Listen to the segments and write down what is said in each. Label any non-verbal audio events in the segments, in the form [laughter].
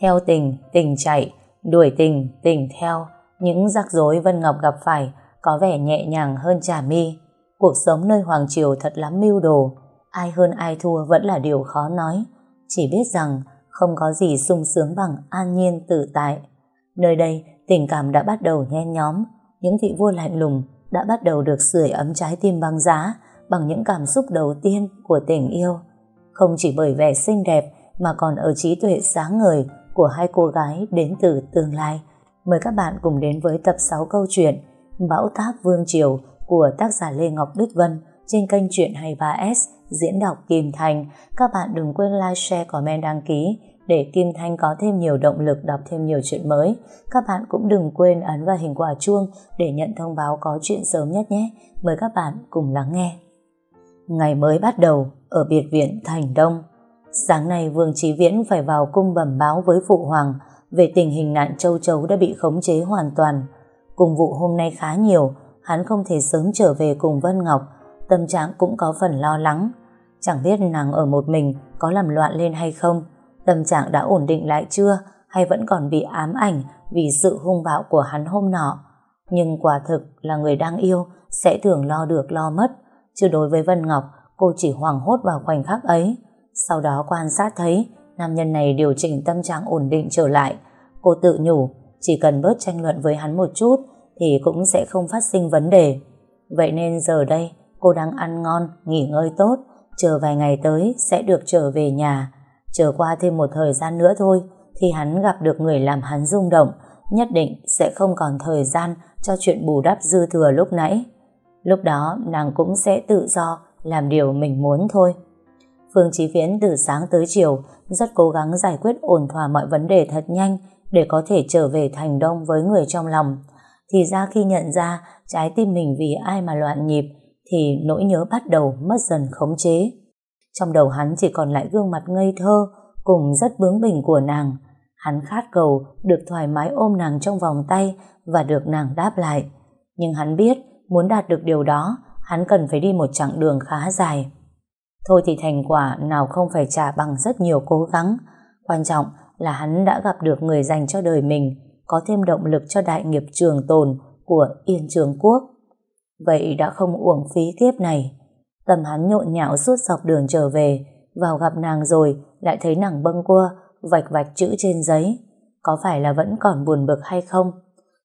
Theo tình, tình chạy, đuổi tình, tình theo. Những rắc rối Vân Ngọc gặp phải có vẻ nhẹ nhàng hơn Trà mi Cuộc sống nơi Hoàng Triều thật lắm mưu đồ. Ai hơn ai thua vẫn là điều khó nói. Chỉ biết rằng không có gì sung sướng bằng an nhiên tự tại. Nơi đây, tình cảm đã bắt đầu nhen nhóm. Những vị vua lạnh lùng đã bắt đầu được sưởi ấm trái tim băng giá bằng những cảm xúc đầu tiên của tình yêu. Không chỉ bởi vẻ xinh đẹp mà còn ở trí tuệ sáng ngời của hai cô gái đến từ tương lai. Mời các bạn cùng đến với tập 6 câu chuyện Bão táp Vương Triều của tác giả Lê Ngọc Bích Vân trên kênh Chuyện 23S diễn đọc Kim Thành. Các bạn đừng quên like, share, comment, đăng ký để Kim Thanh có thêm nhiều động lực đọc thêm nhiều chuyện mới. Các bạn cũng đừng quên ấn vào hình quả chuông để nhận thông báo có chuyện sớm nhất nhé. Mời các bạn cùng lắng nghe. Ngày mới bắt đầu ở biệt viện Thành Đông. Sáng nay Vương Trí Viễn phải vào cung bẩm báo với Phụ Hoàng về tình hình nạn châu chấu đã bị khống chế hoàn toàn. Cùng vụ hôm nay khá nhiều, hắn không thể sớm trở về cùng Vân Ngọc, tâm trạng cũng có phần lo lắng. Chẳng biết nàng ở một mình có làm loạn lên hay không, tâm trạng đã ổn định lại chưa hay vẫn còn bị ám ảnh vì sự hung bạo của hắn hôm nọ. Nhưng quả thực là người đang yêu sẽ thường lo được lo mất, chứ đối với Vân Ngọc cô chỉ hoảng hốt vào khoảnh khắc ấy. Sau đó quan sát thấy nam nhân này điều chỉnh tâm trạng ổn định trở lại. Cô tự nhủ chỉ cần bớt tranh luận với hắn một chút thì cũng sẽ không phát sinh vấn đề. Vậy nên giờ đây cô đang ăn ngon, nghỉ ngơi tốt, chờ vài ngày tới sẽ được trở về nhà. Chờ qua thêm một thời gian nữa thôi thì hắn gặp được người làm hắn rung động nhất định sẽ không còn thời gian cho chuyện bù đắp dư thừa lúc nãy. Lúc đó nàng cũng sẽ tự do làm điều mình muốn thôi. Phương Chí Viễn từ sáng tới chiều rất cố gắng giải quyết ổn thỏa mọi vấn đề thật nhanh để có thể trở về thành đông với người trong lòng. Thì ra khi nhận ra trái tim mình vì ai mà loạn nhịp thì nỗi nhớ bắt đầu mất dần khống chế. Trong đầu hắn chỉ còn lại gương mặt ngây thơ cùng rất bướng bỉnh của nàng. Hắn khát cầu được thoải mái ôm nàng trong vòng tay và được nàng đáp lại. Nhưng hắn biết muốn đạt được điều đó, hắn cần phải đi một chặng đường khá dài. Thôi thì thành quả nào không phải trả bằng rất nhiều cố gắng. Quan trọng là hắn đã gặp được người dành cho đời mình, có thêm động lực cho đại nghiệp trường tồn của Yên Trường Quốc. Vậy đã không uổng phí kiếp này. Tâm hắn nhộn nhạo suốt dọc đường trở về, vào gặp nàng rồi lại thấy nàng bâng quơ, vạch vạch chữ trên giấy. Có phải là vẫn còn buồn bực hay không?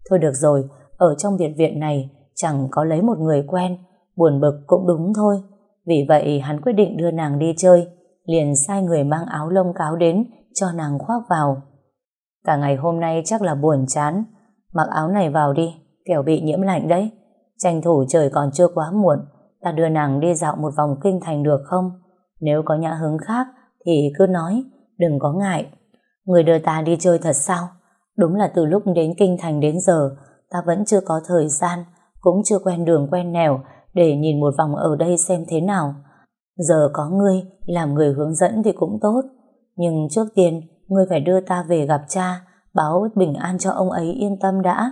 Thôi được rồi, ở trong biệt viện này chẳng có lấy một người quen, buồn bực cũng đúng thôi. Vì vậy hắn quyết định đưa nàng đi chơi, liền sai người mang áo lông cáo đến cho nàng khoác vào. Cả ngày hôm nay chắc là buồn chán, mặc áo này vào đi, kẻo bị nhiễm lạnh đấy. Tranh thủ trời còn chưa quá muộn, ta đưa nàng đi dạo một vòng kinh thành được không? Nếu có nhã hứng khác thì cứ nói, đừng có ngại. Người đưa ta đi chơi thật sao? Đúng là từ lúc đến kinh thành đến giờ, ta vẫn chưa có thời gian, cũng chưa quen đường quen nẻo để nhìn một vòng ở đây xem thế nào. Giờ có ngươi làm người hướng dẫn thì cũng tốt, nhưng trước tiên ngươi phải đưa ta về gặp cha, báo bình an cho ông ấy yên tâm đã.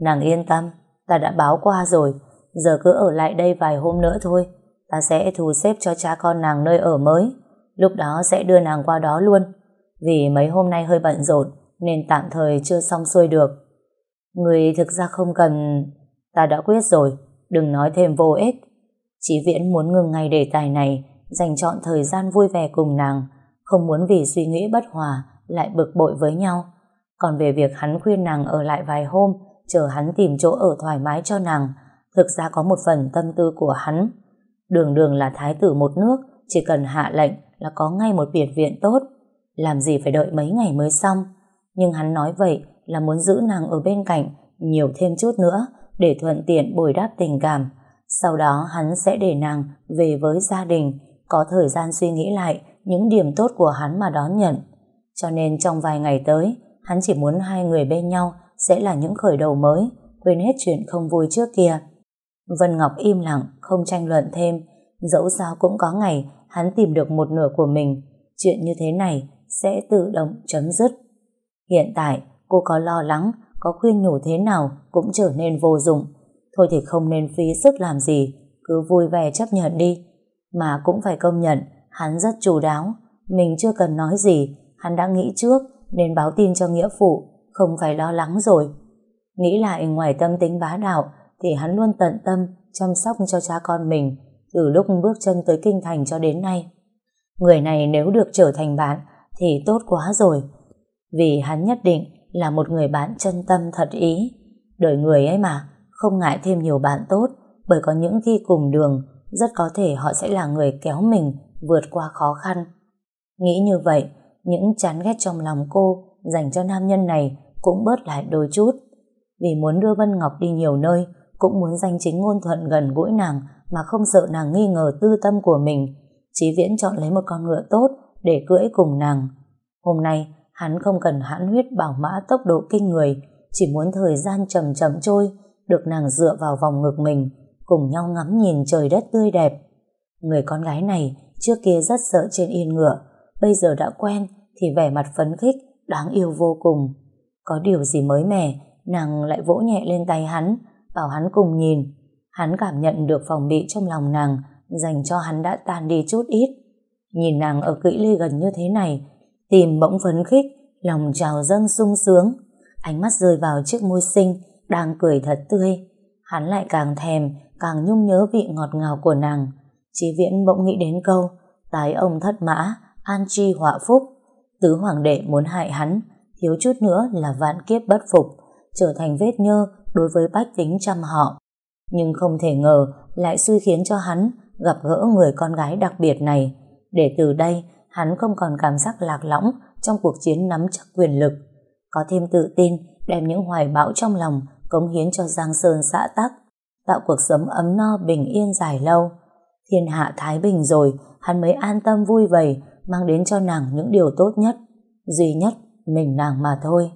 Nàng yên tâm, ta đã báo qua rồi, giờ cứ ở lại đây vài hôm nữa thôi, ta sẽ thu xếp cho cha con nàng nơi ở mới, lúc đó sẽ đưa nàng qua đó luôn, vì mấy hôm nay hơi bận rộn nên tạm thời chưa xong xuôi được. Người thực ra không cần... Ta đã quyết rồi, đừng nói thêm vô ích. Chí Viễn muốn ngừng ngay đề tài này, dành chọn thời gian vui vẻ cùng nàng, không muốn vì suy nghĩ bất hòa lại bực bội với nhau. Còn về việc hắn khuyên nàng ở lại vài hôm, chờ hắn tìm chỗ ở thoải mái cho nàng, thực ra có một phần tâm tư của hắn. Đường đường là thái tử một nước, chỉ cần hạ lệnh là có ngay một biệt viện tốt. Làm gì phải đợi mấy ngày mới xong. Nhưng hắn nói vậy là muốn giữ nàng ở bên cạnh nhiều thêm chút nữa để thuận tiện bồi đáp tình cảm. Sau đó hắn sẽ để nàng về với gia đình, có thời gian suy nghĩ lại những điểm tốt của hắn mà đón nhận. Cho nên trong vài ngày tới, hắn chỉ muốn hai người bên nhau sẽ là những khởi đầu mới, quên hết chuyện không vui trước kia. Vân Ngọc im lặng, không tranh luận thêm, dẫu sao cũng có ngày hắn tìm được một nửa của mình, chuyện như thế này sẽ tự động chấm dứt. Hiện tại, cô có lo lắng, có khuyên nhủ thế nào cũng trở nên vô dụng. Thôi thì không nên phí sức làm gì, cứ vui vẻ chấp nhận đi. Mà cũng phải công nhận, hắn rất chủ đáo. Mình chưa cần nói gì, hắn đã nghĩ trước nên báo tin cho nghĩa phụ, không phải lo lắng rồi. Nghĩ lại ngoài tâm tính bá đạo thì hắn luôn tận tâm chăm sóc cho cha con mình từ lúc bước chân tới kinh thành cho đến nay. Người này nếu được trở thành bạn thì tốt quá rồi. Vì hắn nhất định là một người bạn chân tâm thật ý. Đời người ấy mà, không ngại thêm nhiều bạn tốt bởi có những khi cùng đường rất có thể họ sẽ là người kéo mình vượt qua khó khăn. Nghĩ như vậy, những chán ghét trong lòng cô dành cho nam nhân này cũng bớt lại đôi chút. Vì muốn đưa Vân Ngọc đi nhiều nơi, cũng muốn danh chính ngôn thuận gần gũi nàng mà không sợ nàng nghi ngờ tư tâm của mình. Chí Viễn chọn lấy một con ngựa tốt để cưỡi cùng nàng. Hôm nay, hắn không cần hãn huyết bảo mã tốc độ kinh người, chỉ muốn thời gian chậm chậm trôi, được nàng dựa vào vòng ngực mình, cùng nhau ngắm nhìn trời đất tươi đẹp. Người con gái này trước kia rất sợ trên yên ngựa, bây giờ đã quen thì vẻ mặt phấn khích, đáng yêu vô cùng. Có điều gì mới mẻ, nàng lại vỗ nhẹ lên tay hắn, bảo hắn cùng nhìn. Hắn cảm nhận được phòng bị trong lòng nàng, dành cho hắn đã tan đi chút ít. Nhìn nàng ở kỹ ly gần như thế này, tìm bỗng phấn khích, lòng trào dâng sung sướng. Ánh mắt rơi vào chiếc môi xinh, đang cười thật tươi. Hắn lại càng thèm, càng nhung nhớ vị ngọt ngào của nàng. Chí viễn bỗng nghĩ đến câu, tái ông thất mã, an chi họa phúc. Tứ hoàng đệ muốn hại hắn, thiếu chút nữa là vạn kiếp bất phục, trở thành vết nhơ đối với bách tính trăm họ. Nhưng không thể ngờ lại suy khiến cho hắn gặp gỡ người con gái đặc biệt này, để từ đây hắn không còn cảm giác lạc lõng trong cuộc chiến nắm chắc quyền lực, có thêm tự tin đem những hoài bão trong lòng cống hiến cho Giang Sơn xã Tắc, tạo cuộc sống ấm no bình yên dài lâu. Thiên hạ Thái Bình rồi, hắn mới an tâm vui vầy, mang đến cho nàng những điều tốt nhất, duy nhất mình nàng mà thôi.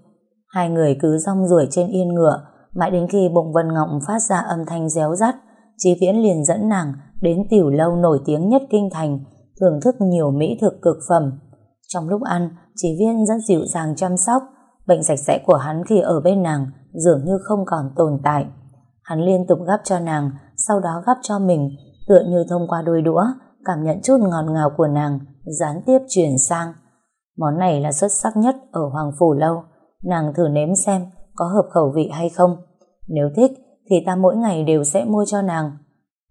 Hai người cứ rong ruổi trên yên ngựa, mãi đến khi bụng Vân Ngọc phát ra âm thanh réo rắt, Chí Viễn liền dẫn nàng đến tiểu lâu nổi tiếng nhất kinh thành, thưởng thức nhiều mỹ thực cực phẩm. Trong lúc ăn, chỉ viên rất dịu dàng chăm sóc, bệnh sạch sẽ của hắn khi ở bên nàng dường như không còn tồn tại. Hắn liên tục gắp cho nàng, sau đó gắp cho mình, tựa như thông qua đôi đũa, cảm nhận chút ngọt ngào của nàng, gián tiếp truyền sang. Món này là xuất sắc nhất ở Hoàng Phủ Lâu, nàng thử nếm xem có hợp khẩu vị hay không. Nếu thích thì ta mỗi ngày đều sẽ mua cho nàng.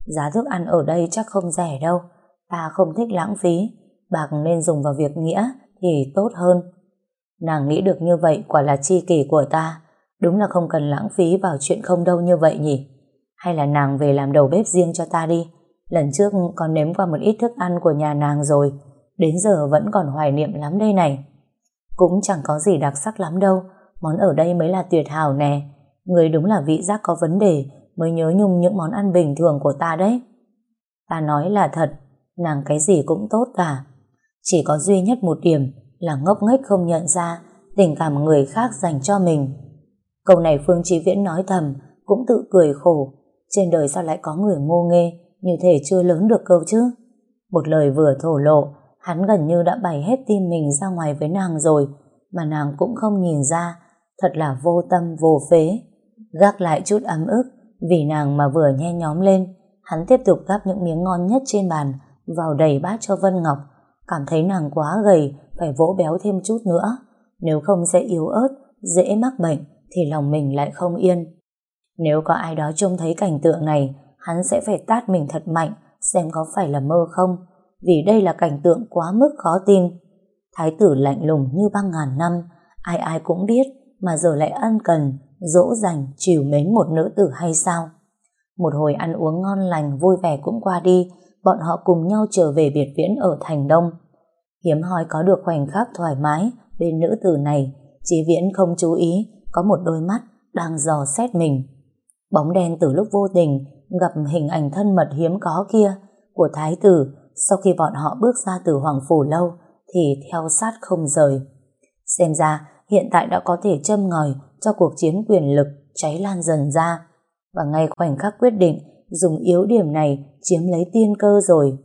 Giá thức ăn ở đây chắc không rẻ đâu, ta không thích lãng phí, bạc nên dùng vào việc nghĩa thì tốt hơn. Nàng nghĩ được như vậy quả là chi kỷ của ta, đúng là không cần lãng phí vào chuyện không đâu như vậy nhỉ. Hay là nàng về làm đầu bếp riêng cho ta đi, lần trước còn nếm qua một ít thức ăn của nhà nàng rồi, đến giờ vẫn còn hoài niệm lắm đây này. Cũng chẳng có gì đặc sắc lắm đâu, món ở đây mới là tuyệt hảo nè. Người đúng là vị giác có vấn đề mới nhớ nhung những món ăn bình thường của ta đấy. Ta nói là thật, nàng cái gì cũng tốt cả. Chỉ có duy nhất một điểm là ngốc nghếch không nhận ra tình cảm người khác dành cho mình. Câu này Phương Chí Viễn nói thầm, cũng tự cười khổ. Trên đời sao lại có người ngô nghê, như thể chưa lớn được câu chứ. Một lời vừa thổ lộ, hắn gần như đã bày hết tim mình ra ngoài với nàng rồi, mà nàng cũng không nhìn ra, thật là vô tâm vô phế. Gác lại chút ấm ức, vì nàng mà vừa nhe nhóm lên, hắn tiếp tục gắp những miếng ngon nhất trên bàn, vào đầy bát cho Vân Ngọc, cảm thấy nàng quá gầy, phải vỗ béo thêm chút nữa, nếu không sẽ yếu ớt, dễ mắc bệnh, thì lòng mình lại không yên. Nếu có ai đó trông thấy cảnh tượng này, hắn sẽ phải tát mình thật mạnh, xem có phải là mơ không, vì đây là cảnh tượng quá mức khó tin. Thái tử lạnh lùng như băng ngàn năm, ai ai cũng biết, mà giờ lại ân cần, dỗ dành, chiều mến một nữ tử hay sao? Một hồi ăn uống ngon lành, vui vẻ cũng qua đi, bọn họ cùng nhau trở về biệt viễn ở Thành Đông. Hiếm hoi có được khoảnh khắc thoải mái bên nữ tử này, Chí Viễn không chú ý có một đôi mắt đang dò xét mình. Bóng đen từ lúc vô tình gặp hình ảnh thân mật hiếm có kia của thái tử sau khi bọn họ bước ra từ Hoàng Phủ Lâu thì theo sát không rời. Xem ra hiện tại đã có thể châm ngòi cho cuộc chiến quyền lực cháy lan dần ra và ngay khoảnh khắc quyết định dùng yếu điểm này chiếm lấy tiên cơ rồi.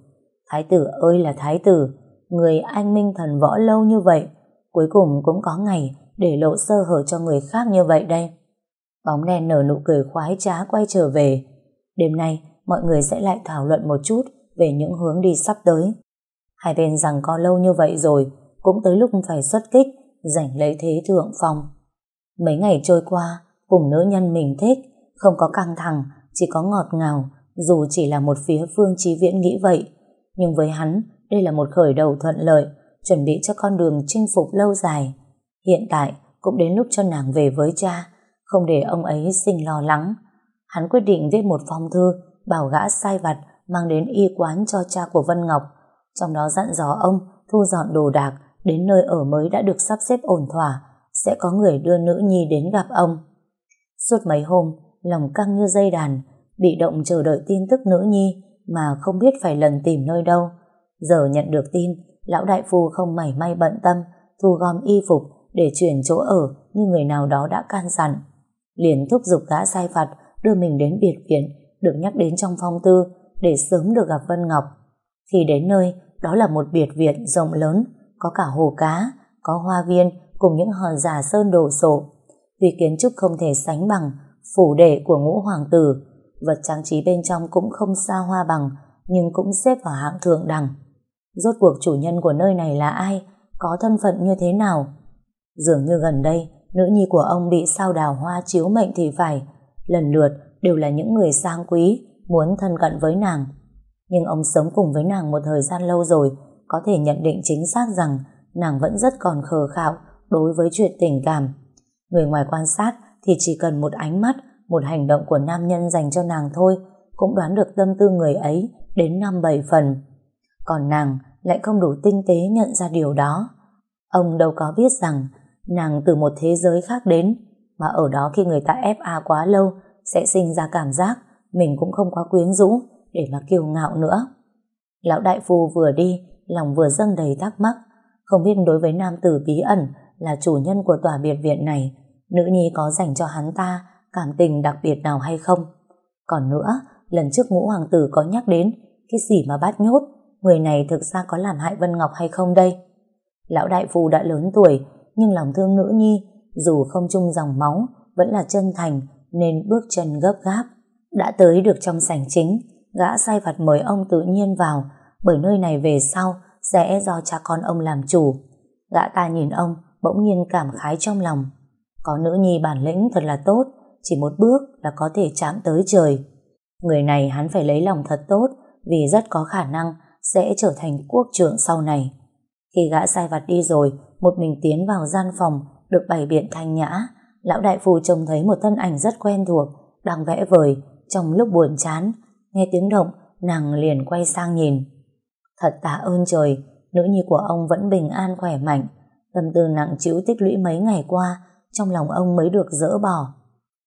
Thái tử ơi là thái tử, người anh minh thần võ lâu như vậy, cuối cùng cũng có ngày để lộ sơ hở cho người khác như vậy đây. Bóng đen nở nụ cười khoái trá quay trở về. Đêm nay, mọi người sẽ lại thảo luận một chút về những hướng đi sắp tới. Hai bên rằng có lâu như vậy rồi, cũng tới lúc phải xuất kích giành lấy thế thượng phong. Mấy ngày trôi qua, cùng nữ nhân mình thích, không có căng thẳng, chỉ có ngọt ngào, dù chỉ là một phía Phương Chí Viễn nghĩ vậy. Nhưng với hắn, đây là một khởi đầu thuận lợi, chuẩn bị cho con đường chinh phục lâu dài. Hiện tại, cũng đến lúc cho nàng về với cha, không để ông ấy sinh lo lắng. Hắn quyết định viết một phong thư, bảo gã sai vặt mang đến y quán cho cha của Vân Ngọc, trong đó dặn dò ông thu dọn đồ đạc đến nơi ở mới đã được sắp xếp ổn thỏa, sẽ có người đưa nữ nhi đến gặp ông. Suốt mấy hôm, lòng căng như dây đàn, bị động chờ đợi tin tức nữ nhi mà không biết phải lần tìm nơi đâu. Giờ nhận được tin, lão đại phu không mảy may bận tâm, thu gom y phục để chuyển chỗ ở như người nào đó đã can dặn. Liền thúc giục gã sai phạt đưa mình đến biệt viện được nhắc đến trong phong tư để sớm được gặp Vân Ngọc. Khi đến nơi, đó là một biệt viện rộng lớn, có cả hồ cá, có hoa viên cùng những hòn giả sơn đồ sộ. Vì kiến trúc không thể sánh bằng phủ đệ của ngũ hoàng tử, vật trang trí bên trong cũng không xa hoa bằng, nhưng cũng xếp vào hạng thượng đẳng. Rốt cuộc chủ nhân của nơi này là ai? Có thân phận như thế nào? Dường như gần đây, nữ nhi của ông bị sao đào hoa chiếu mệnh thì phải. Lần lượt đều là những người sang quý, muốn thân cận với nàng. Nhưng ông sống cùng với nàng một thời gian lâu rồi, có thể nhận định chính xác rằng nàng vẫn rất còn khờ khạo đối với chuyện tình cảm. Người ngoài quan sát thì chỉ cần một ánh mắt, một hành động của nam nhân dành cho nàng thôi, cũng đoán được tâm tư người ấy đến năm bảy phần. Còn nàng lại không đủ tinh tế nhận ra điều đó. Ông đâu có biết rằng nàng từ một thế giới khác đến, mà ở đó khi người ta ép a quá lâu sẽ sinh ra cảm giác mình cũng không quá quyến rũ để mà kiêu ngạo nữa. Lão đại phu vừa đi, lòng vừa dâng đầy thắc mắc, không biết đối với nam tử bí ẩn là chủ nhân của tòa biệt viện này, nữ nhi có dành cho hắn ta cảm tình đặc biệt nào hay không. Còn nữa, lần trước ngũ hoàng tử có nhắc đến cái gì mà bắt nhốt, người này thực ra có làm hại Vân Ngọc hay không đây? Lão đại phu đã lớn tuổi, nhưng lòng thương nữ nhi, dù không chung dòng máu, vẫn là chân thành, nên bước chân gấp gáp. Đã tới được trong sảnh chính, gã sai vặt mời ông tự nhiên vào, bởi nơi này về sau sẽ do cha con ông làm chủ. Gã ta nhìn ông, bỗng nhiên cảm khái trong lòng. Có nữ nhi bản lĩnh thật là tốt, chỉ một bước là có thể chạm tới trời. Người này hắn phải lấy lòng thật tốt, vì rất có khả năng sẽ trở thành quốc trưởng sau này. Khi gã sai vặt đi rồi, một mình tiến vào gian phòng được bày biện thanh nhã, lão đại phu trông thấy một thân ảnh rất quen thuộc, đang vẽ vời, trong lúc buồn chán, nghe tiếng động, nàng liền quay sang nhìn. Thật tạ ơn trời, nữ nhi của ông vẫn bình an khỏe mạnh, tâm tư nặng chịu tích lũy mấy ngày qua, trong lòng ông mới được dỡ bỏ.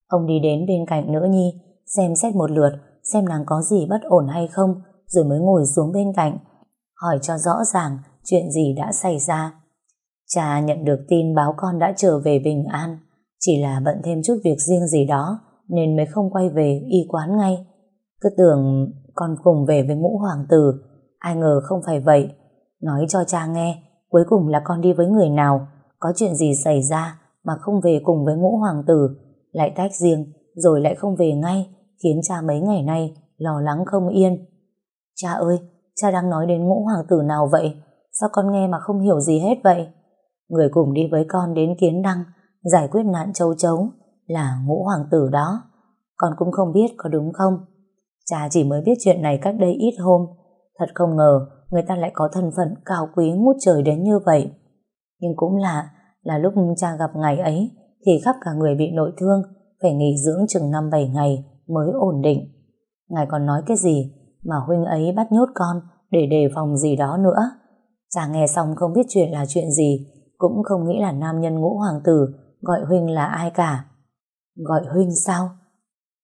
Ông đi đến bên cạnh nữ nhi, xem xét một lượt, xem nàng có gì bất ổn hay không, rồi mới ngồi xuống bên cạnh, hỏi cho rõ ràng chuyện gì đã xảy ra. Cha nhận được tin báo con đã trở về bình an, chỉ là bận thêm chút việc riêng gì đó, nên mới không quay về y quán ngay. Cứ tưởng con cùng về với ngũ hoàng tử, ai ngờ không phải vậy. Nói cho cha nghe, cuối cùng là con đi với người nào, có chuyện gì xảy ra mà không về cùng với ngũ hoàng tử, lại tách riêng, rồi lại không về ngay, khiến cha mấy ngày nay lo lắng không yên. Cha ơi, cha đang nói đến ngũ hoàng tử nào vậy? Sao con nghe mà không hiểu gì hết vậy? Người cùng đi với con đến kiến đăng, giải quyết nạn châu chấu, là ngũ hoàng tử đó. Con cũng không biết có đúng không? Cha chỉ mới biết chuyện này cách đây ít hôm. Thật không ngờ người ta lại có thân phận cao quý ngút trời đến như vậy. Nhưng cũng lạ là lúc cha gặp ngày ấy thì khắp cả người bị nội thương phải nghỉ dưỡng chừng năm bảy ngày mới ổn định. Ngài còn nói cái gì mà huynh ấy bắt nhốt con để đề phòng gì đó nữa. Cha nghe xong không biết chuyện là chuyện gì cũng không nghĩ là nam nhân ngũ hoàng tử gọi huynh là ai cả. Gọi huynh sao?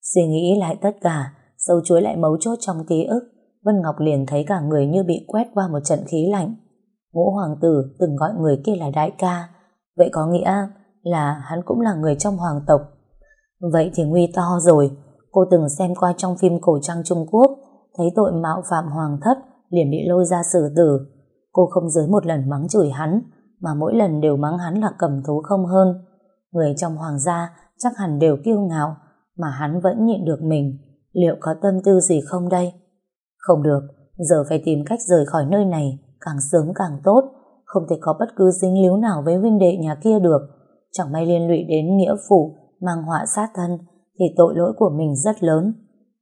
Suy nghĩ lại tất cả, sâu chuối lại mấu chốt trong ký ức, Vân Ngọc liền thấy cả người như bị quét qua một trận khí lạnh. Ngũ hoàng tử từng gọi người kia là đại ca, vậy có nghĩa là hắn cũng là người trong hoàng tộc. Vậy thì nguy to rồi, cô từng xem qua trong phim cổ trang Trung Quốc, thấy tội mạo phạm hoàng thất liền bị lôi ra xử tử. Cô không dưới một lần mắng chửi hắn, mà mỗi lần đều mắng hắn là cầm thú không hơn. Người trong hoàng gia chắc hẳn đều kiêu ngạo, mà hắn vẫn nhịn được mình. Liệu có tâm tư gì không đây? Không được, giờ phải tìm cách rời khỏi nơi này, càng sớm càng tốt, không thể có bất cứ dính líu nào với huynh đệ nhà kia được. Chẳng may liên lụy đến nghĩa phụ, mang họa sát thân, thì tội lỗi của mình rất lớn.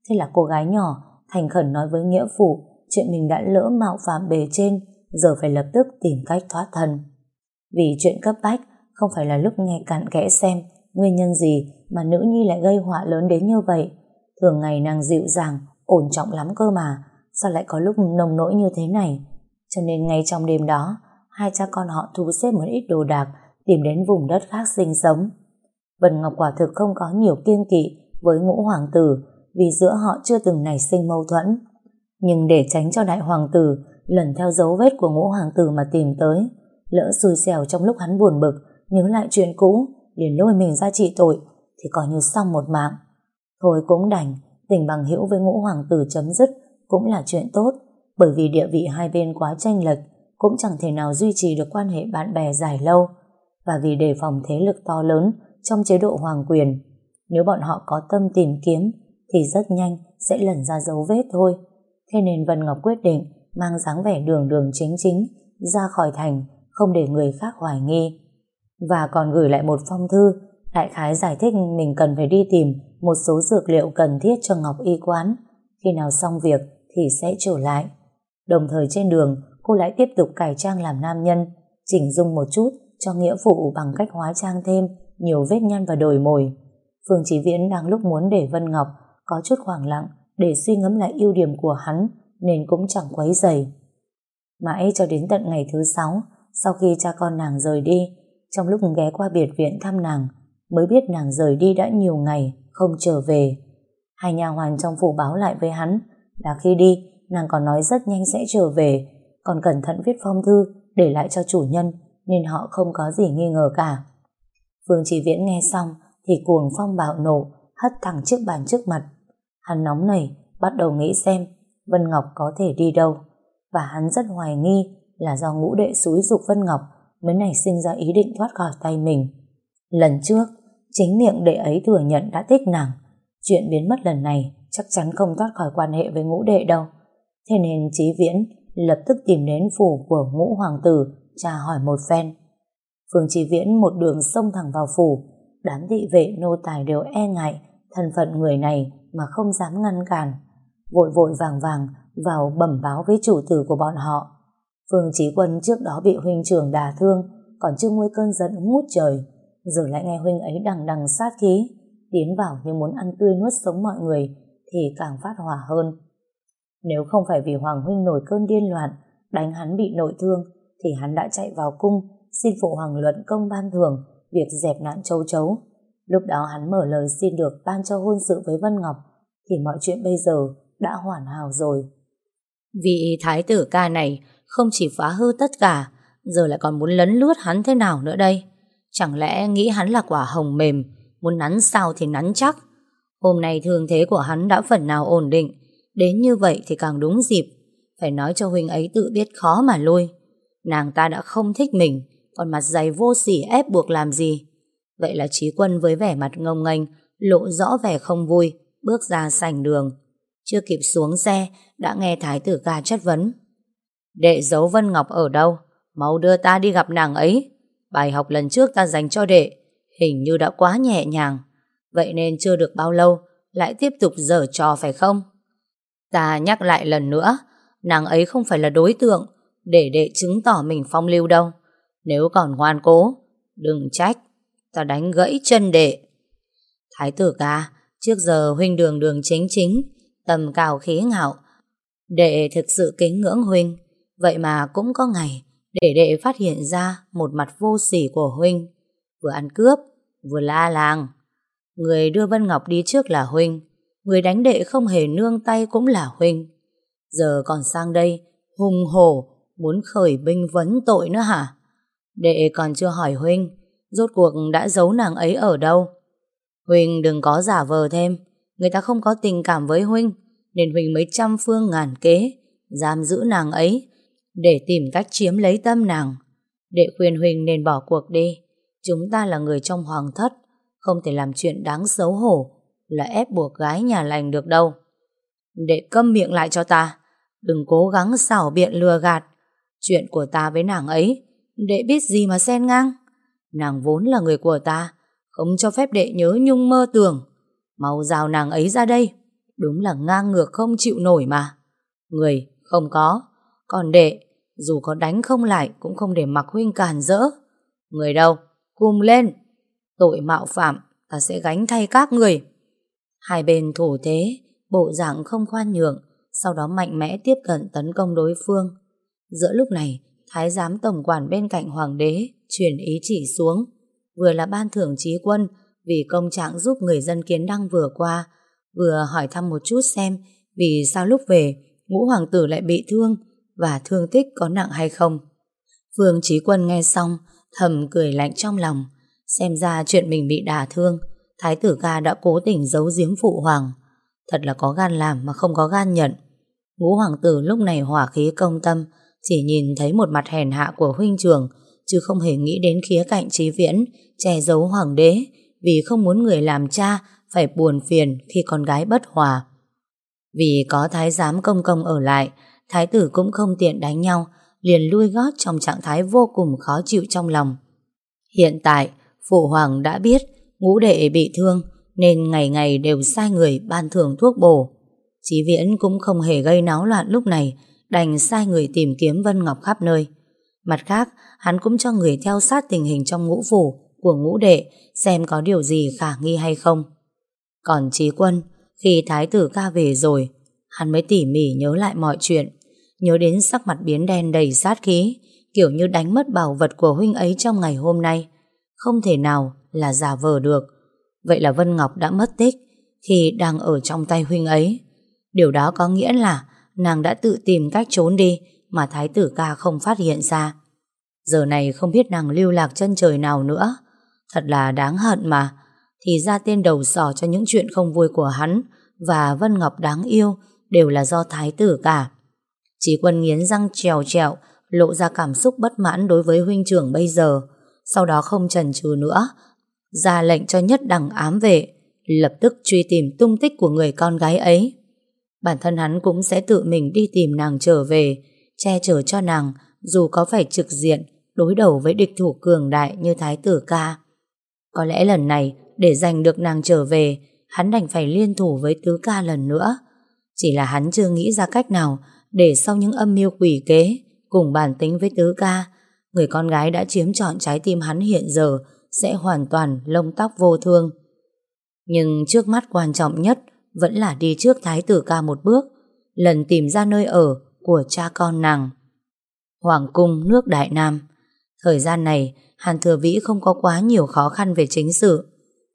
Thế là cô gái nhỏ thành khẩn nói với nghĩa phụ chuyện mình đã lỡ mạo phạm bề trên, giờ phải lập tức tìm cách thoát thân. Vì chuyện cấp bách, không phải là lúc nghe cặn kẽ xem nguyên nhân gì mà nữ nhi lại gây họa lớn đến như vậy. Thường ngày nàng dịu dàng, ổn trọng lắm cơ mà, sao lại có lúc nồng nỗi như thế này? Cho nên ngay trong đêm đó, hai cha con họ thu xếp một ít đồ đạc tìm đến vùng đất khác sinh sống. Vân Ngọc quả thực không có nhiều kiên kỵ với ngũ hoàng tử vì giữa họ chưa từng nảy sinh mâu thuẫn. Nhưng để tránh cho đại hoàng tử lần theo dấu vết của ngũ hoàng tử mà tìm tới, lỡ xui xẻo trong lúc hắn buồn bực nhớ lại chuyện cũ liền lôi mình ra trị tội thì coi như xong một mạng. Thôi cũng đành, tình bằng hữu với ngũ hoàng tử chấm dứt cũng là chuyện tốt bởi vì địa vị hai bên quá tranh lệch cũng chẳng thể nào duy trì được quan hệ bạn bè dài lâu. Và vì đề phòng thế lực to lớn trong chế độ hoàng quyền, nếu bọn họ có tâm tìm kiếm, thì rất nhanh sẽ lần ra dấu vết thôi. Thế nên Vân Ngọc quyết định mang dáng vẻ đường đường chính chính ra khỏi thành, không để người khác hoài nghi. Và còn gửi lại một phong thư, đại khái giải thích mình cần phải đi tìm một số dược liệu cần thiết cho Ngọc y quán. Khi nào xong việc thì sẽ trở lại. Đồng thời trên đường cô lại tiếp tục cải trang làm nam nhân, chỉnh dung một chút cho nghĩa phụ bằng cách hóa trang thêm nhiều vết nhăn và đồi mồi Phương Chí Viễn đang lúc muốn để Vân Ngọc có chút khoảng lặng để suy ngẫm lại ưu điểm của hắn nên cũng chẳng quấy dày. Mãi cho đến tận ngày thứ sáu, sau khi cha con nàng rời đi, trong lúc ghé qua biệt viện thăm nàng, mới biết nàng rời đi đã nhiều ngày, không trở về. Hai nhà hoàn trong phủ báo lại với hắn là khi đi, nàng còn nói rất nhanh sẽ trở về còn cẩn thận viết phong thư để lại cho chủ nhân nên họ không có gì nghi ngờ cả. Phương Trí Viễn nghe xong thì cuồng phong bạo nổ hất thẳng chiếc bàn trước mặt. Hắn nóng nảy bắt đầu nghĩ xem Vân Ngọc có thể đi đâu và hắn rất hoài nghi là do ngũ đệ xúi dục Vân Ngọc mới nảy sinh ra ý định thoát khỏi tay mình. Lần trước, chính miệng đệ ấy thừa nhận đã thích nàng. Chuyện biến mất lần này chắc chắn không thoát khỏi quan hệ với ngũ đệ đâu. Thế nên Chí Viễn lập tức tìm đến phủ của ngũ hoàng tử tra hỏi một phen. Phương Chí Viễn một đường xông thẳng vào phủ, đám thị vệ nô tài đều e ngại thân phận người này mà không dám ngăn cản. Vội vội vàng vàng vào bẩm báo với chủ tử của bọn họ. Phương Chí Quân trước đó bị huynh trưởng đả thương, còn chưa nguôi cơn giận ngút trời, giờ lại nghe huynh ấy đằng đằng sát khí, tiến vào như muốn ăn tươi nuốt sống mọi người, thì càng phát hỏa hơn. Nếu không phải vì Hoàng huynh nổi cơn điên loạn, đánh hắn bị nội thương, thì hắn đã chạy vào cung, xin phụ hoàng luận công ban thường, việc dẹp nạn châu chấu. Lúc đó hắn mở lời xin được ban cho hôn sự với Vân Ngọc, thì mọi chuyện bây giờ đã hoàn hảo rồi. Vị thái tử ca này không chỉ phá hư tất cả, giờ lại còn muốn lấn lướt hắn thế nào nữa đây? Chẳng lẽ nghĩ hắn là quả hồng mềm, muốn nắn sao thì nắn chắc. Hôm nay thương thế của hắn đã phần nào ổn định, đến như vậy thì càng đúng dịp. Phải nói cho huynh ấy tự biết khó mà lui. Nàng ta đã không thích mình, còn mặt dày vô sỉ ép buộc làm gì. Vậy là trí quân với vẻ mặt ngông nghênh, lộ rõ vẻ không vui, bước ra sảnh đường. Chưa kịp xuống xe, đã nghe thái tử ca chất vấn. Đệ giấu Vân Ngọc ở đâu? Mau đưa ta đi gặp nàng ấy. Bài học lần trước ta dành cho đệ, hình như đã quá nhẹ nhàng. Vậy nên chưa được bao lâu, lại tiếp tục dở trò phải không? Ta nhắc lại lần nữa, nàng ấy không phải là đối tượng để đệ chứng tỏ mình phong lưu đâu. Nếu còn ngoan cố, đừng trách, ta đánh gãy chân đệ. Thái tử ca, trước giờ huynh đường đường chính chính, tầm cao khí ngạo. Đệ thực sự kính ngưỡng huynh, vậy mà cũng có ngày để đệ phát hiện ra một mặt vô sỉ của huynh. Vừa ăn cướp, vừa la làng. Người đưa Vân Ngọc đi trước là huynh, người đánh đệ không hề nương tay cũng là huynh. Giờ còn sang đây, hùng hổ, muốn khởi binh vấn tội nữa hả? Đệ còn chưa hỏi huynh, rốt cuộc đã giấu nàng ấy ở đâu? Huynh đừng có giả vờ thêm, người ta không có tình cảm với huynh, nên huynh mới trăm phương ngàn kế, giam giữ nàng ấy, để tìm cách chiếm lấy tâm nàng. Đệ khuyên huynh nên bỏ cuộc đi, chúng ta là người trong hoàng thất, không thể làm chuyện đáng xấu hổ, là ép buộc gái nhà lành được đâu. Đệ câm miệng lại cho ta, đừng cố gắng xảo biện lừa gạt. Chuyện của ta với nàng ấy Đệ biết gì mà xen ngang. Nàng vốn là người của ta Không cho phép đệ nhớ nhung mơ tưởng. Mau rào nàng ấy ra đây Đúng là ngang ngược không chịu nổi mà. Người không có. Còn đệ Dù có đánh không lại Cũng không để mặc huynh cản rỡ. Người đâu Cùng lên. Tội mạo phạm Ta sẽ gánh thay các người. Hai bên thủ thế, Bộ dạng không khoan nhượng, Sau đó mạnh mẽ tiếp cận tấn công đối phương. Giữa lúc này, Thái giám tổng quản bên cạnh hoàng đế Truyền ý chỉ xuống. Vừa là ban thưởng trí quân, Vì công trạng giúp người dân kiến đăng vừa qua, Vừa hỏi thăm một chút xem Vì sao lúc về, Ngũ hoàng tử lại bị thương Và thương tích có nặng hay không. Phương trí quân nghe xong, Thầm cười lạnh trong lòng, Xem ra chuyện mình bị đả thương Thái tử ca đã cố tình giấu giếm phụ hoàng. Thật là có gan làm mà không có gan nhận. Ngũ hoàng tử lúc này hỏa khí công tâm, Chỉ nhìn thấy một mặt hèn hạ của huynh trường Chứ không hề nghĩ đến khía cạnh trí viễn, Che giấu hoàng đế, Vì không muốn người làm cha Phải buồn phiền khi con gái bất hòa. Vì có thái giám công công ở lại, Thái tử cũng không tiện đánh nhau, Liền lui gót trong trạng thái vô cùng khó chịu trong lòng. Hiện tại, Phụ hoàng đã biết ngũ đệ bị thương nên ngày ngày đều sai người ban thưởng thuốc bổ. Chí Viễn cũng không hề gây náo loạn lúc này, đành sai người tìm kiếm Vân Ngọc khắp nơi. Mặt khác, hắn cũng cho người theo sát tình hình trong ngũ phủ của ngũ đệ xem có điều gì khả nghi hay không. Còn Chí Quân, khi Thái tử ca về rồi, hắn mới tỉ mỉ nhớ lại mọi chuyện, nhớ đến sắc mặt biến đen đầy sát khí, kiểu như đánh mất bảo vật của huynh ấy trong ngày hôm nay. Không thể nào là giả vờ được. Vậy là Vân Ngọc đã mất tích khi đang ở trong tay huynh ấy. Điều đó có nghĩa là nàng đã tự tìm cách trốn đi mà Thái tử ca không phát hiện ra. Giờ này không biết nàng lưu lạc chân trời nào nữa. Thật là đáng hận mà. Thì ra tên đầu sỏ cho những chuyện không vui của hắn và Vân Ngọc đáng yêu đều là do Thái tử cả. Chỉ quân nghiến răng trèo trèo, lộ ra cảm xúc bất mãn đối với huynh trưởng bây giờ. Sau đó không chần chừ nữa ra lệnh cho nhất đẳng ám vệ lập tức truy tìm tung tích của người con gái ấy. Bản thân hắn cũng sẽ tự mình đi tìm nàng trở về, che chở cho nàng dù có phải trực diện đối đầu với địch thủ cường đại như Thái tử ca. Có lẽ lần này để giành được nàng trở về hắn đành phải liên thủ với tứ ca lần nữa. Chỉ là hắn chưa nghĩ ra cách nào để sau những âm mưu quỷ kế cùng bản tính với tứ ca người con gái đã chiếm trọn trái tim hắn hiện giờ sẽ hoàn toàn lông tóc vô thương. Nhưng trước mắt quan trọng nhất vẫn là đi trước thái tử ca một bước, lần tìm ra nơi ở của cha con nàng. Hoàng cung nước Đại Nam Thời gian này, Hàn Thừa Vĩ không có quá nhiều khó khăn về chính sự.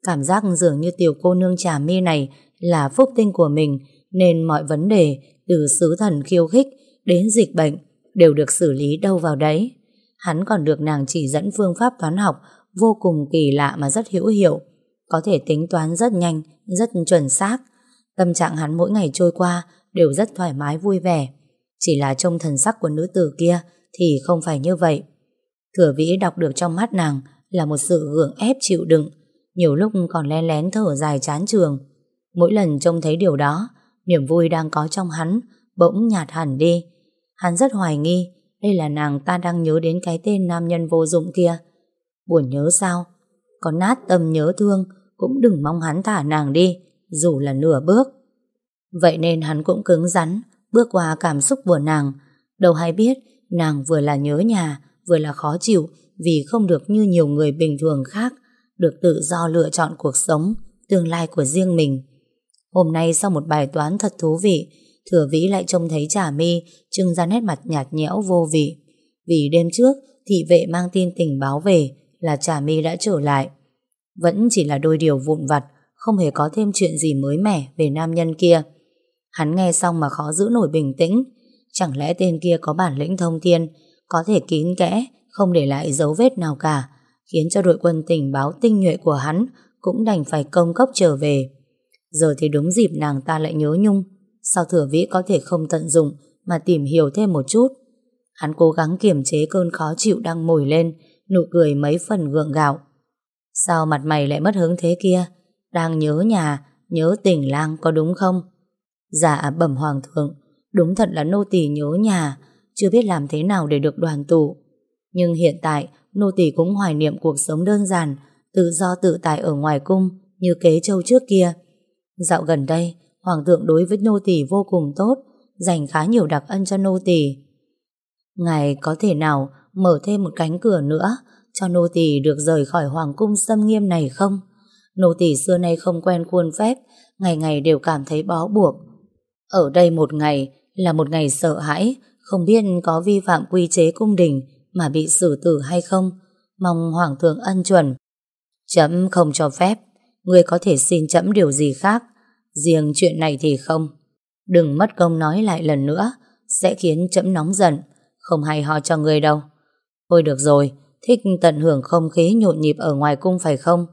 Cảm giác dường như tiểu cô nương trà mi này là phúc tinh của mình, nên mọi vấn đề từ sứ thần khiêu khích đến dịch bệnh đều được xử lý đâu vào đấy. Hắn còn được nàng chỉ dẫn phương pháp toán học vô cùng kỳ lạ mà rất hữu hiệu, có thể tính toán rất nhanh, rất chuẩn xác. Tâm trạng hắn mỗi ngày trôi qua đều rất thoải mái vui vẻ. Chỉ là trong thần sắc của nữ tử kia thì không phải như vậy. Thừa vĩ đọc được trong mắt nàng là một sự gượng ép chịu đựng, nhiều lúc còn lén lén thở dài chán trường. Mỗi lần trông thấy điều đó, niềm vui đang có trong hắn bỗng nhạt hẳn đi. Hắn rất hoài nghi đây là nàng ta đang nhớ đến cái tên nam nhân vô dụng kia. Buồn nhớ sao? Có nát tâm nhớ thương cũng đừng mong hắn thả nàng đi, dù là nửa bước. Vậy nên hắn cũng cứng rắn, bước qua cảm xúc của nàng. Đâu hay biết, nàng vừa là nhớ nhà, vừa là khó chịu vì không được như nhiều người bình thường khác, được tự do lựa chọn cuộc sống, tương lai của riêng mình. Hôm nay sau một bài toán thật thú vị, Thừa Vĩ lại trông thấy Trà Mi trưng ra nét mặt nhạt nhẽo vô vị. Vì đêm trước, thị vệ mang tin tình báo về là Trà My đã trở lại. Vẫn chỉ là đôi điều vụn vặt, không hề có thêm chuyện gì mới mẻ về nam nhân kia. Hắn nghe xong mà khó giữ nổi bình tĩnh. Chẳng lẽ tên kia có bản lĩnh thông thiên, có thể kín kẽ, không để lại dấu vết nào cả, khiến cho đội quân tình báo tinh nhuệ của hắn cũng đành phải công cốc trở về. Giờ thì đúng dịp nàng ta lại nhớ nhung, sao thừa vĩ có thể không tận dụng mà tìm hiểu thêm một chút. Hắn cố gắng kiềm chế cơn khó chịu đang mồi lên, nụ cười mấy phần gượng gạo. Sao mặt mày lại mất hứng thế kia? Đang nhớ nhà, nhớ tình lang có đúng không? Dạ bẩm hoàng thượng, đúng thật là nô tỳ nhớ nhà, chưa biết làm thế nào để được đoàn tụ. Nhưng hiện tại, nô tỳ cũng hoài niệm cuộc sống đơn giản, tự do tự tại ở ngoài cung như kế châu trước kia. Dạo gần đây, Hoàng thượng đối với nô tỳ vô cùng tốt, dành khá nhiều đặc ân cho nô tỳ. Ngài có thể nào mở thêm một cánh cửa nữa cho nô tỳ được rời khỏi hoàng cung xâm nghiêm này không? Nô tỳ xưa nay không quen khuôn phép, ngày ngày đều cảm thấy bó buộc. Ở đây một ngày là một ngày sợ hãi, không biết có vi phạm quy chế cung đình mà bị xử tử hay không. Mong hoàng thượng ân chuẩn. Chấm không cho phép, người có thể xin chấm điều gì khác. Riêng chuyện này thì không. Đừng mất công nói lại lần nữa, sẽ khiến chấm nóng giận. Không hay ho cho người đâu. Thôi được rồi, thích tận hưởng không khí nhộn nhịp ở ngoài cung phải không?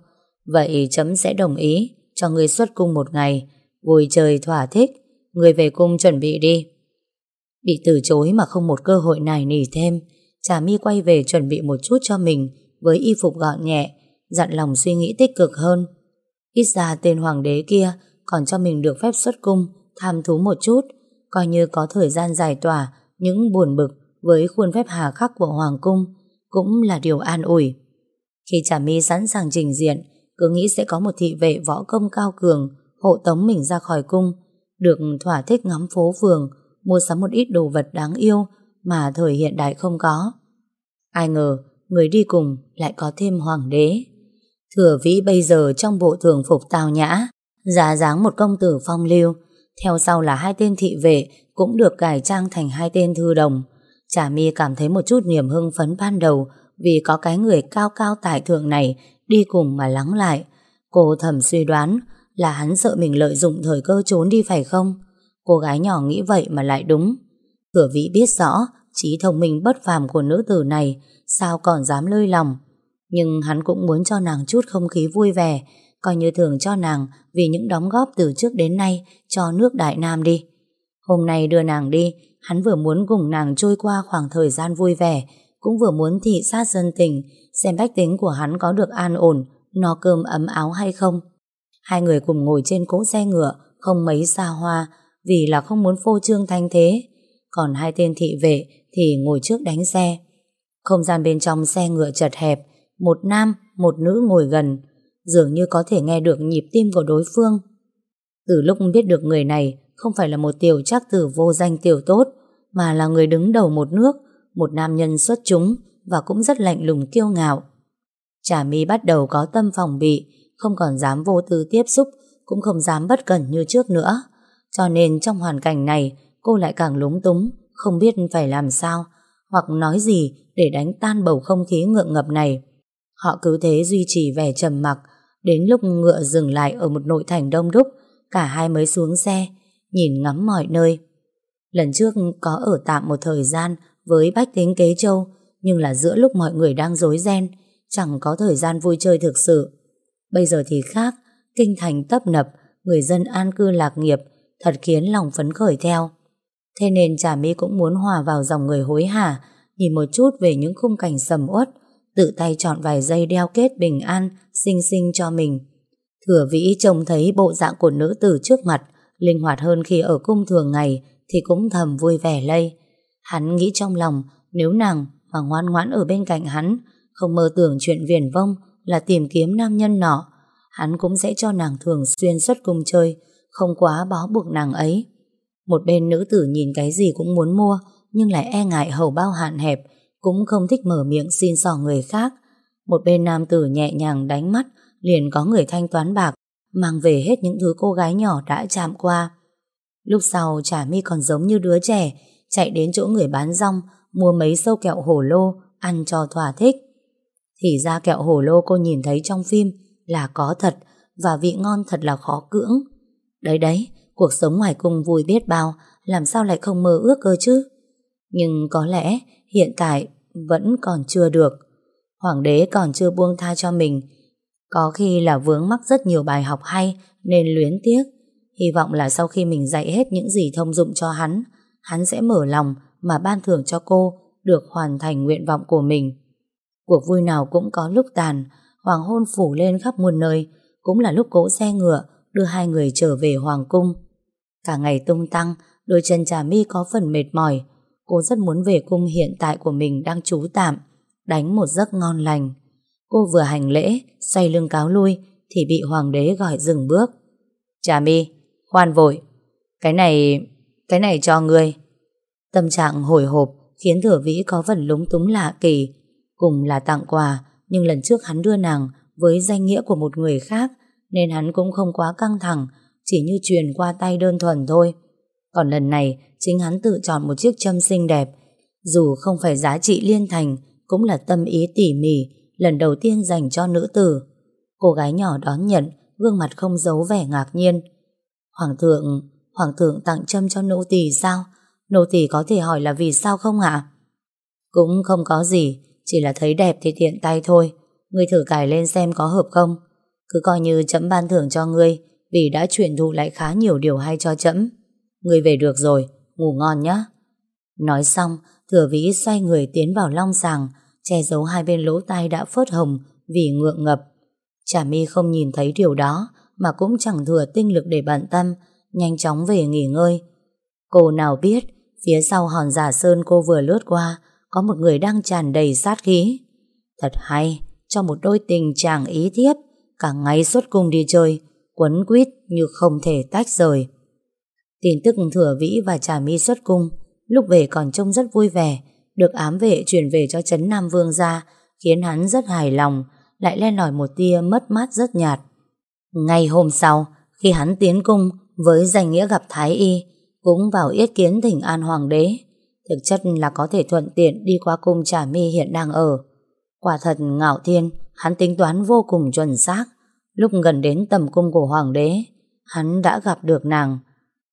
Vậy chấm sẽ đồng ý cho người xuất cung một ngày, vui chơi thỏa thích, người về cung chuẩn bị đi. Bị từ chối mà không một cơ hội này nỉ thêm, Trà mi quay về chuẩn bị một chút cho mình với y phục gọn nhẹ, dặn lòng suy nghĩ tích cực hơn. Ít ra tên hoàng đế kia còn cho mình được phép xuất cung, tham thú một chút, coi như có thời gian giải tỏa những buồn bực với khuôn phép hà khắc của hoàng cung, cũng là điều an ủi. Khi Trà mi sẵn sàng trình diện, cứ nghĩ sẽ có một thị vệ võ công cao cường hộ tống mình ra khỏi cung, được thỏa thích ngắm phố phường, mua sắm một ít đồ vật đáng yêu mà thời hiện đại không có. Ai ngờ, người đi cùng lại có thêm hoàng đế. Thừa vĩ bây giờ trong bộ thường phục tào nhã, giả dáng một công tử phong lưu, theo sau là hai tên thị vệ cũng được cải trang thành hai tên thư đồng. Trà My cảm thấy một chút niềm hưng phấn ban đầu vì có cái người cao cao tài thượng này đi cùng mà lắng lại. Cô thầm suy đoán là hắn sợ mình lợi dụng thời cơ trốn đi phải không? Cô gái nhỏ nghĩ vậy mà lại đúng. Thừa vĩ biết rõ trí thông minh bất phàm của nữ tử này sao còn dám lơi lòng. Nhưng hắn cũng muốn cho nàng chút không khí vui vẻ, coi như thường cho nàng vì những đóng góp từ trước đến nay cho nước Đại Nam đi. Hôm nay đưa nàng đi, hắn vừa muốn cùng nàng trôi qua khoảng thời gian vui vẻ, cũng vừa muốn thị sát dân tình, xem bách tính của hắn có được an ổn, no cơm ấm áo hay không. Hai người cùng ngồi trên cỗ xe ngựa, không mấy xa hoa, vì là không muốn phô trương thanh thế. Còn hai tên thị vệ thì ngồi trước đánh xe. Không gian bên trong xe ngựa chật hẹp, một nam, một nữ ngồi gần, dường như có thể nghe được nhịp tim của đối phương. Từ lúc biết được người này không phải là một tiểu trác tử vô danh tiểu tốt, mà là người đứng đầu một nước, một nam nhân xuất chúng và cũng rất lạnh lùng kiêu ngạo. Trà mi bắt đầu có tâm phòng bị, không còn dám vô tư tiếp xúc, cũng không dám bất cẩn như trước nữa. Cho nên trong hoàn cảnh này, cô lại càng lúng túng, không biết phải làm sao, hoặc nói gì để đánh tan bầu không khí ngượng ngập này. Họ cứ thế duy trì vẻ trầm mặc, đến lúc ngựa dừng lại ở một nội thành đông đúc, cả hai mới xuống xe, nhìn ngắm mọi nơi. Lần trước có ở tạm một thời gian với bách tính kế châu, nhưng là giữa lúc mọi người đang rối ren, chẳng có thời gian vui chơi thực sự. Bây giờ thì khác, kinh thành tấp nập, người dân an cư lạc nghiệp, thật khiến lòng phấn khởi theo. Thế nên Trà My cũng muốn hòa vào dòng người hối hả, nhìn một chút về những khung cảnh sầm uất, tự tay chọn vài dây đeo kết bình an, xinh xinh cho mình. Thừa vĩ trông thấy bộ dạng của nữ tử trước mặt, linh hoạt hơn khi ở cung thường ngày, thì cũng thầm vui vẻ lây. Hắn nghĩ trong lòng, nếu nàng mà ngoan ngoãn ở bên cạnh hắn, không mơ tưởng chuyện viển vông là tìm kiếm nam nhân nọ, hắn cũng sẽ cho nàng thường xuyên xuất cùng chơi, không quá bó buộc nàng ấy. Một bên nữ tử nhìn cái gì cũng muốn mua, nhưng lại e ngại hầu bao hạn hẹp, cũng không thích mở miệng xin sò người khác. Một bên nam tử nhẹ nhàng đánh mắt, liền có người thanh toán bạc, mang về hết những thứ cô gái nhỏ đã chạm qua. Lúc sau Trà mi còn giống như đứa trẻ, chạy đến chỗ người bán rong, mua mấy sâu kẹo hổ lô, ăn cho thỏa thích. Thì ra kẹo hổ lô cô nhìn thấy trong phim là có thật, và vị ngon thật là khó cưỡng. Đấy đấy, cuộc sống ngoài cung vui biết bao, làm sao lại không mơ ước cơ chứ? Nhưng có lẽ hiện tại vẫn còn chưa được. Hoàng đế còn chưa buông tha cho mình. Có khi là vướng mắc rất nhiều bài học hay nên luyến tiếc. Hy vọng là sau khi mình dạy hết những gì thông dụng cho hắn, hắn sẽ mở lòng mà ban thưởng cho cô được hoàn thành nguyện vọng của mình. Cuộc vui nào cũng có lúc tàn, hoàng hôn phủ lên khắp muôn nơi, cũng là lúc cỗ xe ngựa đưa hai người trở về hoàng cung. Cả ngày tung tăng, đôi chân trà mi có phần mệt mỏi. Cô rất muốn về cung hiện tại của mình đang trú tạm, đánh một giấc ngon lành. Cô vừa hành lễ, xoay lưng cáo lui, thì bị hoàng đế gọi dừng bước. Trà mi, khoan vội. Cái này, cái này cho ngươi. Tâm trạng hồi hộp khiến thừa vĩ có phần lúng túng lạ kỳ. Cùng là tặng quà, nhưng lần trước hắn đưa nàng với danh nghĩa của một người khác, nên hắn cũng không quá căng thẳng, chỉ như truyền qua tay đơn thuần thôi. Còn lần này, chính hắn tự chọn một chiếc châm xinh đẹp, dù không phải giá trị liên thành, cũng là tâm ý tỉ mỉ, lần đầu tiên dành cho nữ tử. Cô gái nhỏ đón nhận, gương mặt không giấu vẻ ngạc nhiên. Hoàng thượng, Hoàng thượng tặng châm cho nô tỳ sao? Nô tỳ có thể hỏi là vì sao không ạ? Cũng không có gì, chỉ là thấy đẹp thì tiện tay thôi. Ngươi thử cài lên xem có hợp không? Cứ coi như chấm ban thưởng cho ngươi, vì đã chuyển thụ lại khá nhiều điều hay cho chấm. Ngươi về được rồi, ngủ ngon nhé. Nói xong, thừa vĩ xoay người tiến vào long sàng, che giấu hai bên lỗ tai đã phớt hồng vì ngượng ngập. Chả mi không nhìn thấy điều đó, mà cũng chẳng thừa tinh lực để bận tâm, nhanh chóng về nghỉ ngơi. Cô nào biết, phía sau hòn giả sơn cô vừa lướt qua, có một người đang tràn đầy sát khí. Thật hay, cho một đôi tình chàng ý thiếp, cả ngày xuất cung đi chơi, quấn quýt như không thể tách rời. Tin tức thừa vĩ và trà mi xuất cung, lúc về còn trông rất vui vẻ, được ám vệ chuyển về cho Trấn Nam Vương ra, khiến hắn rất hài lòng, lại len lỏi một tia mất mát rất nhạt. Ngày hôm sau, khi hắn tiến cung với danh nghĩa gặp Thái Y, cũng vào yết kiến thỉnh an hoàng đế, thực chất là có thể thuận tiện đi qua cung Trà Mi hiện đang ở. Quả thật ngạo thiên, hắn tính toán vô cùng chuẩn xác. Lúc gần đến tầm cung của hoàng đế, hắn đã gặp được nàng.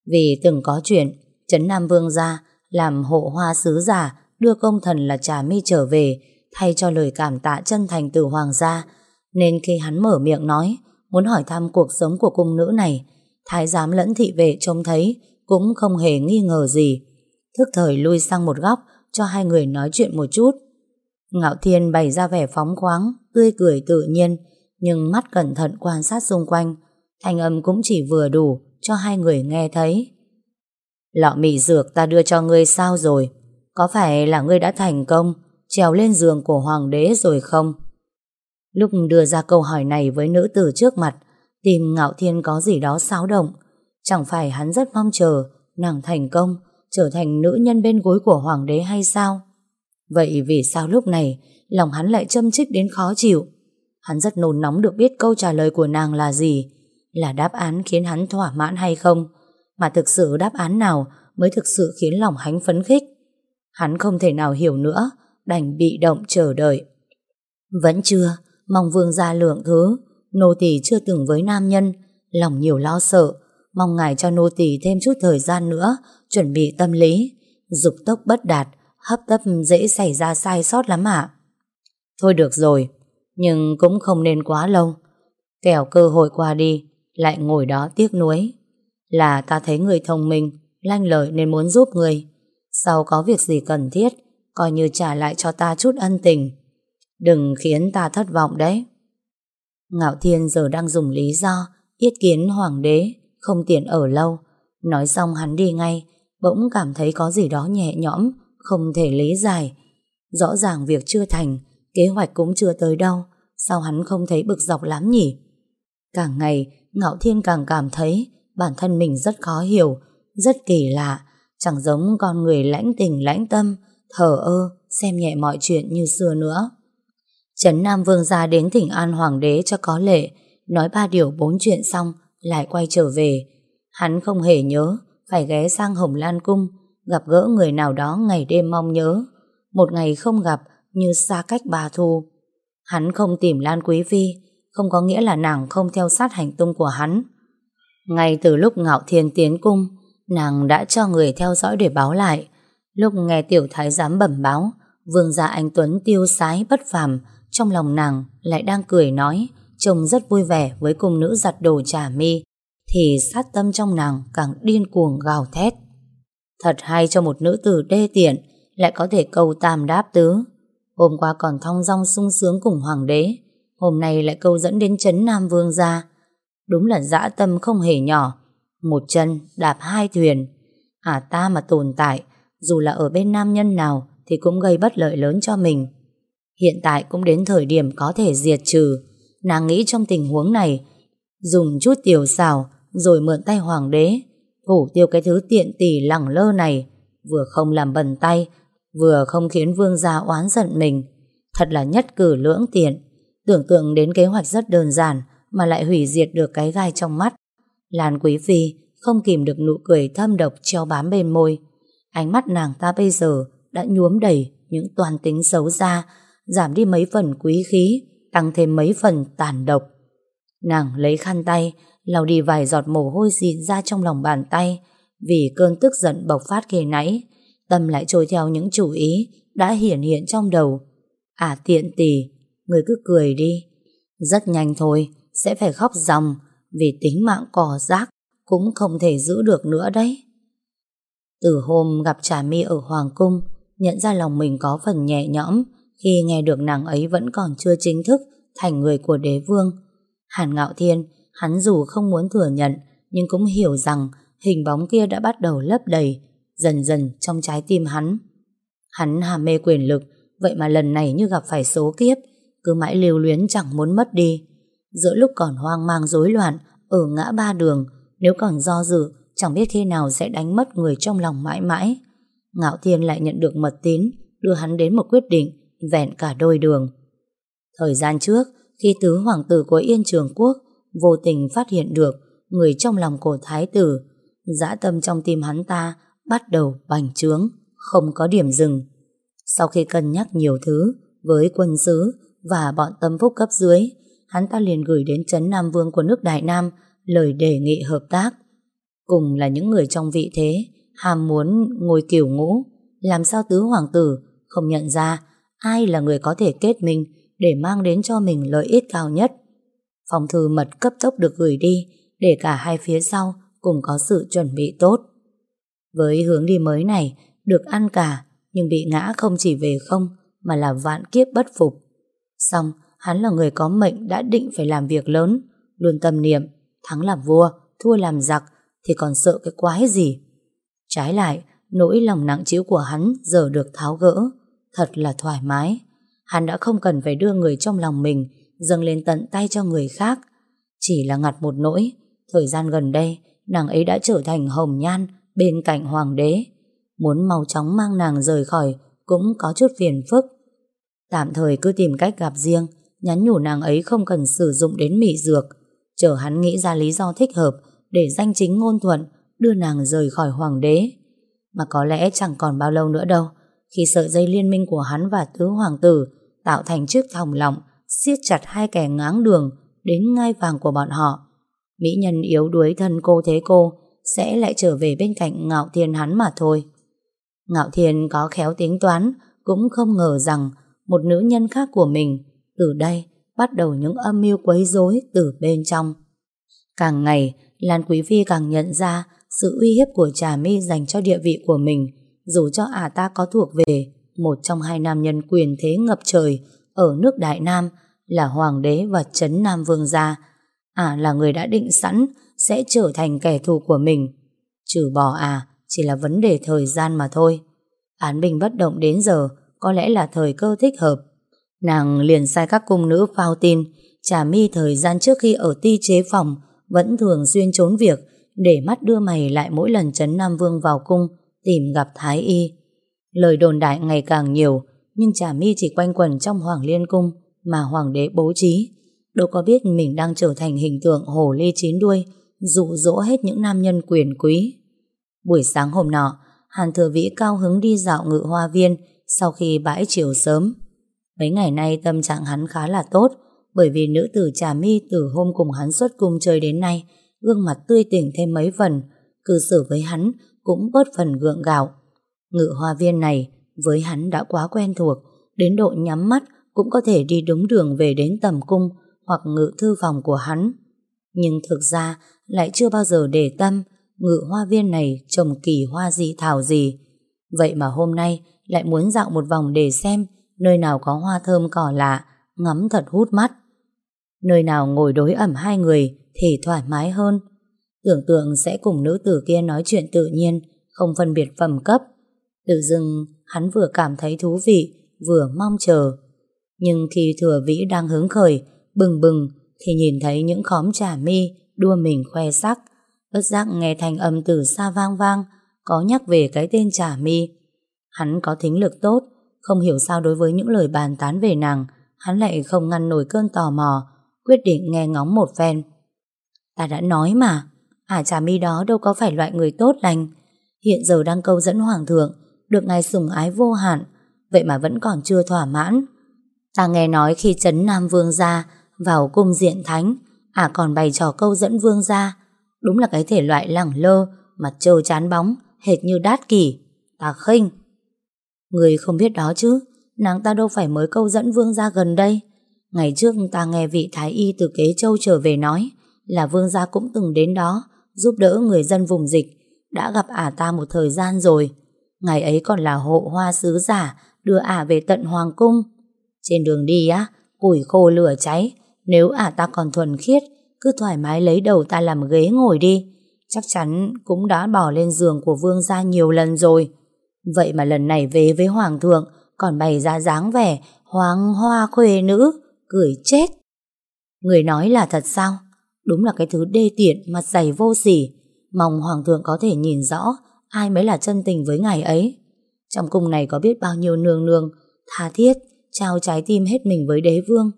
Vì từng có chuyện, Trấn Nam Vương ra làm hộ hoa sứ giả đưa công thần là Trà Mi trở về thay cho lời cảm tạ chân thành từ hoàng gia. Nên khi hắn mở miệng nói muốn hỏi thăm cuộc sống của cung nữ này, thái giám lẫn thị vệ trông thấy cũng không hề nghi ngờ gì. Thức thời lui sang một góc cho hai người nói chuyện một chút. Ngạo Thiên bày ra vẻ phóng khoáng, tươi cười tự nhiên, nhưng mắt cẩn thận quan sát xung quanh. Thanh âm cũng chỉ vừa đủ cho hai người nghe thấy. Lọ mị dược ta đưa cho ngươi sao rồi? Có phải là ngươi đã thành công trèo lên giường của hoàng đế rồi không? Lúc đưa ra câu hỏi này với nữ tử trước mặt, tìm Ngạo Thiên có gì đó xáo động. Chẳng phải hắn rất mong chờ nàng thành công, trở thành nữ nhân bên gối của hoàng đế hay sao? Vậy vì sao lúc này lòng hắn lại châm chích đến khó chịu? Hắn rất nôn nóng được biết câu trả lời của nàng là gì? Là đáp án khiến hắn thỏa mãn hay không? Mà thực sự đáp án nào mới thực sự khiến lòng hắn phấn khích? Hắn không thể nào hiểu nữa, đành bị động chờ đợi. Vẫn chưa, mong vương gia lượng thứ, nô tỳ chưa từng với nam nhân, lòng nhiều lo sợ, mong ngài cho nô tỳ thêm chút thời gian nữa, chuẩn bị tâm lý, dục tốc bất đạt, hấp tấp dễ xảy ra sai sót lắm ạ. Thôi được rồi, nhưng cũng không nên quá lâu. Kẻo cơ hội qua đi, lại ngồi đó tiếc nuối. Là ta thấy người thông minh, lanh lợi nên muốn giúp người. Sau có việc gì cần thiết, coi như trả lại cho ta chút ân tình. Đừng khiến ta thất vọng đấy. Ngạo Thiên giờ đang dùng lý do yết kiến hoàng đế, không tiện ở lâu. Nói xong hắn đi ngay, bỗng cảm thấy có gì đó nhẹ nhõm, không thể lý giải. Rõ ràng việc chưa thành, kế hoạch cũng chưa tới đâu, sao hắn không thấy bực dọc lắm nhỉ? Càng ngày, Ngạo Thiên càng cảm thấy bản thân mình rất khó hiểu, rất kỳ lạ, chẳng giống con người lãnh tình lãnh tâm, thờ ơ, xem nhẹ mọi chuyện như xưa nữa. Trấn Nam Vương ra đến thỉnh an hoàng đế cho có lệ, nói ba điều bốn chuyện xong, lại quay trở về. Hắn không hề nhớ, phải ghé sang Hồng Lan Cung, gặp gỡ người nào đó ngày đêm mong nhớ. Một ngày không gặp, như xa cách bà thu. Hắn không tìm Lan Quý Phi, không có nghĩa là nàng không theo sát hành tung của hắn. Ngay từ lúc Ngạo Thiên tiến cung, nàng đã cho người theo dõi để báo lại. Lúc nghe tiểu thái giám bẩm báo, vương gia anh Tuấn tiêu sái bất phàm, trong lòng nàng lại đang cười nói, trông rất vui vẻ với cung nữ giặt đồ trà mi, thì sát tâm trong nàng càng điên cuồng gào thét. Thật hay cho một nữ tử đê tiện, lại có thể câu tam đáp tứ. Hôm qua còn thong dong sung sướng cùng hoàng đế, hôm nay lại câu dẫn đến chấn Nam Vương gia. Đúng là dã tâm không hề nhỏ, một chân đạp hai thuyền. À ta mà tồn tại, dù là ở bên nam nhân nào thì cũng gây bất lợi lớn cho mình. Hiện tại cũng đến thời điểm có thể diệt trừ. Nàng nghĩ trong tình huống này, dùng chút tiểu xào rồi mượn tay hoàng đế, thủ tiêu cái thứ tiện tỷ lẳng lơ này, vừa không làm bẩn tay, vừa không khiến vương gia oán giận mình. Thật là nhất cử lưỡng tiện. Tưởng tượng đến kế hoạch rất đơn giản mà lại hủy diệt được cái gai trong mắt. Lan Quý Phi không kìm được nụ cười thâm độc treo bám bên môi. Ánh mắt nàng ta bây giờ đã nhuốm đầy những toàn tính xấu xa, giảm đi mấy phần quý khí, tăng thêm mấy phần tàn độc. Nàng lấy khăn tay, lau đi vài giọt mồ hôi dịn ra trong lòng bàn tay, vì cơn tức giận bộc phát khi nãy, tâm lại trôi theo những chủ ý đã hiển hiện trong đầu. À tiện tỷ, người cứ cười đi. Rất nhanh thôi, sẽ phải khóc ròng, vì tính mạng cỏ rác cũng không thể giữ được nữa đấy. Từ hôm gặp Trà My ở Hoàng Cung, nhận ra lòng mình có phần nhẹ nhõm khi nghe được nàng ấy vẫn còn chưa chính thức thành người của đế vương. Hàn Ngạo Thiên, hắn dù không muốn thừa nhận, nhưng cũng hiểu rằng hình bóng kia đã bắt đầu lấp đầy, dần dần trong trái tim hắn. Hắn hàm mê quyền lực, vậy mà lần này như gặp phải số kiếp, cứ mãi lưu luyến chẳng muốn mất đi. Giữa lúc còn hoang mang rối loạn, ở ngã ba đường, nếu còn do dự, chẳng biết khi nào sẽ đánh mất người trong lòng mãi mãi. Ngạo Thiên lại nhận được mật tín, đưa hắn đến một quyết định, vẹn cả đôi đường. Thời gian trước, khi tứ hoàng tử của Yên Trường Quốc vô tình phát hiện được người trong lòng của thái tử, dã tâm trong tim hắn ta bắt đầu bành trướng, không có điểm dừng. Sau khi cân nhắc nhiều thứ với quân sứ và bọn tâm phúc cấp dưới, hắn ta liền gửi đến Trấn Nam Vương của nước Đại Nam lời đề nghị hợp tác. Cùng là những người trong vị thế, ham muốn ngồi kiểu ngũ, làm sao tứ hoàng tử không nhận ra ai là người có thể kết minh để mang đến cho mình lợi ích cao nhất. Phòng thư mật cấp tốc được gửi đi để cả hai phía sau cùng có sự chuẩn bị tốt. Với hướng đi mới này, được ăn cả nhưng bị ngã không chỉ về không mà là vạn kiếp bất phục. Xong, hắn là người có mệnh đã định phải làm việc lớn, luôn tâm niệm, thắng làm vua, thua làm giặc thì còn sợ cái quái gì. Trái lại, nỗi lòng nặng trĩu của hắn giờ được tháo gỡ, thật là thoải mái. Hắn đã không cần phải đưa người trong lòng mình dâng lên tận tay cho người khác. Chỉ là ngặt một nỗi, thời gian gần đây, nàng ấy đã trở thành hồng nhan bên cạnh hoàng đế. Muốn mau chóng mang nàng rời khỏi cũng có chút phiền phức. Tạm thời cứ tìm cách gặp riêng, nhắn nhủ nàng ấy không cần sử dụng đến mị dược, chờ hắn nghĩ ra lý do thích hợp để danh chính ngôn thuận đưa nàng rời khỏi hoàng đế. Mà có lẽ chẳng còn bao lâu nữa đâu, khi sợi dây liên minh của hắn và tứ hoàng tử tạo thành chiếc thòng lọng siết chặt hai kẻ ngáng đường đến ngai vàng của bọn họ. Mỹ nhân yếu đuối thân cô thế cô sẽ lại trở về bên cạnh Ngạo Thiên hắn mà thôi. Ngạo Thiên có khéo tính toán cũng không ngờ rằng một nữ nhân khác của mình từ đây bắt đầu những âm mưu quấy rối từ bên trong. Càng ngày, Lan Quý Phi càng nhận ra sự uy hiếp của Trà My dành cho địa vị của mình, dù cho ả ta có thuộc về một trong hai nam nhân quyền thế ngập trời ở nước Đại Nam là Hoàng đế và Trấn Nam Vương gia. Ả là người đã định sẵn sẽ trở thành kẻ thù của mình. Trừ bỏ à, chỉ là vấn đề thời gian mà thôi. Án bình bất động đến giờ, có lẽ là thời cơ thích hợp. Nàng liền sai các cung nữ phao tin, Trà mi thời gian trước khi ở ti chế phòng vẫn thường xuyên trốn việc để mắt đưa mày lại mỗi lần Trấn Nam Vương vào cung tìm gặp Thái Y. Lời đồn đại ngày càng nhiều, nhưng Trà mi chỉ quanh quẩn trong Hoàng Liên Cung mà Hoàng đế bố trí. Đâu có biết mình đang trở thành hình tượng hồ ly chín đuôi, dụ dỗ hết những nam nhân quyền quý. Buổi sáng hôm nọ, Hàn Thừa Vĩ cao hứng đi dạo ngự hoa viên sau khi bãi chiều sớm. Mấy ngày nay tâm trạng hắn khá là tốt, bởi vì nữ tử Trà My từ hôm cùng hắn xuất cung chơi đến nay, gương mặt tươi tỉnh thêm mấy phần, cư xử với hắn cũng bớt phần gượng gạo. Ngự hoa viên này với hắn đã quá quen thuộc, đến độ nhắm mắt cũng có thể đi đúng đường về đến tầm cung hoặc ngự thư phòng của hắn. Nhưng thực ra lại chưa bao giờ để tâm ngự hoa viên này trồng kỳ hoa gì thảo gì. Vậy mà hôm nay lại muốn dạo một vòng để xem nơi nào có hoa thơm cỏ lạ, ngắm thật hút mắt. Nơi nào ngồi đối ẩm hai người thì thoải mái hơn. Tưởng tượng sẽ cùng nữ tử kia nói chuyện tự nhiên, không phân biệt phẩm cấp. Tự dưng hắn vừa cảm thấy thú vị, vừa mong chờ. Nhưng khi thừa vĩ đang hứng khởi, bừng bừng, thì nhìn thấy những khóm trà mi đua mình khoe sắc. Bất giác nghe thanh âm từ xa vang vang, có nhắc về cái tên trà mi. Hắn có thính lực tốt, không hiểu sao đối với những lời bàn tán về nàng, hắn lại không ngăn nổi cơn tò mò, quyết định nghe ngóng một phen. Ta đã nói mà, ả trà mi đó đâu có phải loại người tốt lành. Hiện giờ đang câu dẫn hoàng thượng, được ngài sủng ái vô hạn, vậy mà vẫn còn chưa thỏa mãn. Ta nghe nói khi chấn Nam Vương ra vào cung diện thánh, ả còn bày trò câu dẫn Vương ra, đúng là cái thể loại lẳng lơ, mặt trâu chán bóng, hệt như đát kỷ. Ta khinh. Người không biết đó chứ, nàng ta đâu phải mới câu dẫn Vương ra gần đây. Ngày trước ta nghe vị Thái Y từ Kế Châu trở về nói là Vương gia cũng từng đến đó giúp đỡ người dân vùng dịch, đã gặp ả ta một thời gian rồi. Ngày ấy còn là hộ hoa sứ giả đưa ả về tận Hoàng Cung. Trên đường đi á, củi khô lửa cháy, nếu ả ta còn thuần khiết, cứ thoải mái lấy đầu ta làm ghế ngồi đi. Chắc chắn cũng đã bỏ lên giường của vương gia nhiều lần rồi. Vậy mà lần này về với Hoàng thượng còn bày ra dáng vẻ hoàng hoa khuê nữ, cười chết. Người nói là thật sao? Đúng là cái thứ đê tiện, mặt dày vô sỉ. Mong Hoàng thượng có thể nhìn rõ ai mới là chân tình với ngài ấy. Trong cung này có biết bao nhiêu nương nương, tha thiết, trao trái tim hết mình với đế vương.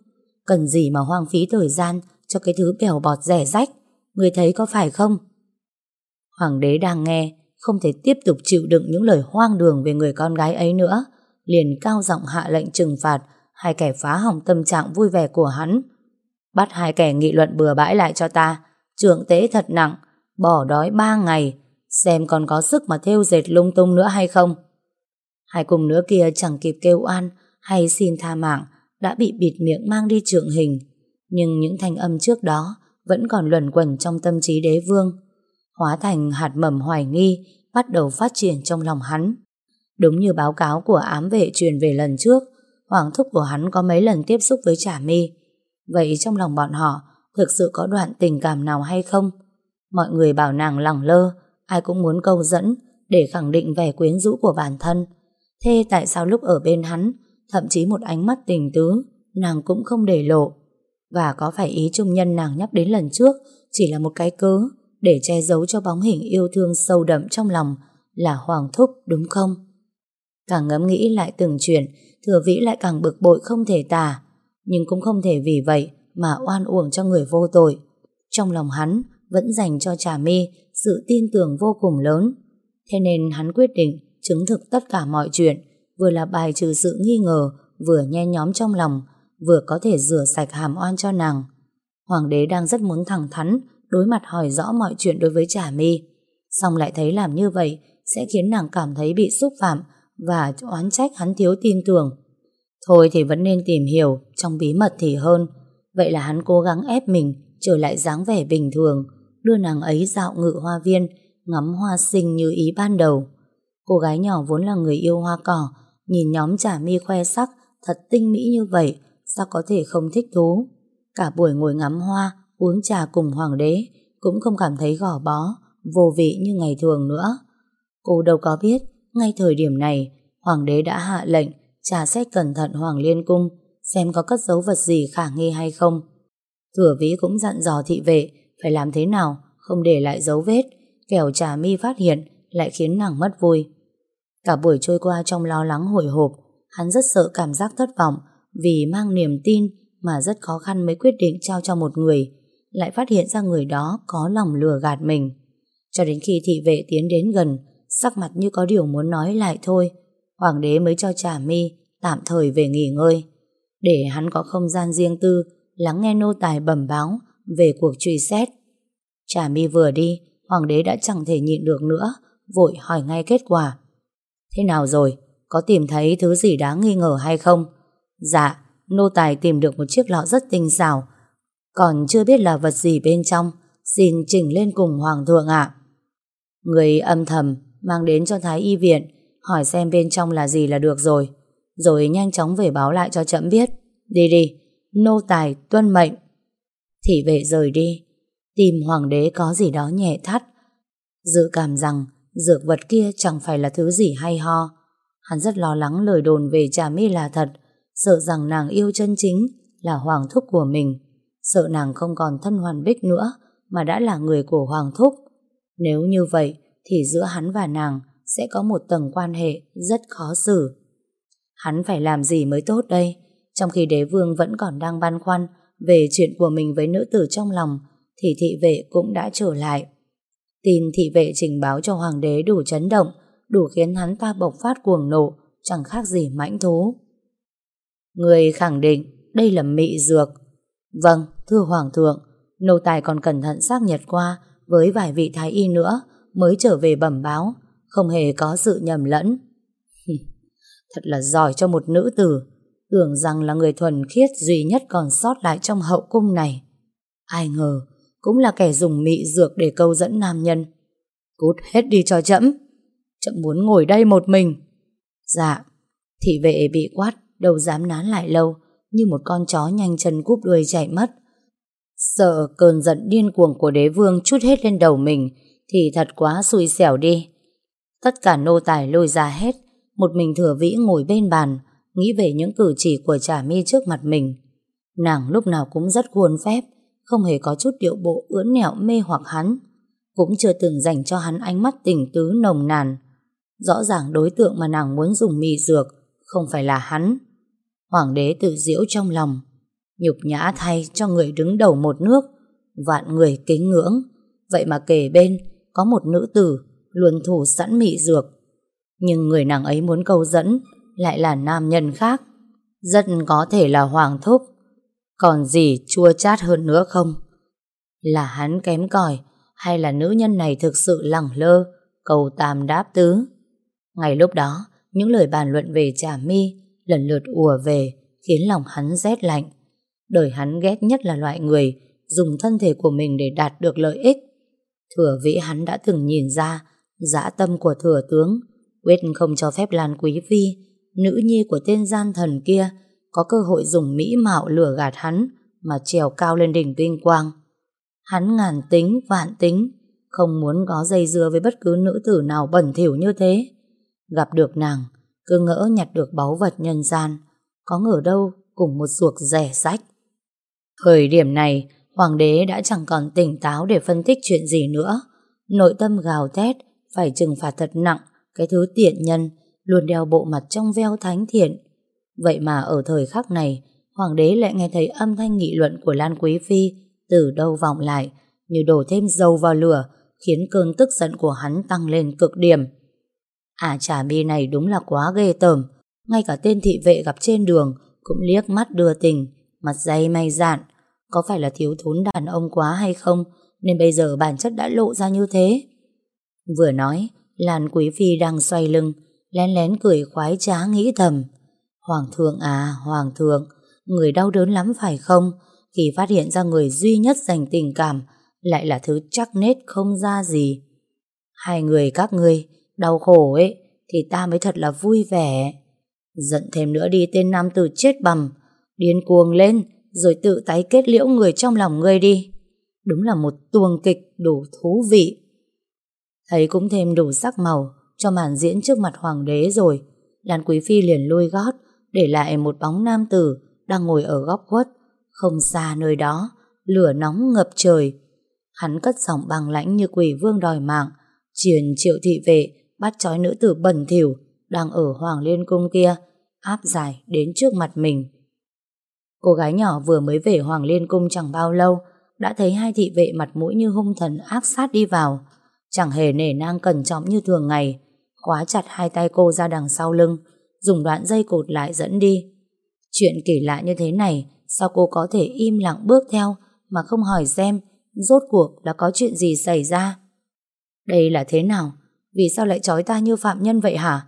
Cần gì mà hoang phí thời gian cho cái thứ bèo bọt rẻ rách. Người thấy có phải không? Hoàng đế đang nghe, không thể tiếp tục chịu đựng những lời hoang đường về người con gái ấy nữa. Liền cao giọng hạ lệnh trừng phạt hai kẻ phá hỏng tâm trạng vui vẻ của hắn. Bắt hai kẻ nghị luận bừa bãi lại cho ta. Trưởng tế thật nặng, bỏ đói ba ngày, xem còn có sức mà thêu dệt lung tung nữa hay không. Hai cùng nữa kia chẳng kịp kêu oan hay xin tha mạng, đã bị bịt miệng mang đi trượng hình. Nhưng những thanh âm trước đó vẫn còn luẩn quẩn trong tâm trí đế vương, hóa thành hạt mầm hoài nghi bắt đầu phát triển trong lòng hắn. Đúng như báo cáo của ám vệ truyền về lần trước, hoàng thúc của hắn có mấy lần tiếp xúc với trả mi. Vậy trong lòng bọn họ thực sự có đoạn tình cảm nào hay không? Mọi người bảo nàng lẳng lơ, ai cũng muốn câu dẫn để khẳng định vẻ quyến rũ của bản thân. Thế tại sao lúc ở bên hắn, thậm chí một ánh mắt tình tứ, nàng cũng không để lộ? Và có phải ý trung nhân nàng nhắc đến lần trước chỉ là một cái cớ để che giấu cho bóng hình yêu thương sâu đậm trong lòng là Hoàng Thúc đúng không? Càng ngẫm nghĩ lại từng chuyện, thừa vĩ lại càng bực bội không thể tả, nhưng cũng không thể vì vậy mà oan uổng cho người vô tội. Trong lòng hắn vẫn dành cho Trà My sự tin tưởng vô cùng lớn. Thế nên hắn quyết định chứng thực tất cả mọi chuyện, vừa là bài trừ sự nghi ngờ, vừa nhe nhóm trong lòng, vừa có thể rửa sạch hàm oan cho nàng. Hoàng đế đang rất muốn thẳng thắn, đối mặt hỏi rõ mọi chuyện đối với Trà My. Xong lại thấy làm như vậy sẽ khiến nàng cảm thấy bị xúc phạm và oán trách hắn thiếu tin tưởng. Thôi thì vẫn nên tìm hiểu trong bí mật thì hơn. Vậy là hắn cố gắng ép mình trở lại dáng vẻ bình thường, đưa nàng ấy dạo ngự hoa viên, ngắm hoa xinh như ý ban đầu. Cô gái nhỏ vốn là người yêu hoa cỏ, nhìn nhóm trả mi khoe sắc, thật tinh mỹ như vậy, sao có thể không thích thú. Cả buổi ngồi ngắm hoa, uống trà cùng hoàng đế, cũng không cảm thấy gò bó, vô vị như ngày thường nữa. Cô đâu có biết, ngay thời điểm này, hoàng đế đã hạ lệnh trà xét cẩn thận hoàng liên cung, xem có cất dấu vật gì khả nghi hay không. Thừa vĩ cũng dặn dò thị vệ phải làm thế nào không để lại dấu vết, kẻo trà mi phát hiện lại khiến nàng mất vui. Cả buổi trôi qua trong lo lắng hồi hộp, hắn rất sợ cảm giác thất vọng vì mang niềm tin mà rất khó khăn mới quyết định trao cho một người, lại phát hiện ra người đó có lòng lừa gạt mình. Cho đến khi thị vệ tiến đến gần, sắc mặt như có điều muốn nói lại thôi, hoàng đế mới cho trà mi tạm thời về nghỉ ngơi, để hắn có không gian riêng tư lắng nghe nô tài bẩm báo về cuộc truy xét. Trà mi vừa đi, hoàng đế đã chẳng thể nhịn được nữa, vội hỏi ngay kết quả. Thế nào rồi? Có tìm thấy thứ gì đáng nghi ngờ hay không? Dạ, nô tài tìm được một chiếc lọ rất tinh xảo, còn chưa biết là vật gì bên trong, xin chỉnh lên cùng hoàng thượng ạ. Người âm thầm mang đến cho Thái Y viện, hỏi xem bên trong là gì là được rồi, rồi nhanh chóng về báo lại cho chậm biết. Đi đi, nô tài tuân mệnh. Thị vệ rời đi, tìm hoàng đế có gì đó nhẹ thắt. Dự cảm rằng dược vật kia chẳng phải là thứ gì hay ho. Hắn rất lo lắng lời đồn về trà mi là thật, sợ rằng nàng yêu chân chính là hoàng thúc của mình, sợ nàng không còn thân hoàn bích nữa mà đã là người của hoàng thúc. Nếu như vậy thì giữa hắn và nàng sẽ có một tầng quan hệ rất khó xử. Hắn phải làm gì mới tốt đây? Trong khi đế vương vẫn còn đang băn khoăn về chuyện của mình với nữ tử trong lòng, thì thị vệ cũng đã trở lại. Tin thị vệ trình báo cho hoàng đế đủ chấn động, đủ khiến hắn ta bộc phát cuồng nộ, chẳng khác gì mãnh thú. Người khẳng định đây là mị dược. Vâng, thưa hoàng thượng, nô tài còn cẩn thận xác nhật qua với vài vị thái y nữa mới trở về bẩm báo, không hề có sự nhầm lẫn. [laughs] Thật là giỏi cho một nữ tử, tưởng rằng là người thuần khiết duy nhất còn sót lại trong hậu cung này. Ai ngờ, cũng là kẻ dùng mị dược để câu dẫn nam nhân. Cút hết đi cho chậm. Chậm muốn ngồi đây một mình. Dạ, thị vệ bị quát, đâu dám nán lại lâu, như một con chó nhanh chân cúp đuôi chạy mất. Sợ cơn giận điên cuồng của đế vương chút hết lên đầu mình, thì thật quá xui xẻo đi. Tất cả nô tài lôi ra hết, một mình thừa vĩ ngồi bên bàn, nghĩ về những cử chỉ của trả mi trước mặt mình. Nàng lúc nào cũng rất khuôn phép, không hề có chút điệu bộ ưỡn nẹo mê hoặc hắn, cũng chưa từng dành cho hắn ánh mắt tình tứ nồng nàn. Rõ ràng đối tượng mà nàng muốn dùng mì dược không phải là hắn. Hoàng đế tự diễu trong lòng, nhục nhã thay cho người đứng đầu một nước, vạn người kính ngưỡng, vậy mà kề bên có một nữ tử luôn thủ sẵn mị dược. Nhưng người nàng ấy muốn câu dẫn lại là nam nhân khác, rất có thể là hoàng thúc. Còn gì chua chát hơn nữa không? Là hắn kém cỏi hay là nữ nhân này thực sự lẳng lơ, cầu tam đáp tứ? Ngày lúc đó, những lời bàn luận về trà mi lần lượt ùa về, khiến lòng hắn rét lạnh. Đời hắn ghét nhất là loại người dùng thân thể của mình để đạt được lợi ích. Thừa vĩ hắn đã từng nhìn ra dã tâm của thừa tướng, quyết không cho phép Lan Quý Phi, nữ nhi của tên gian thần kia, có cơ hội dùng mỹ mạo lừa gạt hắn mà trèo cao lên đỉnh vinh quang. Hắn ngàn tính, vạn tính, không muốn có dây dưa với bất cứ nữ tử nào bẩn thỉu như thế. Gặp được nàng, cứ ngỡ nhặt được báu vật nhân gian, có ngờ đâu cùng một ruột rẻ rách. Thời điểm này, hoàng đế đã chẳng còn tỉnh táo để phân tích chuyện gì nữa. Nội tâm gào thét, phải trừng phạt thật nặng cái thứ tiện nhân luôn đeo bộ mặt trong veo thánh thiện. Vậy mà ở thời khắc này, hoàng đế lại nghe thấy âm thanh nghị luận của Lan Quý Phi từ đâu vọng lại, như đổ thêm dầu vào lửa, khiến cơn tức giận của hắn tăng lên cực điểm. À trà mi này đúng là quá ghê tởm, ngay cả tên thị vệ gặp trên đường cũng liếc mắt đưa tình, mặt dày may dạn. Có phải là thiếu thốn đàn ông quá hay không, nên bây giờ bản chất đã lộ ra như thế? Vừa nói, Lan Quý Phi đang xoay lưng, lén lén cười khoái trá nghĩ thầm. Hoàng thượng à, Hoàng thượng, người đau đớn lắm phải không? Khi phát hiện ra người duy nhất dành tình cảm lại là thứ chắc nết không ra gì. Hai người các ngươi đau khổ ấy thì ta mới thật là vui vẻ. Giận thêm nữa đi tên nam tử chết bầm, điên cuồng lên rồi tự tái kết liễu người trong lòng ngươi đi. Đúng là một tuồng kịch đủ thú vị. Thấy cũng thêm đủ sắc màu cho màn diễn trước mặt hoàng đế rồi. Lan Quý Phi liền lôi gót để lại một bóng nam tử đang ngồi ở góc khuất, không xa nơi đó, lửa nóng ngập trời. Hắn cất giọng bằng lãnh như quỷ vương đòi mạng, truyền triệu thị vệ bắt trói nữ tử bẩn thỉu đang ở Hoàng Liên Cung kia, áp giải đến trước mặt mình. Cô gái nhỏ vừa mới về Hoàng Liên Cung chẳng bao lâu, đã thấy hai thị vệ mặt mũi như hung thần ác sát đi vào, chẳng hề nể nang cẩn trọng như thường ngày, khóa chặt hai tay cô ra đằng sau lưng, dùng đoạn dây cột lại dẫn đi. Chuyện kỳ lạ như thế này, sao cô có thể im lặng bước theo mà không hỏi xem rốt cuộc là có chuyện gì xảy ra? Đây là thế nào? Vì sao lại trói ta như phạm nhân vậy hả?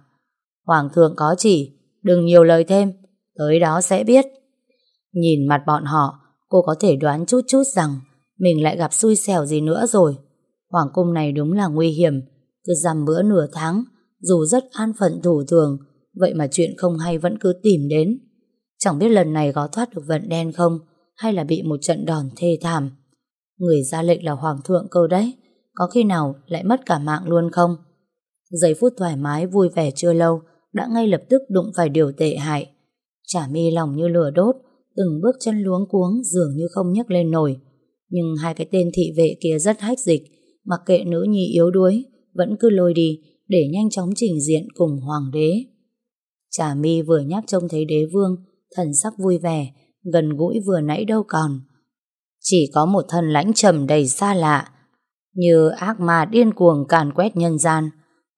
Hoàng thượng có chỉ, đừng nhiều lời thêm, tới đó sẽ biết. Nhìn mặt bọn họ, cô có thể đoán chút chút rằng mình lại gặp xui xẻo gì nữa rồi. Hoàng cung này đúng là nguy hiểm, cứ dằm bữa nửa tháng, dù rất an phận thủ thường, vậy mà chuyện không hay vẫn cứ tìm đến. Chẳng biết lần này có thoát được vận đen không, hay là bị một trận đòn thê thảm. Người ra lệnh là hoàng thượng cơ đấy, có khi nào lại mất cả mạng luôn không? Giây phút thoải mái vui vẻ chưa lâu, đã ngay lập tức đụng phải điều tệ hại. Chả mi lòng như lửa đốt, từng bước chân luống cuống dường như không nhấc lên nổi. Nhưng hai cái tên thị vệ kia rất hách dịch, mặc kệ nữ nhi yếu đuối, vẫn cứ lôi đi để nhanh chóng trình diện cùng hoàng đế. trà mi vừa nhắc trông thấy đế vương, thần sắc vui vẻ, gần gũi vừa nãy đâu còn. Chỉ có một thân lãnh trầm đầy xa lạ, như ác ma điên cuồng càn quét nhân gian.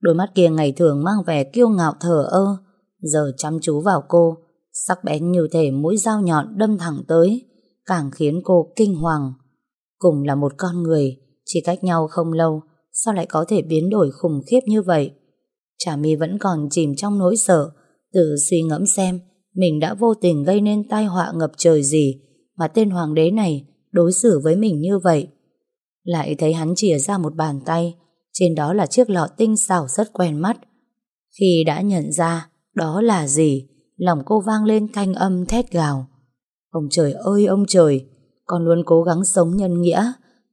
Đôi mắt kia ngày thường mang vẻ kiêu ngạo thở ơ, giờ chăm chú vào cô, sắc bén như thể mũi dao nhọn đâm thẳng tới, càng khiến cô kinh hoàng. Cùng là một con người, chỉ cách nhau không lâu, sao lại có thể biến đổi khủng khiếp như vậy? Trà my vẫn còn chìm trong nỗi sợ, tự suy ngẫm xem mình đã vô tình gây nên tai họa ngập trời gì mà tên hoàng đế này đối xử với mình như vậy. Lại thấy hắn chìa ra một bàn tay, trên đó là chiếc lọ tinh xảo rất quen mắt. Khi đã nhận ra đó là gì, lòng cô vang lên thanh âm thét gào. Ông trời ơi ông trời, con luôn cố gắng sống nhân nghĩa,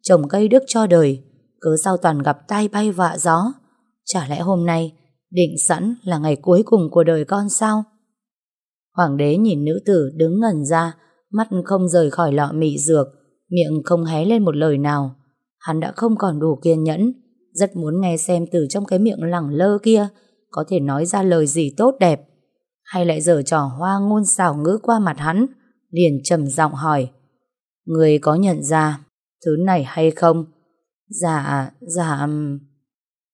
trồng cây đức cho đời, cớ sao toàn gặp tai bay vạ gió. Chả lẽ hôm nay định sẵn là ngày cuối cùng của đời con sao? Hoàng đế nhìn nữ tử đứng ngẩn ra, mắt không rời khỏi lọ mị dược, miệng không hé lên một lời nào. Hắn đã không còn đủ kiên nhẫn, rất muốn nghe xem từ trong cái miệng lẳng lơ kia có thể nói ra lời gì tốt đẹp. Hay lại giở trò hoa ngôn xảo ngữ qua mặt hắn, liền trầm giọng hỏi. Người có nhận ra thứ này hay không? Dạ, dạ...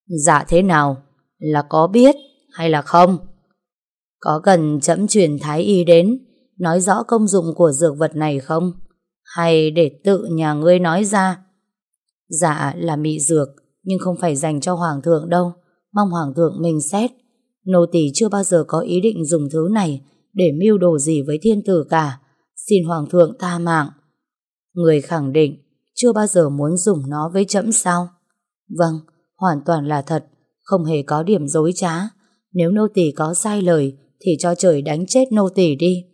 Dạ thế nào? Là có biết hay là không? Có cần chậm truyền thái y đến nói rõ công dụng của dược vật này không? Hay để tự nhà ngươi nói ra? Dạ là mị dược nhưng không phải dành cho hoàng thượng đâu. Mong hoàng thượng mình xét. Nô tỳ chưa bao giờ có ý định dùng thứ này để mưu đồ gì với thiên tử cả. Xin hoàng thượng tha mạng. Người khẳng định chưa bao giờ muốn dùng nó với chậm sao? Vâng, hoàn toàn là thật, không hề có điểm dối trá. Nếu nô tỳ có sai lời thì cho trời đánh chết nô tỳ đi.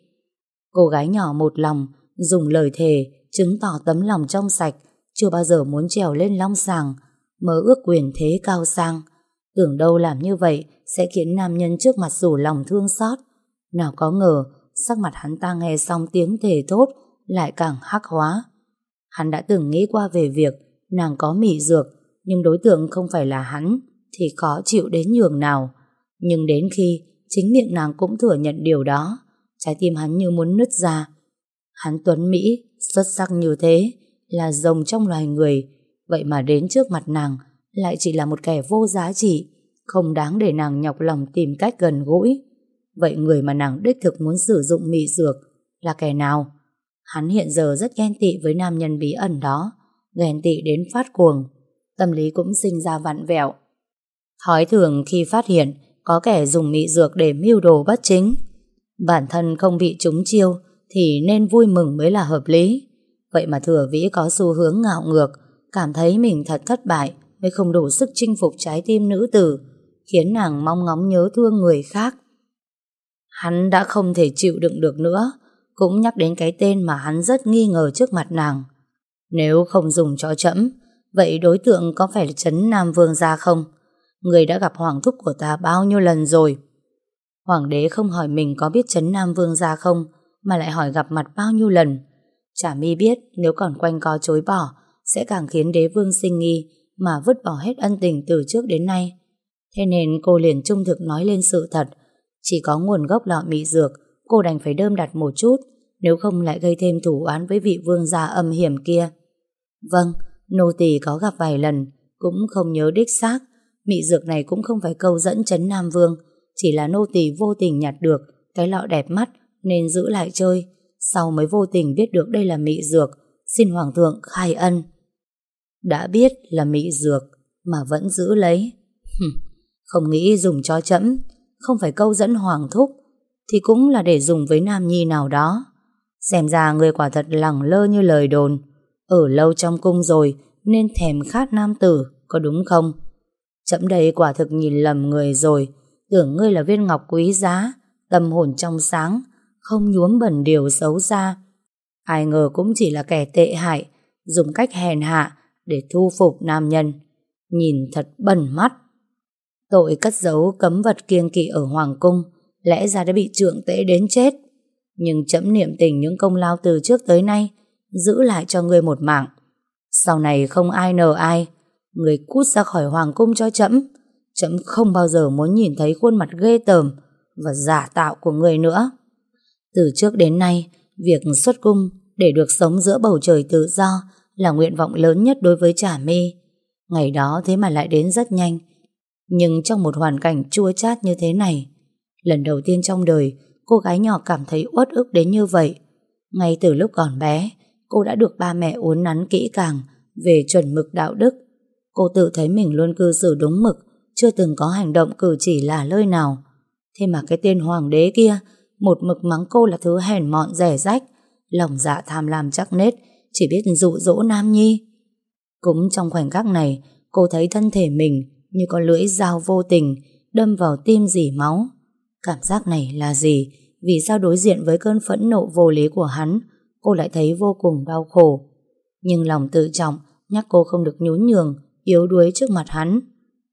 Cô gái nhỏ một lòng dùng lời thề chứng tỏ tấm lòng trong sạch chưa bao giờ muốn trèo lên long sàng mơ ước quyền thế cao sang tưởng đâu làm như vậy sẽ khiến nam nhân trước mặt rủ lòng thương xót nào có ngờ sắc mặt hắn ta nghe xong tiếng thề thốt lại càng hắc hóa hắn đã từng nghĩ qua về việc nàng có mị dược, nhưng đối tượng không phải là hắn thì khó chịu đến nhường nào. Nhưng đến khi chính miệng nàng cũng thừa nhận điều đó, trái tim hắn như muốn nứt ra. Hắn tuấn Mỹ, xuất sắc như thế, là rồng trong loài người. Vậy mà đến trước mặt nàng lại chỉ là một kẻ vô giá trị, không đáng để nàng nhọc lòng tìm cách gần gũi. Vậy người mà nàng đích thực muốn sử dụng mị dược là kẻ nào? Hắn hiện giờ rất ghen tị với nam nhân bí ẩn đó ghen tị đến phát cuồng tâm lý cũng sinh ra vặn vẹo thói thường khi phát hiện có kẻ dùng mị dược để mưu đồ bất chính bản thân không bị trúng chiêu thì nên vui mừng mới là hợp lý Vậy mà thừa vĩ có xu hướng ngạo ngược, cảm thấy mình thật thất bại mới không đủ sức chinh phục trái tim nữ tử, khiến nàng mong ngóng nhớ thương người khác. Hắn đã không thể chịu đựng được nữa, cũng nhắc đến cái tên mà hắn rất nghi ngờ trước mặt nàng. Nếu không dùng cho chậm, vậy đối tượng có phải là Trấn Nam Vương gia không? Người đã gặp Hoàng Thúc của ta bao nhiêu lần rồi? Hoàng đế không hỏi mình có biết Trấn Nam Vương gia không, mà lại hỏi gặp mặt bao nhiêu lần. Chả mi biết nếu còn quanh co chối bỏ sẽ càng khiến đế vương sinh nghi mà vứt bỏ hết ân tình từ trước đến nay. Thế nên cô liền trung thực nói lên sự thật. Chỉ có nguồn gốc lọ mị dược cô đành phải đơm đặt một chút nếu không lại gây thêm thủ án với vị vương gia âm hiểm kia. Vâng, nô tỳ có gặp vài lần cũng không nhớ đích xác mị dược này cũng không phải câu dẫn chấn Nam Vương chỉ là nô tỳ vô tình nhặt được cái lọ đẹp mắt nên giữ lại chơi sau mới vô tình biết được đây là mị dược, xin Hoàng thượng khai ân. Đã biết là mị dược, mà vẫn giữ lấy. không nghĩ dùng cho chậm, không phải câu dẫn Hoàng thúc, thì cũng là để dùng với nam nhi nào đó. Xem ra người quả thật lẳng lơ như lời đồn, ở lâu trong cung rồi nên thèm khát nam tử, có đúng không? Chậm đây quả thực nhìn lầm người rồi, tưởng ngươi là viên ngọc quý giá, tâm hồn trong sáng, không nhuốm bẩn điều xấu xa. Ai ngờ cũng chỉ là kẻ tệ hại, dùng cách hèn hạ để thu phục nam nhân. Nhìn thật bẩn mắt. Tội cất giấu cấm vật kiêng kỵ ở Hoàng Cung, lẽ ra đã bị trượng tễ đến chết. Nhưng chấm niệm tình những công lao từ trước tới nay, giữ lại cho ngươi một mạng. Sau này không ai nờ ai, người cút ra khỏi hoàng cung cho chấm. Chấm không bao giờ muốn nhìn thấy khuôn mặt ghê tởm và giả tạo của người nữa. Từ trước đến nay, việc xuất cung để được sống giữa bầu trời tự do là nguyện vọng lớn nhất đối với Trà Mi. Ngày đó thế mà lại đến rất nhanh. Nhưng trong một hoàn cảnh chua chát như thế này, lần đầu tiên trong đời cô gái nhỏ cảm thấy uất ức đến như vậy. Ngay từ lúc còn bé, cô đã được ba mẹ uốn nắn kỹ càng về chuẩn mực đạo đức. Cô tự thấy mình luôn cư xử đúng mực, chưa từng có hành động cử chỉ là lơi nào. Thế mà cái tên hoàng đế kia một mực mắng cô là thứ hèn mọn rẻ rách, lòng dạ tham lam chắc nết, chỉ biết dụ dỗ Nam Nhi. Cũng trong khoảnh khắc này, cô thấy thân thể mình như có lưỡi dao vô tình đâm vào tim dỉ máu. Cảm giác này là gì? Vì sao đối diện với cơn phẫn nộ vô lý của hắn, cô lại thấy vô cùng đau khổ. Nhưng lòng tự trọng nhắc cô không được nhún nhường, yếu đuối trước mặt hắn.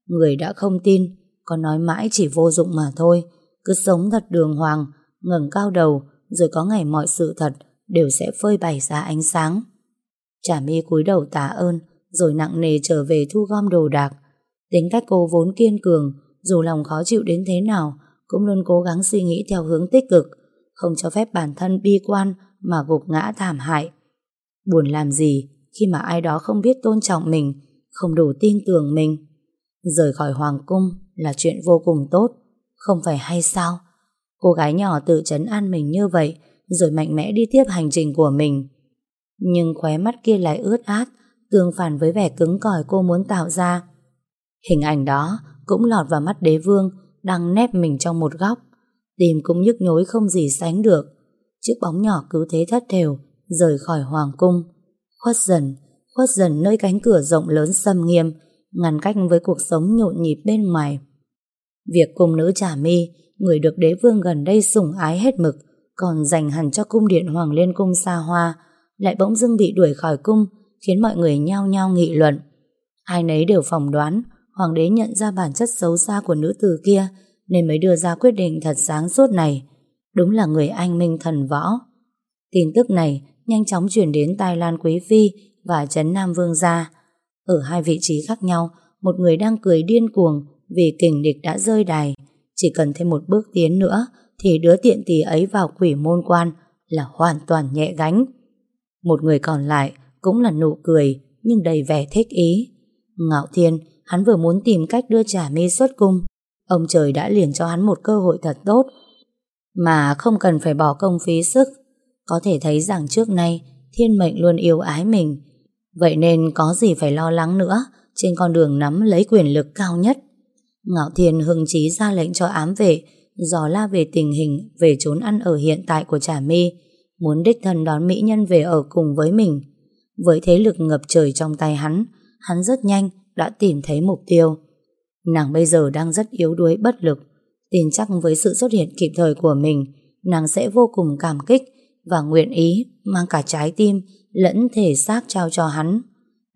Người đã không tin, còn nói mãi chỉ vô dụng mà thôi. Cứ sống thật đường hoàng, ngẩng cao đầu, rồi có ngày mọi sự thật đều sẽ phơi bày ra ánh sáng. Trả mi cúi đầu tạ ơn, rồi nặng nề trở về thu gom đồ đạc. Tính cách cô vốn kiên cường, dù lòng khó chịu đến thế nào, cũng luôn cố gắng suy nghĩ theo hướng tích cực, không cho phép bản thân bi quan mà gục ngã thảm hại. Buồn làm gì khi mà ai đó không biết tôn trọng mình, không đủ tin tưởng mình. Rời khỏi hoàng cung là chuyện vô cùng tốt, không phải hay sao? Cô gái nhỏ tự chấn an mình như vậy, rồi mạnh mẽ đi tiếp hành trình của mình. Nhưng khóe mắt kia lại ướt át, tương phản với vẻ cứng cỏi cô muốn tạo ra. Hình ảnh đó cũng lọt vào mắt đế vương, đang nép mình trong một góc. Tìm cũng nhức nhối không gì sánh được. Chiếc bóng nhỏ cứ thế thất thều, rời khỏi hoàng cung. Khuất dần, khuất dần nơi cánh cửa rộng lớn xâm nghiêm, ngăn cách với cuộc sống nhộn nhịp bên ngoài. Việc cung nữ trả mi, người được đế vương gần đây sủng ái hết mực, còn dành hẳn cho cung điện Hoàng Liên Cung xa hoa, lại bỗng dưng bị đuổi khỏi cung, khiến mọi người nhao nhao nghị luận. Ai nấy đều phỏng đoán, Hoàng đế nhận ra bản chất xấu xa của nữ tử kia, nên mới đưa ra quyết định thật sáng suốt này. Đúng là người anh minh thần võ. Tin tức này nhanh chóng chuyển đến tai Lan Quý Phi và Trấn Nam Vương gia. Ở hai vị trí khác nhau, một người đang cười điên cuồng vì kình địch đã rơi đài. Chỉ cần thêm một bước tiến nữa thì đứa tiện tỷ ấy vào quỷ môn quan là hoàn toàn nhẹ gánh. Một người còn lại cũng là nụ cười nhưng đầy vẻ thích ý. Ngạo Thiên, hắn vừa muốn tìm cách đưa trả mi xuất cung. Ông trời đã liền cho hắn một cơ hội thật tốt mà không cần phải bỏ công phí sức. Có thể thấy rằng trước nay thiên mệnh luôn yêu ái mình. Vậy nên có gì phải lo lắng nữa trên con đường nắm lấy quyền lực cao nhất. Ngạo Thiên hưng trí ra lệnh cho ám vệ dò la về tình hình về trốn ăn ở hiện tại của Trà My, muốn đích thân đón mỹ nhân về ở cùng với mình. Với thế lực ngập trời trong tay hắn, hắn rất nhanh đã tìm thấy mục tiêu. Nàng bây giờ đang rất yếu đuối bất lực, tin chắc với sự xuất hiện kịp thời của mình, nàng sẽ vô cùng cảm kích và nguyện ý mang cả trái tim lẫn thể xác trao cho hắn.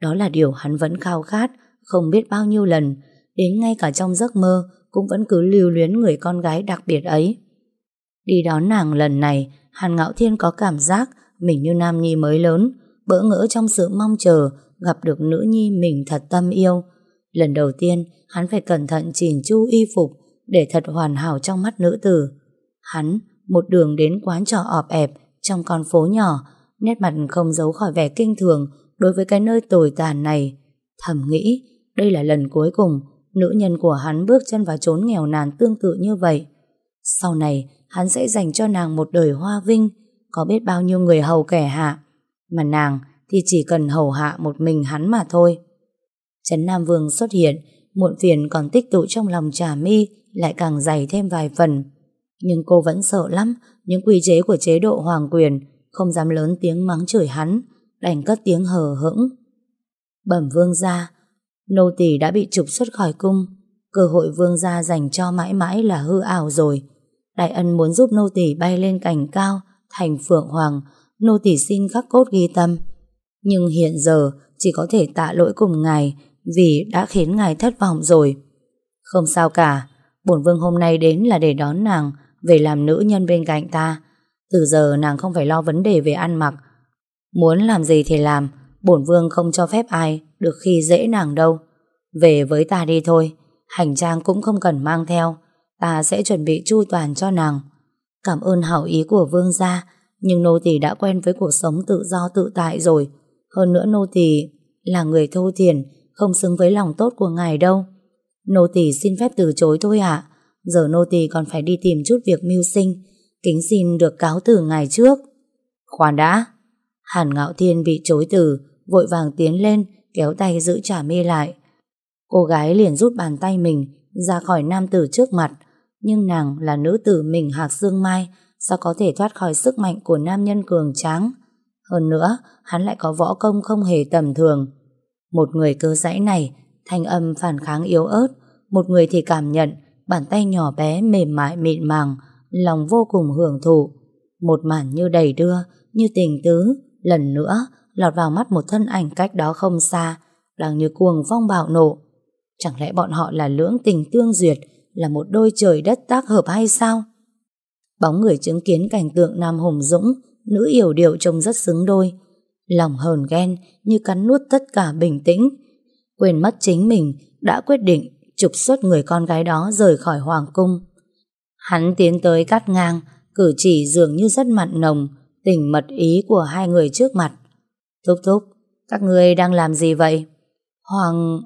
Đó là điều hắn vẫn khao khát, không biết bao nhiêu lần, đến ngay cả trong giấc mơ cũng vẫn cứ lưu luyến người con gái đặc biệt ấy. Đi đón nàng lần này, Hàn Ngạo Thiên có cảm giác mình như Nam Nhi mới lớn, bỡ ngỡ trong sự mong chờ gặp được nữ nhi mình thật tâm yêu. Lần đầu tiên, hắn phải cẩn thận chỉnh chu y phục để thật hoàn hảo trong mắt nữ tử. Hắn, một đường đến quán trọ ọp ẹp trong con phố nhỏ, nét mặt không giấu khỏi vẻ kinh thường đối với cái nơi tồi tàn này. Thầm nghĩ, đây là lần cuối cùng nữ nhân của hắn bước chân vào chốn nghèo nàn tương tự như vậy. Sau này, hắn sẽ dành cho nàng một đời hoa vinh, có biết bao nhiêu người hầu kẻ hạ. Mà nàng thì chỉ cần hầu hạ một mình hắn mà thôi. Trấn Nam Vương xuất hiện, muộn phiền còn tích tụ trong lòng trà mi lại càng dày thêm vài phần. Nhưng cô vẫn sợ lắm những quy chế của chế độ hoàng quyền, không dám lớn tiếng mắng chửi hắn, đành cất tiếng hờ hững. Bẩm vương gia, nô tỳ đã bị trục xuất khỏi cung, cơ hội vương gia dành cho mãi mãi là hư ảo rồi. Đại ân muốn giúp nô tỳ bay lên cành cao, thành phượng hoàng, nô tỳ xin khắc cốt ghi tâm. Nhưng hiện giờ chỉ có thể tạ lỗi cùng ngài vì đã khiến ngài thất vọng rồi. Không sao cả, bổn vương hôm nay đến là để đón nàng về làm nữ nhân bên cạnh ta. Từ giờ nàng không phải lo vấn đề về ăn mặc. Muốn làm gì thì làm, bổn vương không cho phép ai được khi dễ nàng đâu. Về với ta đi thôi, hành trang cũng không cần mang theo, ta sẽ chuẩn bị chu toàn cho nàng. Cảm ơn hảo ý của vương gia, nhưng nô tỳ đã quen với cuộc sống tự do tự tại rồi. Hơn nữa nô tỳ là người thô tiền không xứng với lòng tốt của ngài đâu. Nô tỳ xin phép từ chối thôi ạ. Giờ nô tỳ còn phải đi tìm chút việc mưu sinh, kính xin được cáo từ ngài trước. Khoan đã. Hàn Ngạo Thiên bị chối từ, vội vàng tiến lên, kéo tay giữ trả mi lại. Cô gái liền rút bàn tay mình ra khỏi nam tử trước mặt, nhưng nàng là nữ tử mình Hạc Dương Mai, sao có thể thoát khỏi sức mạnh của nam nhân cường tráng. Hơn nữa, hắn lại có võ công không hề tầm thường. Một người cơ dãy này, thanh âm phản kháng yếu ớt, một người thì cảm nhận bàn tay nhỏ bé mềm mại mịn màng, lòng vô cùng hưởng thụ. Một màn như đầy đưa, như tình tứ, lần nữa lọt vào mắt một thân ảnh cách đó không xa, đang như cuồng phong bạo nộ. Chẳng lẽ bọn họ là lưỡng tình tương duyệt, là một đôi trời đất tác hợp hay sao? Bóng người chứng kiến cảnh tượng Nam Hùng Dũng, nữ yểu điệu trông rất xứng đôi. Lòng hờn ghen như cắn nuốt tất cả bình tĩnh. Quên mất chính mình đã quyết định trục xuất người con gái đó rời khỏi hoàng cung. Hắn tiến tới cắt ngang, cử chỉ dường như rất mặn nồng, tình mật ý của hai người trước mặt. Thúc thúc, các ngươi đang làm gì vậy? Hoàng...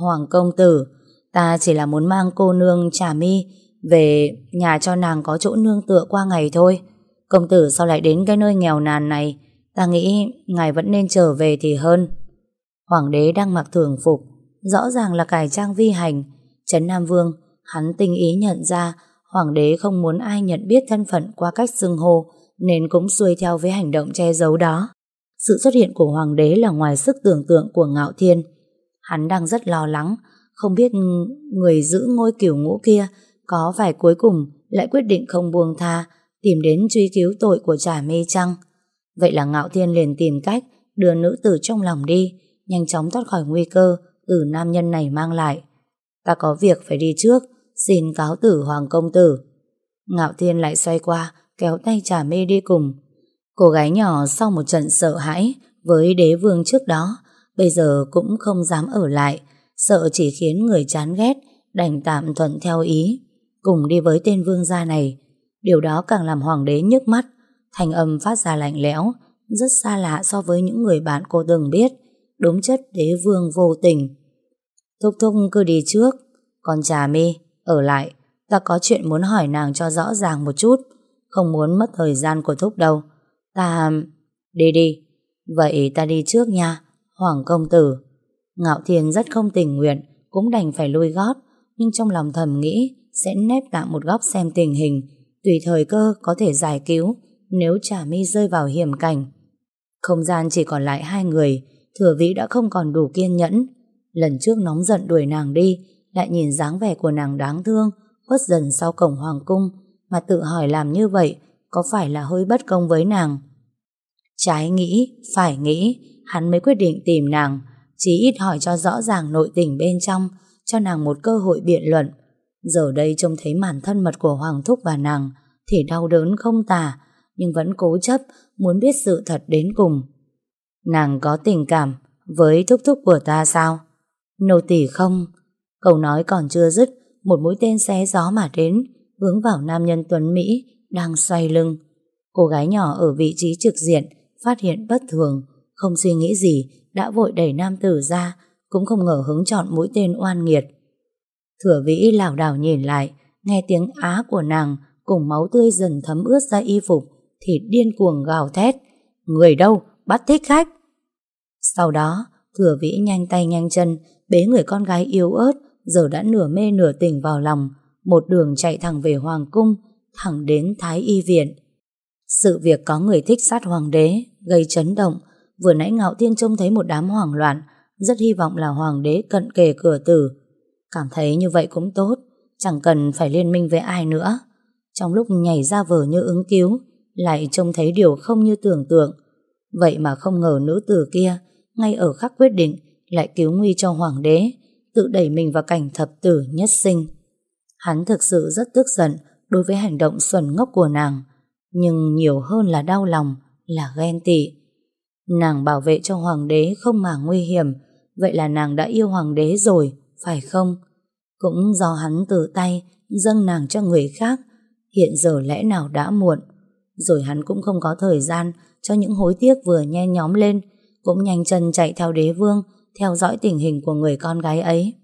Hoàng công tử, ta chỉ là muốn mang cô nương Trà Mi về nhà cho nàng có chỗ nương tựa qua ngày thôi. Công tử sao lại đến cái nơi nghèo nàn này? Ta nghĩ ngài vẫn nên trở về thì hơn. Hoàng đế đang mặc thường phục, rõ ràng là cải trang vi hành. Trấn Nam Vương, hắn tinh ý nhận ra Hoàng đế không muốn ai nhận biết thân phận qua cách xưng hô, nên cũng xuôi theo với hành động che giấu đó. Sự xuất hiện của Hoàng đế là ngoài sức tưởng tượng của Ngạo Thiên. Hắn đang rất lo lắng, không biết người giữ ngôi cửu ngũ kia có phải cuối cùng lại quyết định không buông tha, tìm đến truy cứu tội của trà mê chăng? Vậy là Ngạo Thiên liền tìm cách đưa nữ tử trong lòng đi, nhanh chóng thoát khỏi nguy cơ từ nam nhân này mang lại. Ta có việc phải đi trước, xin cáo tử Hoàng Công Tử. Ngạo Thiên lại xoay qua, kéo tay trà mê đi cùng. Cô gái nhỏ sau một trận sợ hãi với đế vương trước đó, bây giờ cũng không dám ở lại, sợ chỉ khiến người chán ghét, đành tạm thuận theo ý, cùng đi với tên vương gia này. Điều đó càng làm hoàng đế nhức mắt, thành âm phát ra lạnh lẽo, rất xa lạ so với những người bạn cô từng biết, đúng chất đế vương vô tình. Thúc thúc cứ đi trước, còn trà mi, ở lại, ta có chuyện muốn hỏi nàng cho rõ ràng một chút, không muốn mất thời gian của thúc đâu. Ta... Đi đi, vậy ta đi trước nha, Hoàng công tử. Ngạo Thiên rất không tình nguyện, cũng đành phải lui gót, nhưng trong lòng thầm nghĩ sẽ nép tạm một góc xem tình hình, tùy thời cơ có thể giải cứu nếu Trà Mi rơi vào hiểm cảnh. Không gian chỉ còn lại hai người, thừa vĩ đã không còn đủ kiên nhẫn. Lần trước nóng giận đuổi nàng đi, lại nhìn dáng vẻ của nàng đáng thương, khuất dần sau cổng hoàng cung, mà tự hỏi làm như vậy có phải là hơi bất công với nàng. Trái nghĩ, phải nghĩ, hắn mới quyết định tìm nàng, chỉ ít hỏi cho rõ ràng nội tình bên trong, cho nàng một cơ hội biện luận. Giờ đây trông thấy màn thân mật của Hoàng Thúc và nàng, thì đau đớn không tả, nhưng vẫn cố chấp muốn biết sự thật đến cùng. Nàng có tình cảm với thúc thúc của ta sao? Nô tỳ không. Câu nói còn chưa dứt, một mũi tên xé gió mà đến, hướng vào nam nhân Tuấn Mỹ đang xoay lưng. Cô gái nhỏ ở vị trí trực diện phát hiện bất thường, không suy nghĩ gì, đã vội đẩy nam tử ra, cũng không ngờ hứng chọn mũi tên oan nghiệt. Thừa vĩ lảo đảo nhìn lại, nghe tiếng á của nàng cùng máu tươi dần thấm ướt ra y phục, thì điên cuồng gào thét. Người đâu? Bắt thích khách! Sau đó, thừa vĩ nhanh tay nhanh chân, bế người con gái yếu ớt, giờ đã nửa mê nửa tỉnh vào lòng, một đường chạy thẳng về Hoàng Cung, thẳng đến Thái Y Viện. Sự việc có người thích sát Hoàng đế, gây chấn động, vừa nãy Ngạo Thiên trông thấy một đám hoảng loạn, rất hy vọng là Hoàng đế cận kề cửa tử. Cảm thấy như vậy cũng tốt, chẳng cần phải liên minh với ai nữa. Trong lúc nhảy ra vờ như ứng cứu, lại trông thấy điều không như tưởng tượng. Vậy mà không ngờ nữ tử kia, ngay ở khắc quyết định, lại cứu nguy cho Hoàng đế, tự đẩy mình vào cảnh thập tử nhất sinh. Hắn thực sự rất tức giận đối với hành động xuẩn ngốc của nàng. nhưng nhiều hơn là đau lòng, là ghen tị. Nàng bảo vệ cho hoàng đế không mà nguy hiểm, vậy là nàng đã yêu hoàng đế rồi, phải không? Cũng do hắn tự tay dâng nàng cho người khác, hiện giờ lẽ nào đã muộn. Rồi hắn cũng không có thời gian cho những hối tiếc vừa nhen nhóm lên, cũng nhanh chân chạy theo đế vương, theo dõi tình hình của người con gái ấy.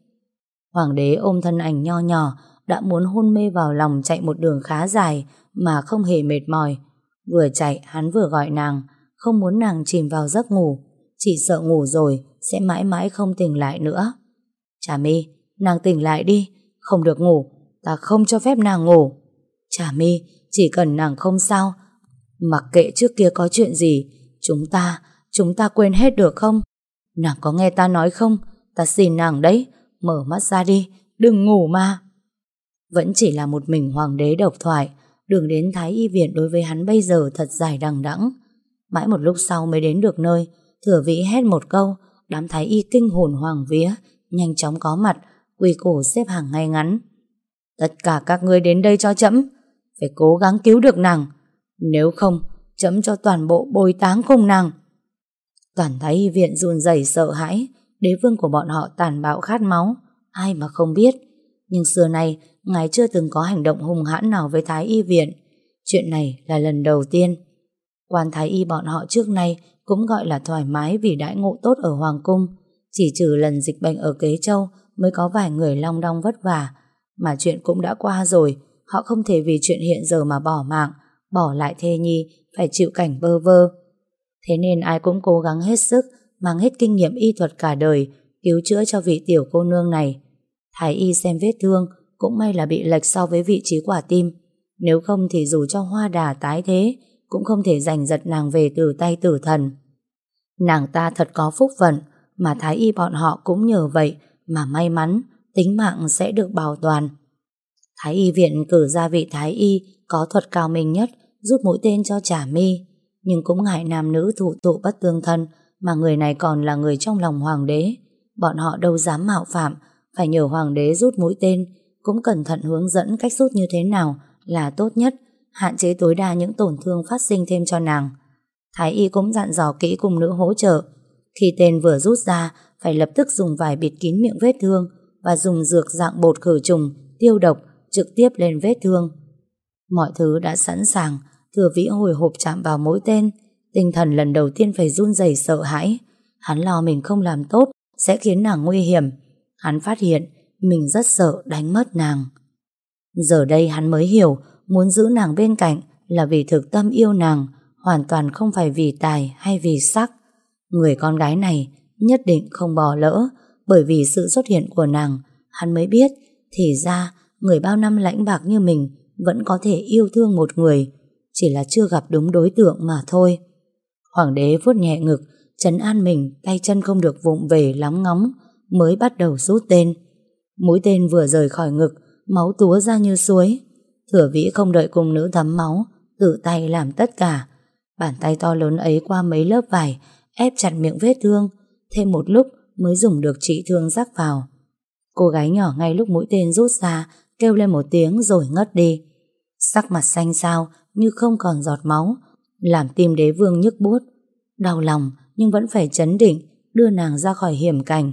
Hoàng đế ôm thân ảnh nho nhỏ, đã muốn hôn mê vào lòng chạy một đường khá dài mà không hề mệt mỏi. Vừa chạy hắn vừa gọi nàng, không muốn nàng chìm vào giấc ngủ, chỉ sợ ngủ rồi sẽ mãi mãi không tỉnh lại nữa. Trà mi, nàng tỉnh lại đi, không được ngủ, ta không cho phép nàng ngủ. Trà mi, chỉ cần nàng không sao, mặc kệ trước kia có chuyện gì, chúng ta, chúng ta quên hết được không? Nàng có nghe ta nói không? Ta xin nàng đấy, mở mắt ra đi, đừng ngủ mà. Vẫn chỉ là một mình hoàng đế độc thoại, đường đến Thái Y Viện đối với hắn bây giờ thật dài đằng đẵng. Mãi một lúc sau mới đến được nơi, thừa vĩ hét một câu, đám Thái Y kinh hồn hoàng vía, nhanh chóng có mặt, quỳ cổ xếp hàng ngay ngắn. Tất cả các ngươi đến đây cho chấm, phải cố gắng cứu được nàng. Nếu không, chấm cho toàn bộ bồi táng cùng nàng. Toàn Thái Y Viện run rẩy sợ hãi, đế vương của bọn họ tàn bạo khát máu, ai mà không biết. Nhưng xưa nay, ngài chưa từng có hành động hung hãn nào với Thái Y Viện. Chuyện này là lần đầu tiên. Quan Thái Y bọn họ trước nay cũng gọi là thoải mái vì đãi ngộ tốt ở Hoàng Cung. Chỉ trừ lần dịch bệnh ở Kế Châu mới có vài người long đong vất vả. Mà chuyện cũng đã qua rồi, họ không thể vì chuyện hiện giờ mà bỏ mạng, bỏ lại thê nhi, phải chịu cảnh bơ vơ. Thế nên ai cũng cố gắng hết sức, mang hết kinh nghiệm y thuật cả đời, cứu chữa cho vị tiểu cô nương này. Thái y xem vết thương, cũng may là bị lệch so với vị trí quả tim. Nếu không thì dù cho hoa đà tái thế, cũng không thể giành giật nàng về từ tay tử thần. Nàng ta thật có phúc vận, mà thái y bọn họ cũng nhờ vậy mà may mắn tính mạng sẽ được bảo toàn. Thái y viện cử ra vị thái y có thuật cao minh nhất rút mũi tên cho trả mi, nhưng cũng ngại nam nữ thụ tụ bất tương thân mà người này còn là người trong lòng hoàng đế. Bọn họ đâu dám mạo phạm, phải nhờ hoàng đế rút mũi tên, cũng cẩn thận hướng dẫn cách rút như thế nào là tốt nhất, hạn chế tối đa những tổn thương phát sinh thêm cho nàng. Thái y cũng dặn dò kỹ cùng nữ hỗ trợ. Khi tên vừa rút ra, phải lập tức dùng vải bịt kín miệng vết thương và dùng dược dạng bột khử trùng, tiêu độc trực tiếp lên vết thương. Mọi thứ đã sẵn sàng, thừa vĩ hồi hộp chạm vào mỗi tên. Tinh thần lần đầu tiên phải run rẩy sợ hãi. Hắn lo mình không làm tốt sẽ khiến nàng nguy hiểm. Hắn phát hiện mình rất sợ đánh mất nàng. Giờ đây hắn mới hiểu muốn giữ nàng bên cạnh là vì thực tâm yêu nàng, hoàn toàn không phải vì tài hay vì sắc. Người con gái này nhất định không bỏ lỡ, bởi vì sự xuất hiện của nàng, hắn mới biết thì ra người bao năm lãnh bạc như mình vẫn có thể yêu thương một người, chỉ là chưa gặp đúng đối tượng mà thôi. Hoàng đế vuốt nhẹ ngực, chấn an mình, tay chân không được vụng về lắm ngóng, mới bắt đầu rút tên. Mũi tên vừa rời khỏi ngực, máu túa ra như suối. Thừa vĩ không đợi cùng nữ thấm máu, tự tay làm tất cả. Bàn tay to lớn ấy qua mấy lớp vải, ép chặt miệng vết thương, thêm một lúc mới dùng được trị thương rắc vào. Cô gái nhỏ ngay lúc mũi tên rút ra, kêu lên một tiếng rồi ngất đi. Sắc mặt xanh xao như không còn giọt máu, làm tim đế vương nhức buốt. Đau lòng nhưng vẫn phải chấn định, đưa nàng ra khỏi hiểm cảnh.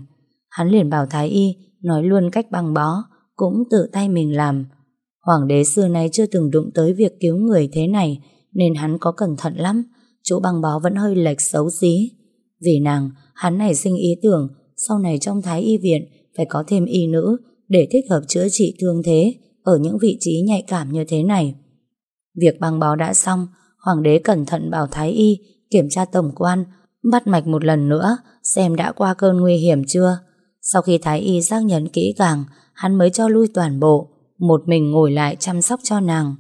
Hắn liền bảo Thái Y nói luôn cách băng bó, cũng tự tay mình làm. Hoàng đế xưa nay chưa từng đụng tới việc cứu người thế này, nên hắn có cẩn thận lắm, chỗ băng bó vẫn hơi lệch xấu xí. Vì nàng, hắn này sinh ý tưởng sau này trong thái y viện phải có thêm y nữ để thích hợp chữa trị thương thế ở những vị trí nhạy cảm như thế này. Việc băng bó đã xong, hoàng đế cẩn thận bảo thái y kiểm tra tổng quan, bắt mạch một lần nữa xem đã qua cơn nguy hiểm chưa. Sau khi thái y xác nhận kỹ càng, hắn mới cho lui toàn bộ, một mình ngồi lại chăm sóc cho nàng.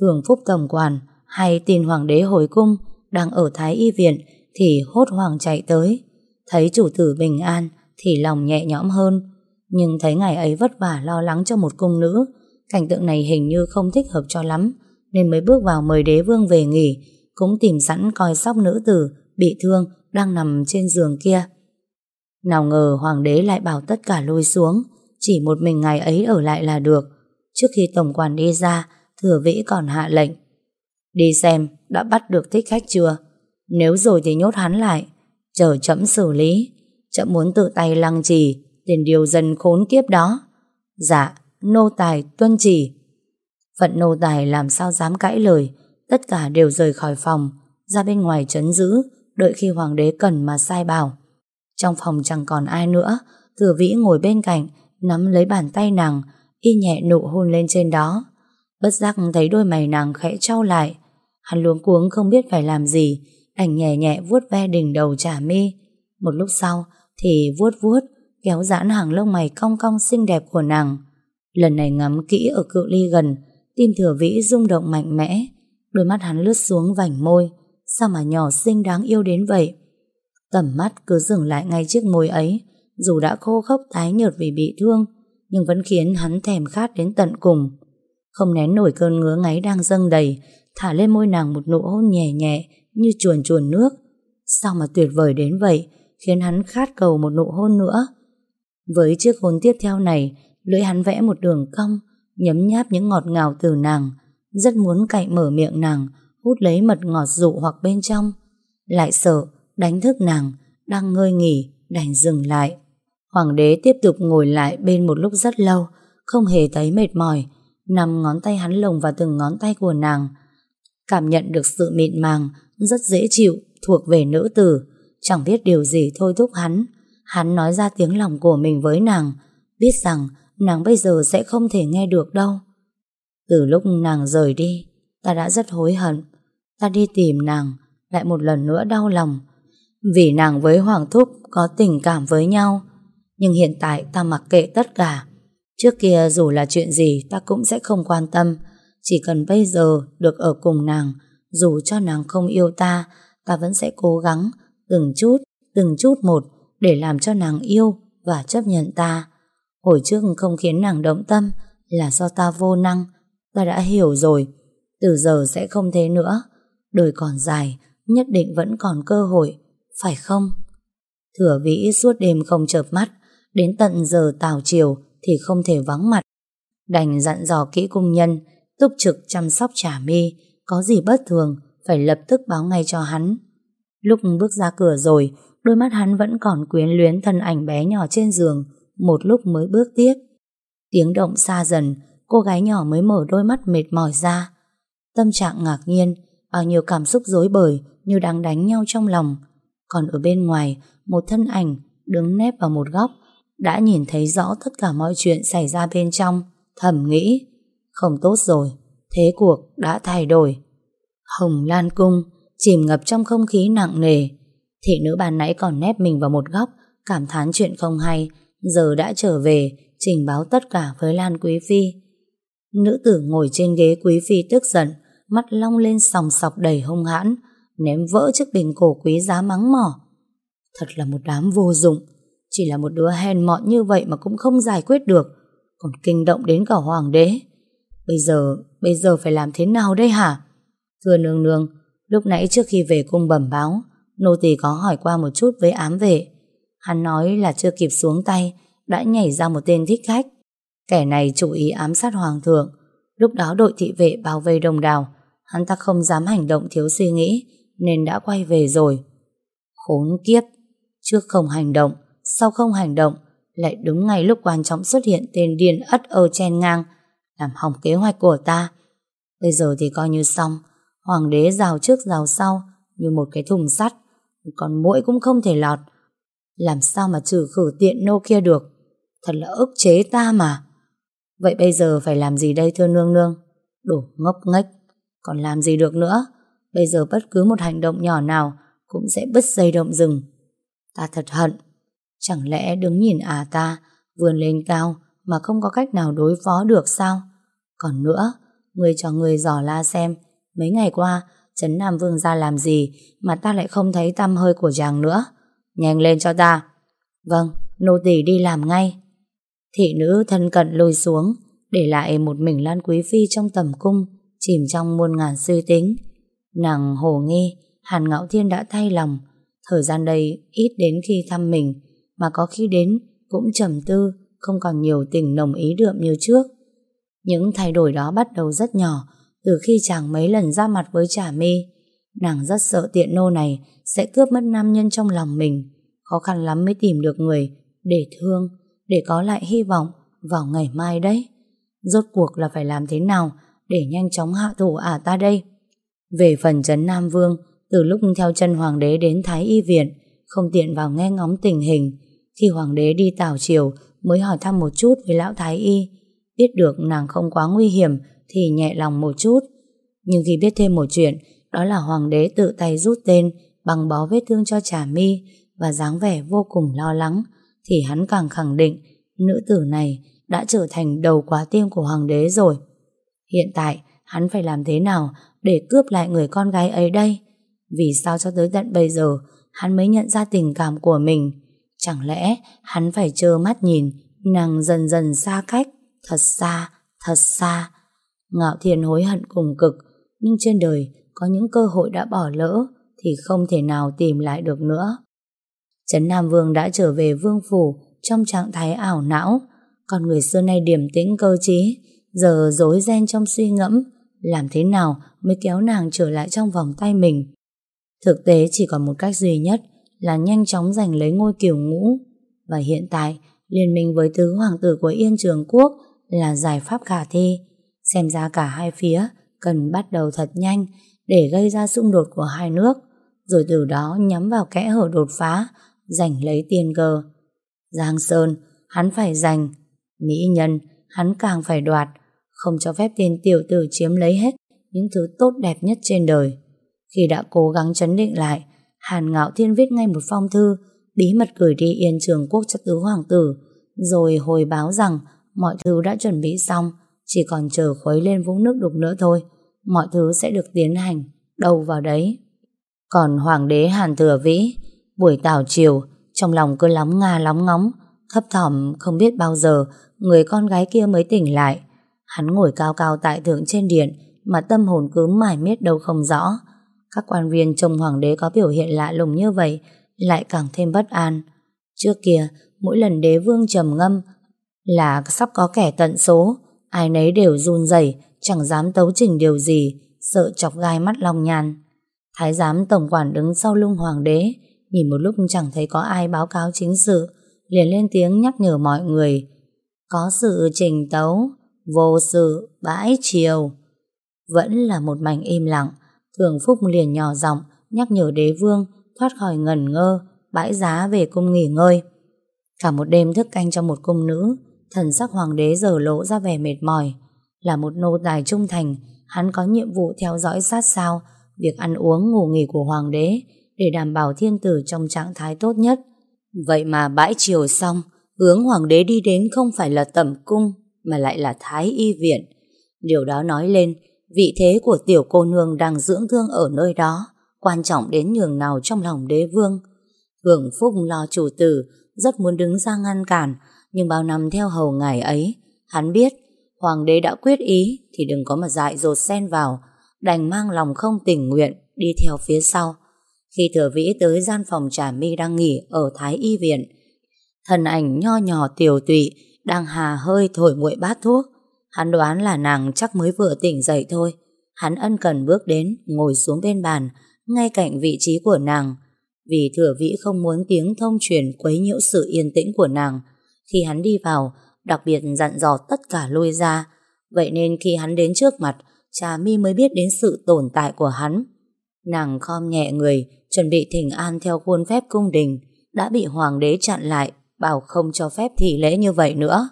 Thường phúc tổng quản hay tin hoàng đế hồi cung đang ở thái y viện thì hốt hoảng chạy tới. Thấy chủ tử bình an thì lòng nhẹ nhõm hơn. Nhưng thấy ngày ấy vất vả lo lắng cho một cung nữ, cảnh tượng này hình như không thích hợp cho lắm, nên mới bước vào mời đế vương về nghỉ, cũng tìm sẵn coi sóc nữ tử bị thương đang nằm trên giường kia. Nào ngờ hoàng đế lại bảo tất cả lôi xuống, chỉ một mình ngày ấy ở lại là được. Trước khi tổng quản đi ra, thừa vĩ còn hạ lệnh. Đi xem đã bắt được thích khách chưa nếu rồi thì nhốt hắn lại. Chờ chậm xử lý. Chậm muốn tự tay lăng trì Tiền điều dân khốn kiếp đó. Dạ nô tài tuân chỉ Phận nô tài làm sao dám cãi lời. Tất cả đều rời khỏi phòng, Ra bên ngoài trấn giữ, Đợi khi hoàng đế cần mà sai bảo. Trong phòng chẳng còn ai nữa. Thừa vĩ ngồi bên cạnh, Nắm lấy bàn tay nàng, Y nhẹ nụ hôn lên trên đó. Bất giác thấy đôi mày nàng khẽ trao lại. Hắn luống cuống không biết phải làm gì ảnh nhẹ nhẹ vuốt ve đỉnh đầu trả mi Một lúc sau Thì vuốt vuốt, Kéo giãn hàng lông mày cong cong xinh đẹp của nàng. Lần này ngắm kỹ ở cự ly gần, Tim thừa vĩ rung động mạnh mẽ. Đôi mắt hắn lướt xuống vành môi, Sao mà nhỏ xinh đáng yêu đến vậy? Tầm mắt cứ dừng lại ngay chiếc môi ấy, Dù đã khô khốc tái nhợt vì bị thương, Nhưng vẫn khiến hắn thèm khát đến tận cùng. Không nén nổi cơn ngứa ngáy đang dâng đầy, Thả lên môi nàng một nụ hôn nhẹ nhẹ như chuồn chuồn nước. Sao mà tuyệt vời đến vậy, Khiến hắn khát cầu một nụ hôn nữa? Với chiếc hôn tiếp theo này, Lưỡi hắn vẽ một đường cong, Nhấm nháp những ngọt ngào từ nàng, Rất muốn cạy mở miệng nàng, Hút lấy mật ngọt dụ hoặc bên trong. Lại sợ, đánh thức nàng, Đang ngơi nghỉ, đành dừng lại. Hoàng đế tiếp tục ngồi lại bên một lúc rất lâu, Không hề thấy mệt mỏi, Nằm ngón tay hắn lồng vào từng ngón tay của nàng, Cảm nhận được sự mịn màng rất dễ chịu Thuộc về nữ tử Chẳng biết điều gì thôi thúc hắn Hắn nói ra tiếng lòng của mình với nàng Biết rằng nàng bây giờ sẽ không thể nghe được đâu. Từ lúc nàng rời đi, ta đã rất hối hận. Ta đi tìm nàng, lại một lần nữa đau lòng. Vì nàng với Hoàng Thúc có tình cảm với nhau. Nhưng hiện tại ta mặc kệ tất cả. Trước kia dù là chuyện gì ta cũng sẽ không quan tâm. Chỉ cần bây giờ được ở cùng nàng, dù cho nàng không yêu ta, ta vẫn sẽ cố gắng, từng chút, từng chút một, để làm cho nàng yêu và chấp nhận ta. Hồi trước không khiến nàng động tâm là do ta vô năng. Ta đã hiểu rồi. Từ giờ sẽ không thế nữa. Đời còn dài, nhất định vẫn còn cơ hội. Phải không? Thừa vĩ suốt đêm không chợp mắt. Đến tận giờ tào chiều thì không thể vắng mặt. Đành dặn dò kỹ cung nhân, túc trực chăm sóc trả mi. Có gì bất thường, phải lập tức báo ngay cho hắn. Lúc bước ra cửa rồi, đôi mắt hắn vẫn còn quyến luyến thân ảnh bé nhỏ trên giường, một lúc mới bước tiếp. Tiếng động xa dần, cô gái nhỏ mới mở đôi mắt mệt mỏi ra. Tâm trạng ngạc nhiên, bao nhiêu cảm xúc rối bời như đang đánh nhau trong lòng. Còn ở bên ngoài, một thân ảnh đứng nép vào một góc, đã nhìn thấy rõ tất cả mọi chuyện xảy ra bên trong, thầm nghĩ, không tốt rồi, thế cuộc đã thay đổi. Hồng Lan Cung chìm ngập trong không khí nặng nề. Thị nữ bàn nãy còn nép mình vào một góc, cảm thán chuyện không hay, giờ đã trở về trình báo tất cả với Lan Quý Phi. Nữ tử ngồi trên ghế Quý Phi tức giận, mắt long lên sòng sọc đầy hung hãn, ném vỡ chiếc bình cổ quý giá mắng mỏ. Thật là một đám vô dụng, chỉ là một đứa hèn mọn như vậy mà cũng không giải quyết được, còn kinh động đến cả hoàng đế. Bây giờ, bây giờ phải làm thế nào đây hả? Thưa nương nương, lúc nãy trước khi về cung bẩm báo, nô tỳ có hỏi qua một chút với ám vệ, Hắn nói là chưa kịp xuống tay đã nhảy ra một tên thích khách. Kẻ này chủ ý ám sát hoàng thượng. Lúc đó đội thị vệ bao vây đồng đào hắn ta không dám hành động thiếu suy nghĩ nên đã quay về rồi. Khốn kiếp! Trước không hành động, sau không hành động lại đúng ngay lúc quan trọng xuất hiện tên điên ất ơ chen ngang làm hỏng kế hoạch của ta. Bây giờ thì coi như xong. Hoàng đế rào trước rào sau, như một cái thùng sắt, còn mũi cũng không thể lọt. Làm sao mà trừ khử tiện nô kia được? Thật là ức chế ta mà. Vậy bây giờ phải làm gì đây, thưa nương nương? Đổ ngốc nghếch. Còn làm gì được nữa? Bây giờ bất cứ một hành động nhỏ nào Cũng sẽ bứt dây động rừng. Ta thật hận. Chẳng lẽ đứng nhìn à ta, Vươn lên cao Mà không có cách nào đối phó được sao? Còn nữa Người cho người dò la xem Mấy ngày qua Trấn Nam Vương ra làm gì Mà ta lại không thấy tăm hơi của chàng nữa Nhanh lên cho ta. Vâng, nô tỳ đi làm ngay. Thị nữ thân cận lùi xuống, để lại một mình Lan Quý Phi trong tầm cung, chìm trong muôn ngàn suy tính. Nàng hồ nghi, Hàn Ngạo Thiên đã thay lòng. Thời gian đây ít đến khi thăm mình, mà có khi đến cũng trầm tư, không còn nhiều tình nồng ý đượm như trước. Những thay đổi đó bắt đầu rất nhỏ, từ khi chàng mấy lần ra mặt với Trà My. Nàng rất sợ tiện nô này sẽ cướp mất nam nhân trong lòng mình. Khó khăn lắm mới tìm được người để thương, để có lại hy vọng vào ngày mai đấy. Rốt cuộc là phải làm thế nào để nhanh chóng hạ thủ ả ta đây? Về phần Trấn Nam Vương, từ lúc theo chân Hoàng đế đến Thái Y Viện, không tiện vào nghe ngóng tình hình. Khi Hoàng đế đi tảo chiều mới hỏi thăm một chút với lão Thái Y. Biết được nàng không quá nguy hiểm thì nhẹ lòng một chút. Nhưng khi biết thêm một chuyện, đó là Hoàng đế tự tay rút tên bằng bó vết thương cho Trà Mi và dáng vẻ vô cùng lo lắng, thì hắn càng khẳng định nữ tử này đã trở thành đầu quá tim của Hoàng đế rồi. Hiện tại, hắn phải làm thế nào để cướp lại người con gái ấy đây? Vì sao cho tới tận bây giờ hắn mới nhận ra tình cảm của mình? Chẳng lẽ hắn phải trơ mắt nhìn nàng dần dần xa cách, thật xa, thật xa. Ngạo Thiên hối hận cùng cực, nhưng trên đời có những cơ hội đã bỏ lỡ thì không thể nào tìm lại được nữa. Trấn Nam Vương đã trở về vương phủ trong trạng thái ảo não, còn người xưa nay điềm tĩnh cơ trí, giờ rối ren trong suy ngẫm, làm thế nào mới kéo nàng trở lại trong vòng tay mình. Thực tế chỉ còn một cách duy nhất là nhanh chóng giành lấy ngôi kiều ngũ. Và hiện tại, liên minh với tứ hoàng tử của Yên Trường Quốc là giải pháp khả thi. Xem ra cả hai phía cần bắt đầu thật nhanh để gây ra xung đột của hai nước, rồi từ đó nhắm vào kẽ hở đột phá, giành lấy tiền cờ. Giang Sơn, hắn phải giành. Mỹ nhân, hắn càng phải đoạt, không cho phép tên tiểu tử chiếm lấy hết những thứ tốt đẹp nhất trên đời. Khi đã cố gắng chấn định lại, Hàn Ngạo Thiên viết ngay một phong thư bí mật gửi đi Yên Trường Quốc cho tứ hoàng tử, rồi hồi báo rằng mọi thứ đã chuẩn bị xong, chỉ còn chờ khuấy lên vũng nước đục nữa thôi. Mọi thứ sẽ được tiến hành, đâu vào đấy. Còn Hoàng đế Hàn Thừa Vĩ, buổi tảo chiều, trong lòng cứ lóng nga lóng ngóng, thấp thỏm không biết bao giờ người con gái kia mới tỉnh lại. Hắn ngồi cao cao tại thượng trên điện, mà tâm hồn cứ mải miết đâu không rõ. Các quan viên trông hoàng đế có biểu hiện lạ lùng như vậy lại càng thêm bất an. Trước kia, mỗi lần đế vương trầm ngâm là sắp có kẻ tận số, ai nấy đều run rẩy, chẳng dám tấu trình điều gì, sợ chọc gai mắt long nhàn. Thái giám tổng quản đứng sau lưng hoàng đế, nhìn một lúc chẳng thấy có ai báo cáo chính sự, liền lên tiếng nhắc nhở mọi người. Có sự trình tấu, vô sự, bãi chiều. Vẫn là một mảnh im lặng, Thường Phúc liền nhỏ giọng nhắc nhở đế vương thoát khỏi ngẩn ngơ, bãi giá về cung nghỉ ngơi. Cả một đêm thức canh cho một cung nữ, thần sắc hoàng đế giờ lộ ra vẻ mệt mỏi. Là một nô tài trung thành, hắn có nhiệm vụ theo dõi sát sao việc ăn uống ngủ nghỉ của hoàng đế để đảm bảo thiên tử trong trạng thái tốt nhất. Vậy mà bãi chiều xong, hướng hoàng đế đi đến không phải là tẩm cung, mà lại là thái y viện. Điều đó nói lên vị thế của tiểu cô nương đang dưỡng thương ở nơi đó quan trọng đến nhường nào trong lòng đế vương. Hưởng Phúc lo chủ tử rất muốn đứng ra ngăn cản nhưng bao năm theo hầu ngày ấy hắn biết hoàng đế đã quyết ý thì đừng có mà dại dột xen vào đành mang lòng không tình nguyện đi theo phía sau. Khi thừa vĩ tới gian phòng trà mi đang nghỉ ở Thái Y Viện thần ảnh nho nhỏ tiểu tụy đang hà hơi thổi nguội bát thuốc Hắn đoán là nàng chắc mới vừa tỉnh dậy thôi. Hắn ân cần bước đến, ngồi xuống bên bàn, ngay cạnh vị trí của nàng. Vì thừa vĩ không muốn tiếng thông truyền quấy nhiễu sự yên tĩnh của nàng. Khi hắn đi vào, đặc biệt dặn dò tất cả lui ra. Vậy nên khi hắn đến trước mặt, Trà mi mới biết đến sự tồn tại của hắn. Nàng khom nhẹ người, chuẩn bị thỉnh an theo khuôn phép cung đình, đã bị hoàng đế chặn lại, bảo không cho phép thị lễ như vậy nữa.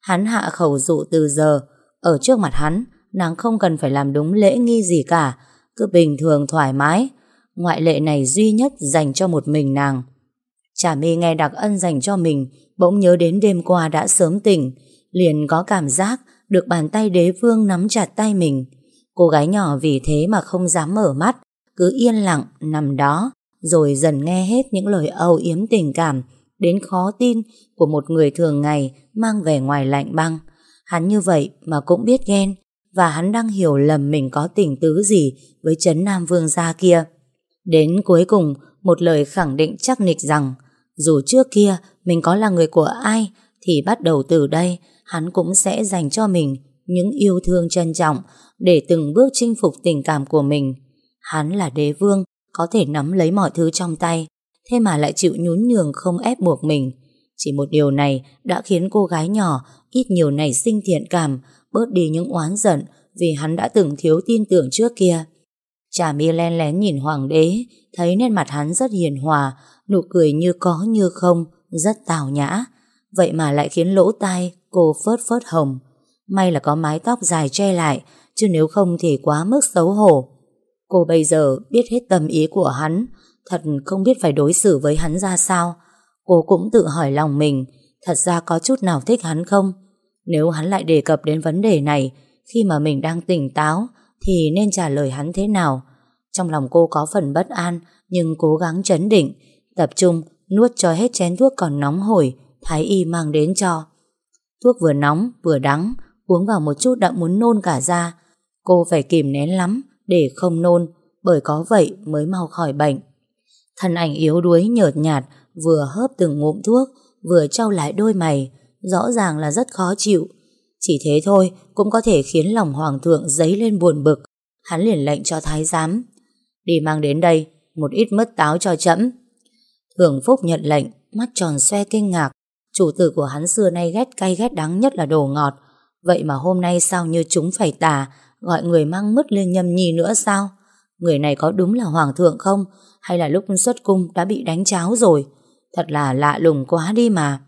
Hắn hạ khẩu dụ từ giờ Ở trước mặt hắn Nàng không cần phải làm đúng lễ nghi gì cả Cứ bình thường thoải mái Ngoại lệ này duy nhất dành cho một mình nàng trà mi nghe đặc ân dành cho mình Bỗng nhớ đến đêm qua đã sớm tỉnh Liền có cảm giác Được bàn tay đế vương nắm chặt tay mình Cô gái nhỏ vì thế mà không dám mở mắt Cứ yên lặng nằm đó Rồi dần nghe hết những lời âu yếm tình cảm đến khó tin của một người thường ngày mang về ngoài lạnh băng. Hắn như vậy mà cũng biết ghen và hắn đang hiểu lầm mình có tình tứ gì với chấn Nam Vương gia kia. Đến cuối cùng, một lời khẳng định chắc nịch rằng dù trước kia mình có là người của ai thì bắt đầu từ đây hắn cũng sẽ dành cho mình những yêu thương trân trọng để từng bước chinh phục tình cảm của mình. Hắn là đế vương, có thể nắm lấy mọi thứ trong tay, thế mà lại chịu nhún nhường không ép buộc mình. Chỉ một điều này đã khiến cô gái nhỏ ít nhiều nảy sinh thiện cảm, bớt đi những oán giận vì hắn đã từng thiếu tin tưởng trước kia. Trà mi len lén nhìn hoàng đế, thấy nét mặt hắn rất hiền hòa, nụ cười như có như không, rất tào nhã. Vậy mà lại khiến lỗ tai cô phớt phớt hồng. May là có mái tóc dài che lại, chứ nếu không thì quá mức xấu hổ. Cô bây giờ biết hết tâm ý của hắn, thật không biết phải đối xử với hắn ra sao. Cô cũng tự hỏi lòng mình, thật ra có chút nào thích hắn không? Nếu hắn lại đề cập đến vấn đề này, khi mà mình đang tỉnh táo, thì nên trả lời hắn thế nào? Trong lòng cô có phần bất an, nhưng cố gắng chấn định, tập trung nuốt cho hết chén thuốc còn nóng hổi Thái y mang đến cho. Thuốc vừa nóng vừa đắng, uống vào một chút đã muốn nôn cả ra. Cô phải kìm nén lắm để không nôn, bởi có vậy mới mau khỏi bệnh. Thân ảnh yếu đuối nhợt nhạt, vừa hớp từng ngụm thuốc, vừa trao lại đôi mày, rõ ràng là rất khó chịu. Chỉ thế thôi cũng có thể khiến lòng hoàng thượng dấy lên buồn bực. Hắn liền lệnh cho thái giám. Đi mang đến đây, một ít mứt táo cho chậm. Thường Phúc nhận lệnh, mắt tròn xoe kinh ngạc. Chủ tử của hắn xưa nay ghét cay ghét đắng nhất là đồ ngọt. Vậy mà hôm nay sao như chúng phải tà gọi người mang mứt lên nhâm nhi nữa sao? Người này có đúng là hoàng thượng không? Hay là lúc xuất cung đã bị đánh cháo rồi? Thật là lạ lùng quá đi mà.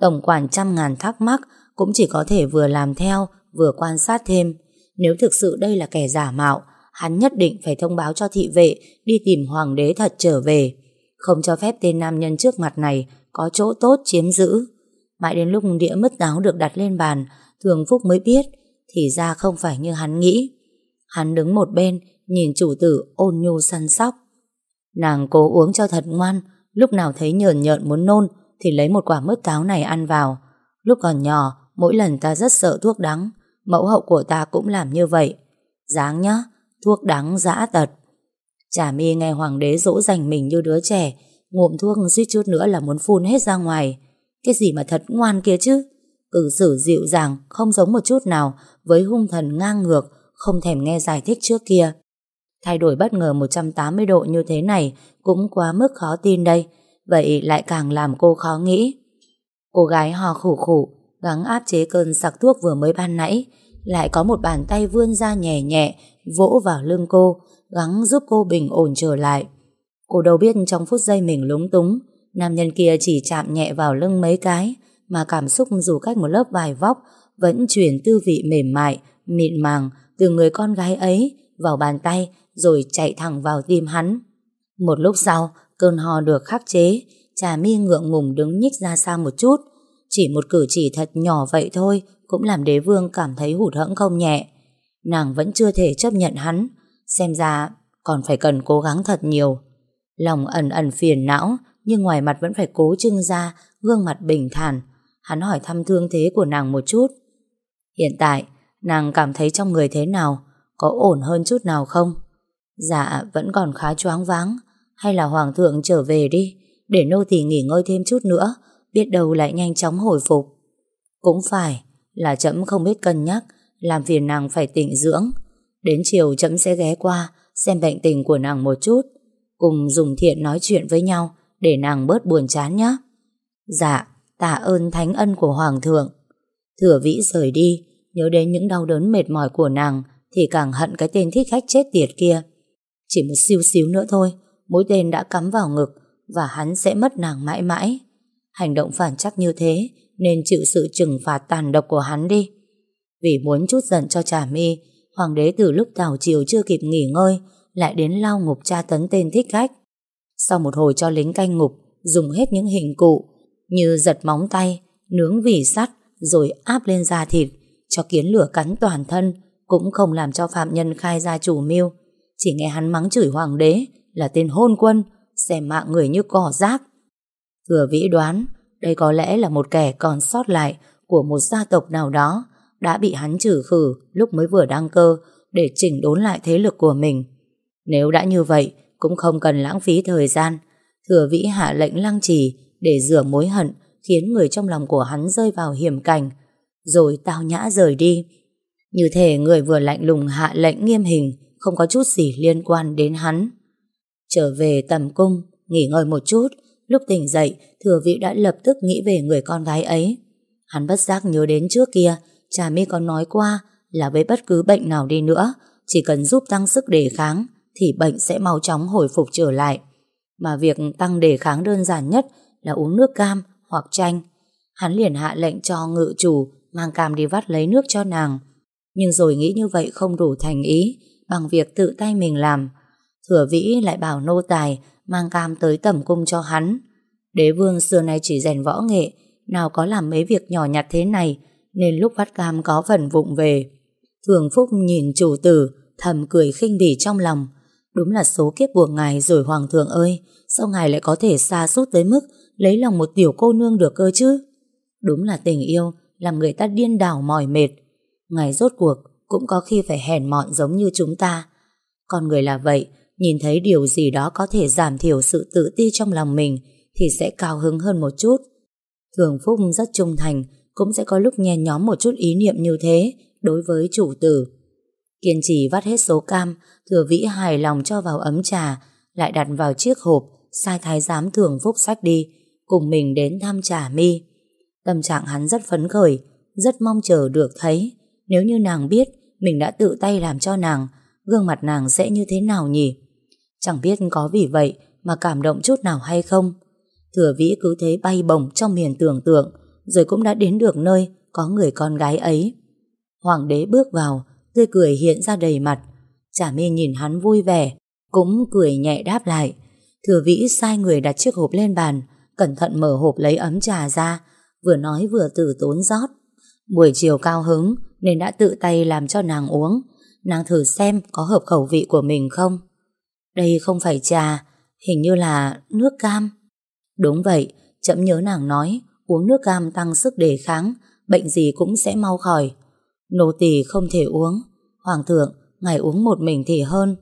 Tổng quản trăm ngàn thắc mắc cũng chỉ có thể vừa làm theo, vừa quan sát thêm. Nếu thực sự đây là kẻ giả mạo, hắn nhất định phải thông báo cho thị vệ đi tìm hoàng đế thật trở về. Không cho phép tên nam nhân trước mặt này có chỗ tốt chiếm giữ. Mãi đến lúc đĩa mứt táo được đặt lên bàn, Thường Phúc mới biết, thì ra không phải như hắn nghĩ. Hắn đứng một bên, nhìn chủ tử ôn nhu săn sóc. Nàng cố uống cho thật ngoan, lúc nào thấy nhờn nhợn muốn nôn, thì lấy một quả mứt táo này ăn vào. Lúc còn nhỏ, mỗi lần ta rất sợ thuốc đắng, mẫu hậu của ta cũng làm như vậy. Dáng nhá, thuốc đắng dã tật. Chả mi nghe hoàng đế dỗ dành mình như đứa trẻ, ngụm thuốc suýt chút nữa là muốn phun hết ra ngoài. Cái gì mà thật ngoan kia chứ? Cử xử dịu dàng, không giống một chút nào với hung thần ngang ngược, không thèm nghe giải thích trước kia. Thay đổi bất ngờ 180 độ như thế này cũng quá mức khó tin đây, vậy lại càng làm cô khó nghĩ. Cô gái hò khủ khủ, gắng áp chế cơn sặc thuốc vừa mới ban nãy, lại có một bàn tay vươn ra nhẹ nhẹ, vỗ vào lưng cô, gắng giúp cô bình ổn trở lại. Cô đâu biết trong phút giây mình lúng túng, nam nhân kia chỉ chạm nhẹ vào lưng mấy cái, mà cảm xúc dù cách một lớp vải vóc vẫn chuyển tư vị mềm mại, mịn màng từ người con gái ấy vào bàn tay rồi chạy thẳng vào tim hắn. Một lúc sau, cơn ho được khắc chế, trà mi ngượng ngùng đứng nhích ra xa một chút. Chỉ một cử chỉ thật nhỏ vậy thôi cũng làm đế vương cảm thấy hụt hẫng không nhẹ. Nàng vẫn chưa thể chấp nhận hắn, xem ra còn phải cần cố gắng thật nhiều. Lòng ẩn ẩn phiền não, nhưng ngoài mặt vẫn phải cố trưng ra gương mặt bình thản. Hắn hỏi thăm thương thế của nàng một chút. Hiện tại, nàng cảm thấy trong người thế nào? Có ổn hơn chút nào không? Dạ, vẫn còn khá choáng váng. Hay là hoàng thượng trở về đi, để nô tỳ nghỉ ngơi thêm chút nữa, biết đâu lại nhanh chóng hồi phục. Cũng phải, là chậm không biết cân nhắc, làm phiền nàng phải tỉnh dưỡng. Đến chiều chấm sẽ ghé qua, xem bệnh tình của nàng một chút, cùng dùng thiện nói chuyện với nhau, để nàng bớt buồn chán nhé. Dạ, tạ ơn thánh ân của Hoàng thượng. Thừa vĩ rời đi, nhớ đến những đau đớn mệt mỏi của nàng, thì càng hận cái tên thích khách chết tiệt kia. Chỉ một siêu xíu nữa thôi, mũi tên đã cắm vào ngực, và hắn sẽ mất nàng mãi mãi. Hành động phản chắc như thế, nên chịu sự trừng phạt tàn độc của hắn đi. Vì muốn chút giận cho trà mi, hoàng đế từ lúc tào chiều chưa kịp nghỉ ngơi, lại đến lao ngục tra tấn tên thích khách. Sau một hồi cho lính canh ngục, dùng hết những hình cụ như giật móng tay, nướng vỉ sắt, rồi áp lên da thịt, cho kiến lửa cắn toàn thân, cũng không làm cho phạm nhân khai ra chủ mưu. Chỉ nghe hắn mắng chửi hoàng đế là tên hôn quân, xem mạng người như cỏ rác. Thừa vĩ đoán, đây có lẽ là một kẻ còn sót lại của một gia tộc nào đó đã bị hắn trừ khử lúc mới vừa đăng cơ để chỉnh đốn lại thế lực của mình. Nếu đã như vậy, cũng không cần lãng phí thời gian. Thừa vĩ hạ lệnh lăng trì để rửa mối hận khiến người trong lòng của hắn rơi vào hiểm cảnh. Rồi tao nhã rời đi. Như thể người vừa lạnh lùng hạ lệnh nghiêm hình, không có chút gì liên quan đến hắn. Trở về tầm cung, nghỉ ngơi một chút, lúc tỉnh dậy, thừa vị đã lập tức nghĩ về người con gái ấy. Hắn bất giác nhớ đến trước kia, cha mi có nói qua là với bất cứ bệnh nào đi nữa, chỉ cần giúp tăng sức đề kháng, thì bệnh sẽ mau chóng hồi phục trở lại. Mà việc tăng đề kháng đơn giản nhất là uống nước cam hoặc chanh. Hắn liền hạ lệnh cho ngự chủ mang cam đi vắt lấy nước cho nàng. Nhưng rồi nghĩ như vậy không đủ thành ý bằng việc tự tay mình làm. Thừa vĩ lại bảo nô tài mang cam tới tẩm cung cho hắn. Đế vương xưa nay chỉ rèn võ nghệ, nào có làm mấy việc nhỏ nhặt thế này, nên lúc vắt cam có phần vụng về. Thường Phúc nhìn chủ tử, thầm cười khinh bỉ trong lòng. Đúng là số kiếp buộc ngài rồi hoàng thượng ơi, sao ngài lại có thể xa sút tới mức lấy lòng một tiểu cô nương được cơ chứ? Đúng là tình yêu, làm người ta điên đảo mỏi mệt. Ngài rốt cuộc cũng có khi phải hèn mọn giống như chúng ta. Con người là vậy, nhìn thấy điều gì đó có thể giảm thiểu sự tự ti trong lòng mình thì sẽ cao hứng hơn một chút. Thường Phúc rất trung thành, cũng sẽ có lúc nhen nhóm một chút ý niệm như thế đối với chủ tử. Kiên trì vắt hết số cam, thừa vĩ hài lòng cho vào ấm trà, lại đặt vào chiếc hộp, sai thái giám thường Phúc sách đi, cùng mình đến thăm trà mi. Tâm trạng hắn rất phấn khởi, rất mong chờ được thấy. Nếu như nàng biết mình đã tự tay làm cho nàng, gương mặt nàng sẽ như thế nào nhỉ? Chẳng biết có vì vậy mà cảm động chút nào hay không. Thừa vĩ cứ thế bay bổng trong miền tưởng tượng, rồi cũng đã đến được nơi có người con gái ấy. Hoàng đế bước vào, tươi cười hiện ra đầy mặt. Chả mi nhìn hắn vui vẻ, cũng cười nhẹ đáp lại. Thừa vĩ sai người đặt chiếc hộp lên bàn, cẩn thận mở hộp lấy ấm trà ra, vừa nói vừa từ tốn rót. Buổi chiều cao hứng nên đã tự tay làm cho nàng uống. Nàng thử xem có hợp khẩu vị của mình không. Đây không phải trà, hình như là nước cam. Đúng vậy, chậm nhớ nàng nói uống nước cam tăng sức đề kháng, bệnh gì cũng sẽ mau khỏi. Nô tỳ không thể uống. Hoàng thượng, ngài uống một mình thì hơn.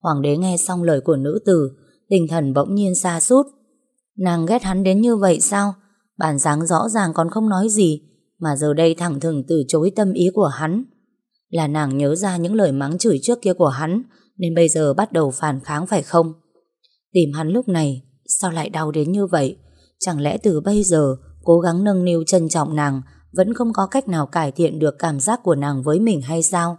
Hoàng đế nghe xong lời của nữ tử, tinh thần bỗng nhiên xa sút Nàng ghét hắn đến như vậy sao? Bản dáng rõ ràng còn không nói gì, mà giờ đây thẳng thừng từ chối tâm ý của hắn. Là nàng nhớ ra những lời mắng chửi trước kia của hắn, nên bây giờ bắt đầu phản kháng phải không? Tìm hắn lúc này, sao lại đau đến như vậy? Chẳng lẽ từ bây giờ, cố gắng nâng niu trân trọng nàng, vẫn không có cách nào cải thiện được cảm giác của nàng với mình hay sao?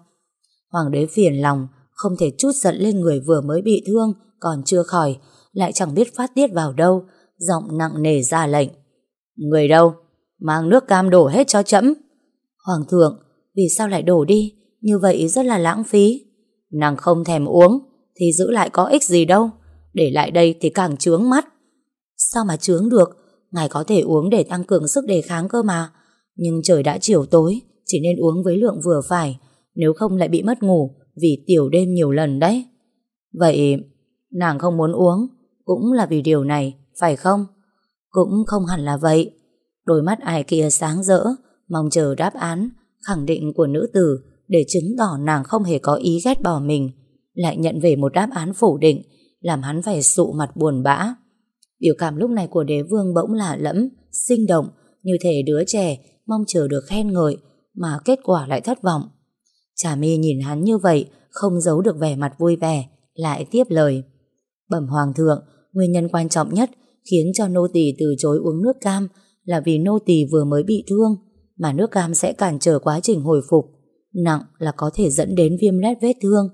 Hoàng đế phiền lòng, không thể chút giận lên người vừa mới bị thương, còn chưa khỏi, lại chẳng biết phát tiết vào đâu, giọng nặng nề ra lệnh. Người đâu? Mang nước cam đổ hết cho chậm. Hoàng thượng, vì sao lại đổ đi? Như vậy rất là lãng phí. Nàng không thèm uống, thì giữ lại có ích gì đâu. Để lại đây thì càng trướng mắt. Sao mà trướng được? Ngài có thể uống để tăng cường sức đề kháng cơ mà. Nhưng trời đã chiều tối, chỉ nên uống với lượng vừa phải, nếu không lại bị mất ngủ vì tiểu đêm nhiều lần đấy. Vậy, nàng không muốn uống, cũng là vì điều này, phải không? Cũng không hẳn là vậy. Đôi mắt ai kia sáng rỡ, mong chờ đáp án, khẳng định của nữ tử để chứng tỏ nàng không hề có ý ghét bỏ mình, lại nhận về một đáp án phủ định, làm hắn phải sụ mặt buồn bã. Biểu cảm lúc này của đế vương bỗng lạ lẫm, sinh động, như thể đứa trẻ mong chờ được khen ngợi, mà kết quả lại thất vọng. Trà mi nhìn hắn như vậy, không giấu được vẻ mặt vui vẻ, lại tiếp lời. Bẩm hoàng thượng, nguyên nhân quan trọng nhất khiến cho nô tỳ từ chối uống nước cam là vì nô tỳ vừa mới bị thương, mà nước cam sẽ cản trở quá trình hồi phục. Nặng là có thể dẫn đến viêm lét vết thương.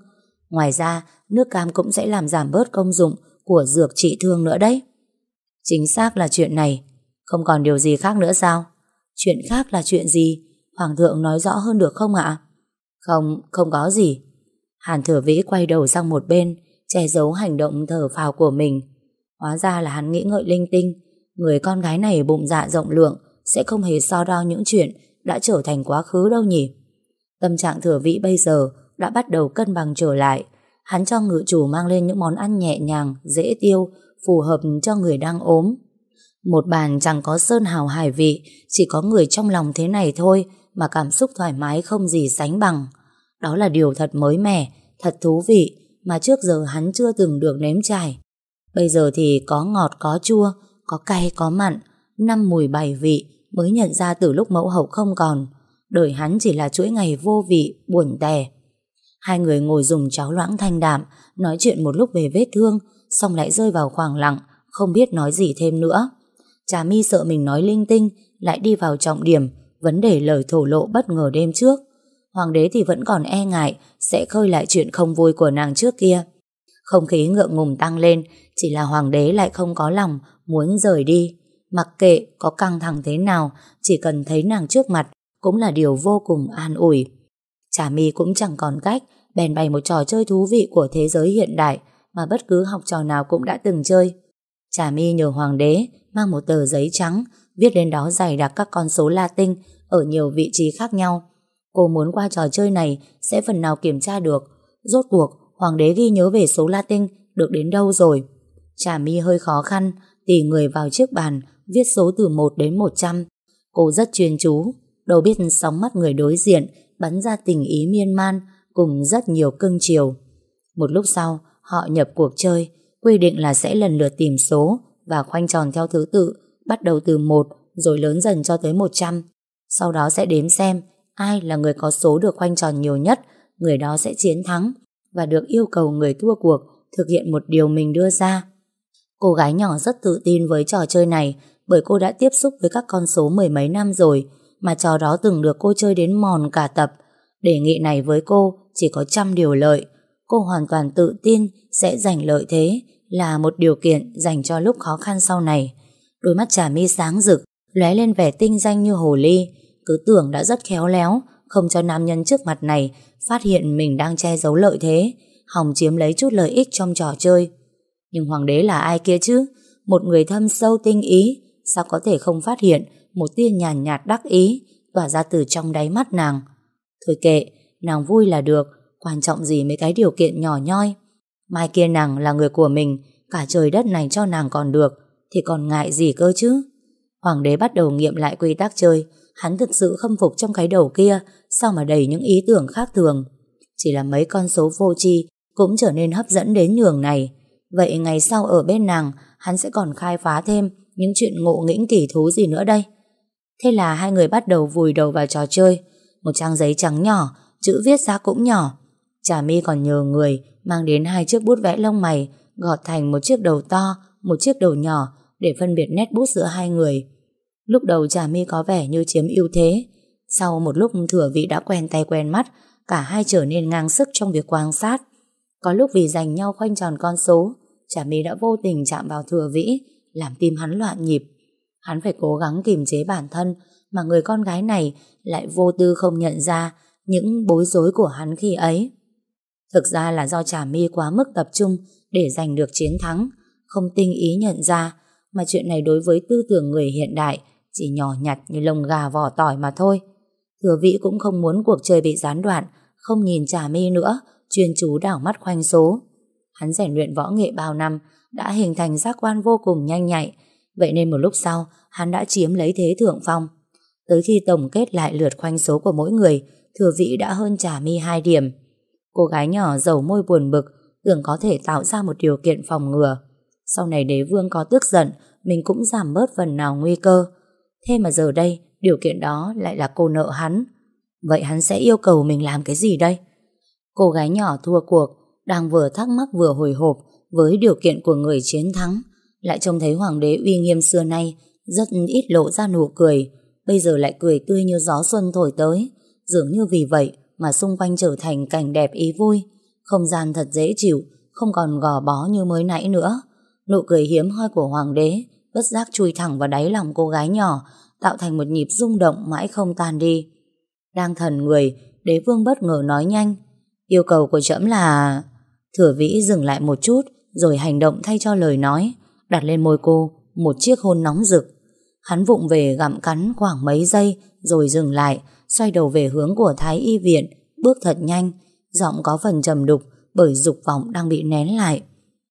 Ngoài ra, nước cam cũng sẽ làm giảm bớt công dụng của dược trị thương nữa đấy. Chính xác là chuyện này, không còn điều gì khác nữa sao? Chuyện khác là chuyện gì? Hoàng thượng nói rõ hơn được không ạ? Không, không có gì. Hàn thừa vĩ quay đầu sang một bên, che giấu hành động thở phào của mình. Hóa ra là hắn nghĩ ngợi linh tinh, người con gái này bụng dạ rộng lượng, sẽ không hề so đo những chuyện đã trở thành quá khứ đâu nhỉ. Tâm trạng thừa vĩ bây giờ đã bắt đầu cân bằng trở lại. Hắn cho ngự chủ mang lên những món ăn nhẹ nhàng, dễ tiêu, phù hợp cho người đang ốm. Một bàn chẳng có sơn hào hải vị, chỉ có người trong lòng thế này thôi mà cảm xúc thoải mái không gì sánh bằng. Đó là điều thật mới mẻ, thật thú vị mà trước giờ hắn chưa từng được nếm trải. Bây giờ thì có ngọt có chua, có cay có mặn, năm mùi bảy vị mới nhận ra từ lúc mẫu hậu không còn. đời hắn chỉ là chuỗi ngày vô vị, buồn tẻ. Hai người ngồi dùng cháo loãng thanh đạm, nói chuyện một lúc về vết thương, xong lại rơi vào khoảng lặng, không biết nói gì thêm nữa. Trà mi sợ mình nói linh tinh, lại đi vào trọng điểm, vấn đề lời thổ lộ bất ngờ đêm trước. Hoàng đế thì vẫn còn e ngại, sẽ khơi lại chuyện không vui của nàng trước kia. Không khí ngượng ngùng tăng lên, chỉ là hoàng đế lại không có lòng, muốn rời đi. Mặc kệ có căng thẳng thế nào, chỉ cần thấy nàng trước mặt, cũng là điều vô cùng an ủi. Trà mi cũng chẳng còn cách, bèn bày một trò chơi thú vị của thế giới hiện đại mà bất cứ học trò nào cũng đã từng chơi. Trà mi nhờ hoàng đế mang một tờ giấy trắng, viết lên đó dày đặc các con số Latin ở nhiều vị trí khác nhau. Cô muốn qua trò chơi này sẽ phần nào kiểm tra được. Rốt cuộc, hoàng đế ghi nhớ về số Latin được đến đâu rồi. Trà mi hơi khó khăn, tỉ người vào chiếc bàn, viết số từ 1 đến 100. Cô rất chuyên chú, đầu biết sóng mắt người đối diện bắn ra tình ý miên man cùng rất nhiều cưng chiều. Một lúc sau, họ nhập cuộc chơi, quy định là sẽ lần lượt tìm số và khoanh tròn theo thứ tự, bắt đầu từ 1 rồi lớn dần cho tới 100. Sau đó sẽ đếm xem ai là người có số được khoanh tròn nhiều nhất, người đó sẽ chiến thắng và được yêu cầu người thua cuộc thực hiện một điều mình đưa ra. Cô gái nhỏ rất tự tin với trò chơi này bởi cô đã tiếp xúc với các con số mười mấy năm rồi mà trò đó từng được cô chơi đến mòn cả tập. Đề nghị này với cô chỉ có trăm điều lợi. Cô hoàn toàn tự tin sẽ giành lợi thế là một điều kiện dành cho lúc khó khăn sau này. Đôi mắt trà mi sáng rực, lóe lên vẻ tinh danh như hồ ly, cứ tưởng đã rất khéo léo, không cho nam nhân trước mặt này phát hiện mình đang che giấu lợi thế, hòng chiếm lấy chút lợi ích trong trò chơi. Nhưng hoàng đế là ai kia chứ? Một người thâm sâu tinh ý, sao có thể không phát hiện một tia nhàn nhạt, nhạt đắc ý tỏa ra từ trong đáy mắt nàng. Thôi kệ, nàng vui là được, quan trọng gì mấy cái điều kiện nhỏ nhoi. Mai kia nàng là người của mình, cả trời đất này cho nàng còn được, thì còn ngại gì cơ chứ? Hoàng đế bắt đầu nghiệm lại quy tắc chơi, hắn thực sự khâm phục trong cái đầu kia, sao mà đầy những ý tưởng khác thường. Chỉ là mấy con số vô tri cũng trở nên hấp dẫn đến nhường này. Vậy ngày sau ở bên nàng, hắn sẽ còn khai phá thêm những chuyện ngộ nghĩnh kỳ thú gì nữa đây? Thế là hai người bắt đầu vùi đầu vào trò chơi. Một trang giấy trắng nhỏ, chữ viết ra cũng nhỏ. Trà mi còn nhờ người mang đến hai chiếc bút vẽ lông mày, gọt thành một chiếc đầu to, một chiếc đầu nhỏ để phân biệt nét bút giữa hai người. Lúc đầu Trà mi có vẻ như chiếm ưu thế. Sau một lúc thừa vị đã quen tay quen mắt, cả hai trở nên ngang sức trong việc quan sát. Có lúc vì giành nhau khoanh tròn con số, Trà mi đã vô tình chạm vào thừa vĩ, làm tim hắn loạn nhịp. Hắn phải cố gắng kiềm chế bản thân mà người con gái này lại vô tư không nhận ra những bối rối của hắn khi ấy. Thực ra là do Trà My quá mức tập trung để giành được chiến thắng, không tinh ý nhận ra mà chuyện này đối với tư tưởng người hiện đại chỉ nhỏ nhặt như lông gà vỏ tỏi mà thôi. Thừa vĩ cũng không muốn cuộc chơi bị gián đoạn, không nhìn Trà My nữa, chuyên chú đảo mắt khoanh số. Hắn rèn luyện võ nghệ bao năm, đã hình thành giác quan vô cùng nhanh nhạy, Vậy nên một lúc sau, hắn đã chiếm lấy thế thượng phong. Tới khi tổng kết lại lượt khoanh số của mỗi người, thừa vĩ đã hơn trà mi hai điểm. Cô gái nhỏ dầu môi buồn bực, tưởng có thể tạo ra một điều kiện phòng ngừa. Sau này đế vương có tức giận, mình cũng giảm bớt phần nào nguy cơ. Thế mà giờ đây, điều kiện đó lại là cô nợ hắn. Vậy hắn sẽ yêu cầu mình làm cái gì đây? Cô gái nhỏ thua cuộc, đang vừa thắc mắc vừa hồi hộp với điều kiện của người chiến thắng lại trông thấy hoàng đế uy nghiêm xưa nay rất ít lộ ra nụ cười, bây giờ lại cười tươi như gió xuân thổi tới, dường như vì vậy mà xung quanh trở thành cảnh đẹp ý vui, không gian thật dễ chịu, không còn gò bó như mới nãy nữa. Nụ cười hiếm hoi của hoàng đế bất giác chui thẳng vào đáy lòng cô gái nhỏ, tạo thành một nhịp rung động mãi không tan đi. Đang thần người, đế vương bất ngờ nói nhanh, yêu cầu của trẫm là... Thừa vĩ dừng lại một chút, rồi hành động thay cho lời nói đặt lên môi cô một chiếc hôn nóng rực. Hắn vụng về gặm cắn khoảng mấy giây rồi dừng lại, xoay đầu về hướng của Thái Y viện, bước thật nhanh, giọng có phần trầm đục bởi dục vọng đang bị nén lại.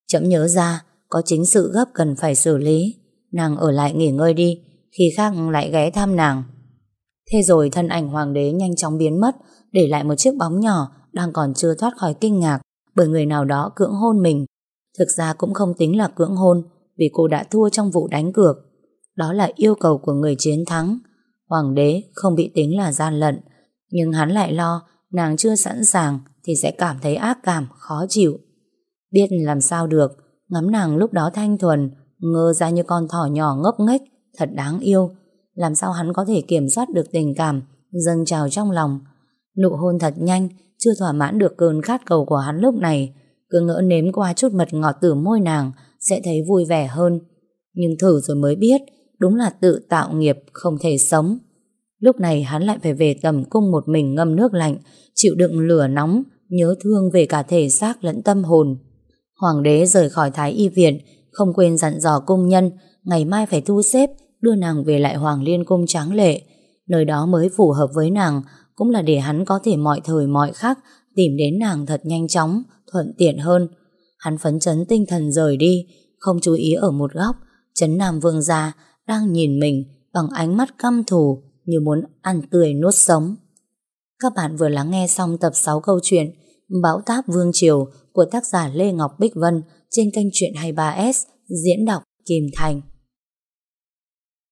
Chậm nhớ ra, có chính sự gấp cần phải xử lý. Nàng ở lại nghỉ ngơi đi, khi khác lại ghé thăm nàng. Thế rồi thân ảnh hoàng đế nhanh chóng biến mất, để lại một chiếc bóng nhỏ đang còn chưa thoát khỏi kinh ngạc bởi người nào đó cưỡng hôn mình. Thực ra cũng không tính là cưỡng hôn, vì cô đã thua trong vụ đánh cược. Đó là yêu cầu của người chiến thắng. Hoàng đế không bị tính là gian lận, nhưng hắn lại lo nàng chưa sẵn sàng thì sẽ cảm thấy ác cảm, khó chịu. Biết làm sao được, ngắm nàng lúc đó thanh thuần, ngơ ra như con thỏ nhỏ ngốc nghếch, thật đáng yêu. Làm sao hắn có thể kiểm soát được tình cảm, dâng trào trong lòng. Nụ hôn thật nhanh, chưa thỏa mãn được cơn khát cầu của hắn lúc này. Cứ ngỡ nếm qua chút mật ngọt từ môi nàng, sẽ thấy vui vẻ hơn. Nhưng thử rồi mới biết, đúng là tự tạo nghiệp, không thể sống. Lúc này hắn lại phải về tầm cung một mình ngâm nước lạnh, chịu đựng lửa nóng, nhớ thương về cả thể xác lẫn tâm hồn. Hoàng đế rời khỏi Thái Y Viện, không quên dặn dò cung nhân, ngày mai phải thu xếp, đưa nàng về lại Hoàng Liên Cung Tráng Lệ. Nơi đó mới phù hợp với nàng, cũng là để hắn có thể mọi thời mọi khắc tìm đến nàng thật nhanh chóng, thuận tiện hơn. Hắn phấn chấn tinh thần rời đi, không chú ý ở một góc, Trấn Nam Vương gia đang nhìn mình bằng ánh mắt căm thù như muốn ăn tươi nuốt sống. Các bạn vừa lắng nghe xong tập 6 câu chuyện Bão táp Vương Triều của tác giả Lê Ngọc Bích Vân trên kênh truyện 23S diễn đọc Kim Thành.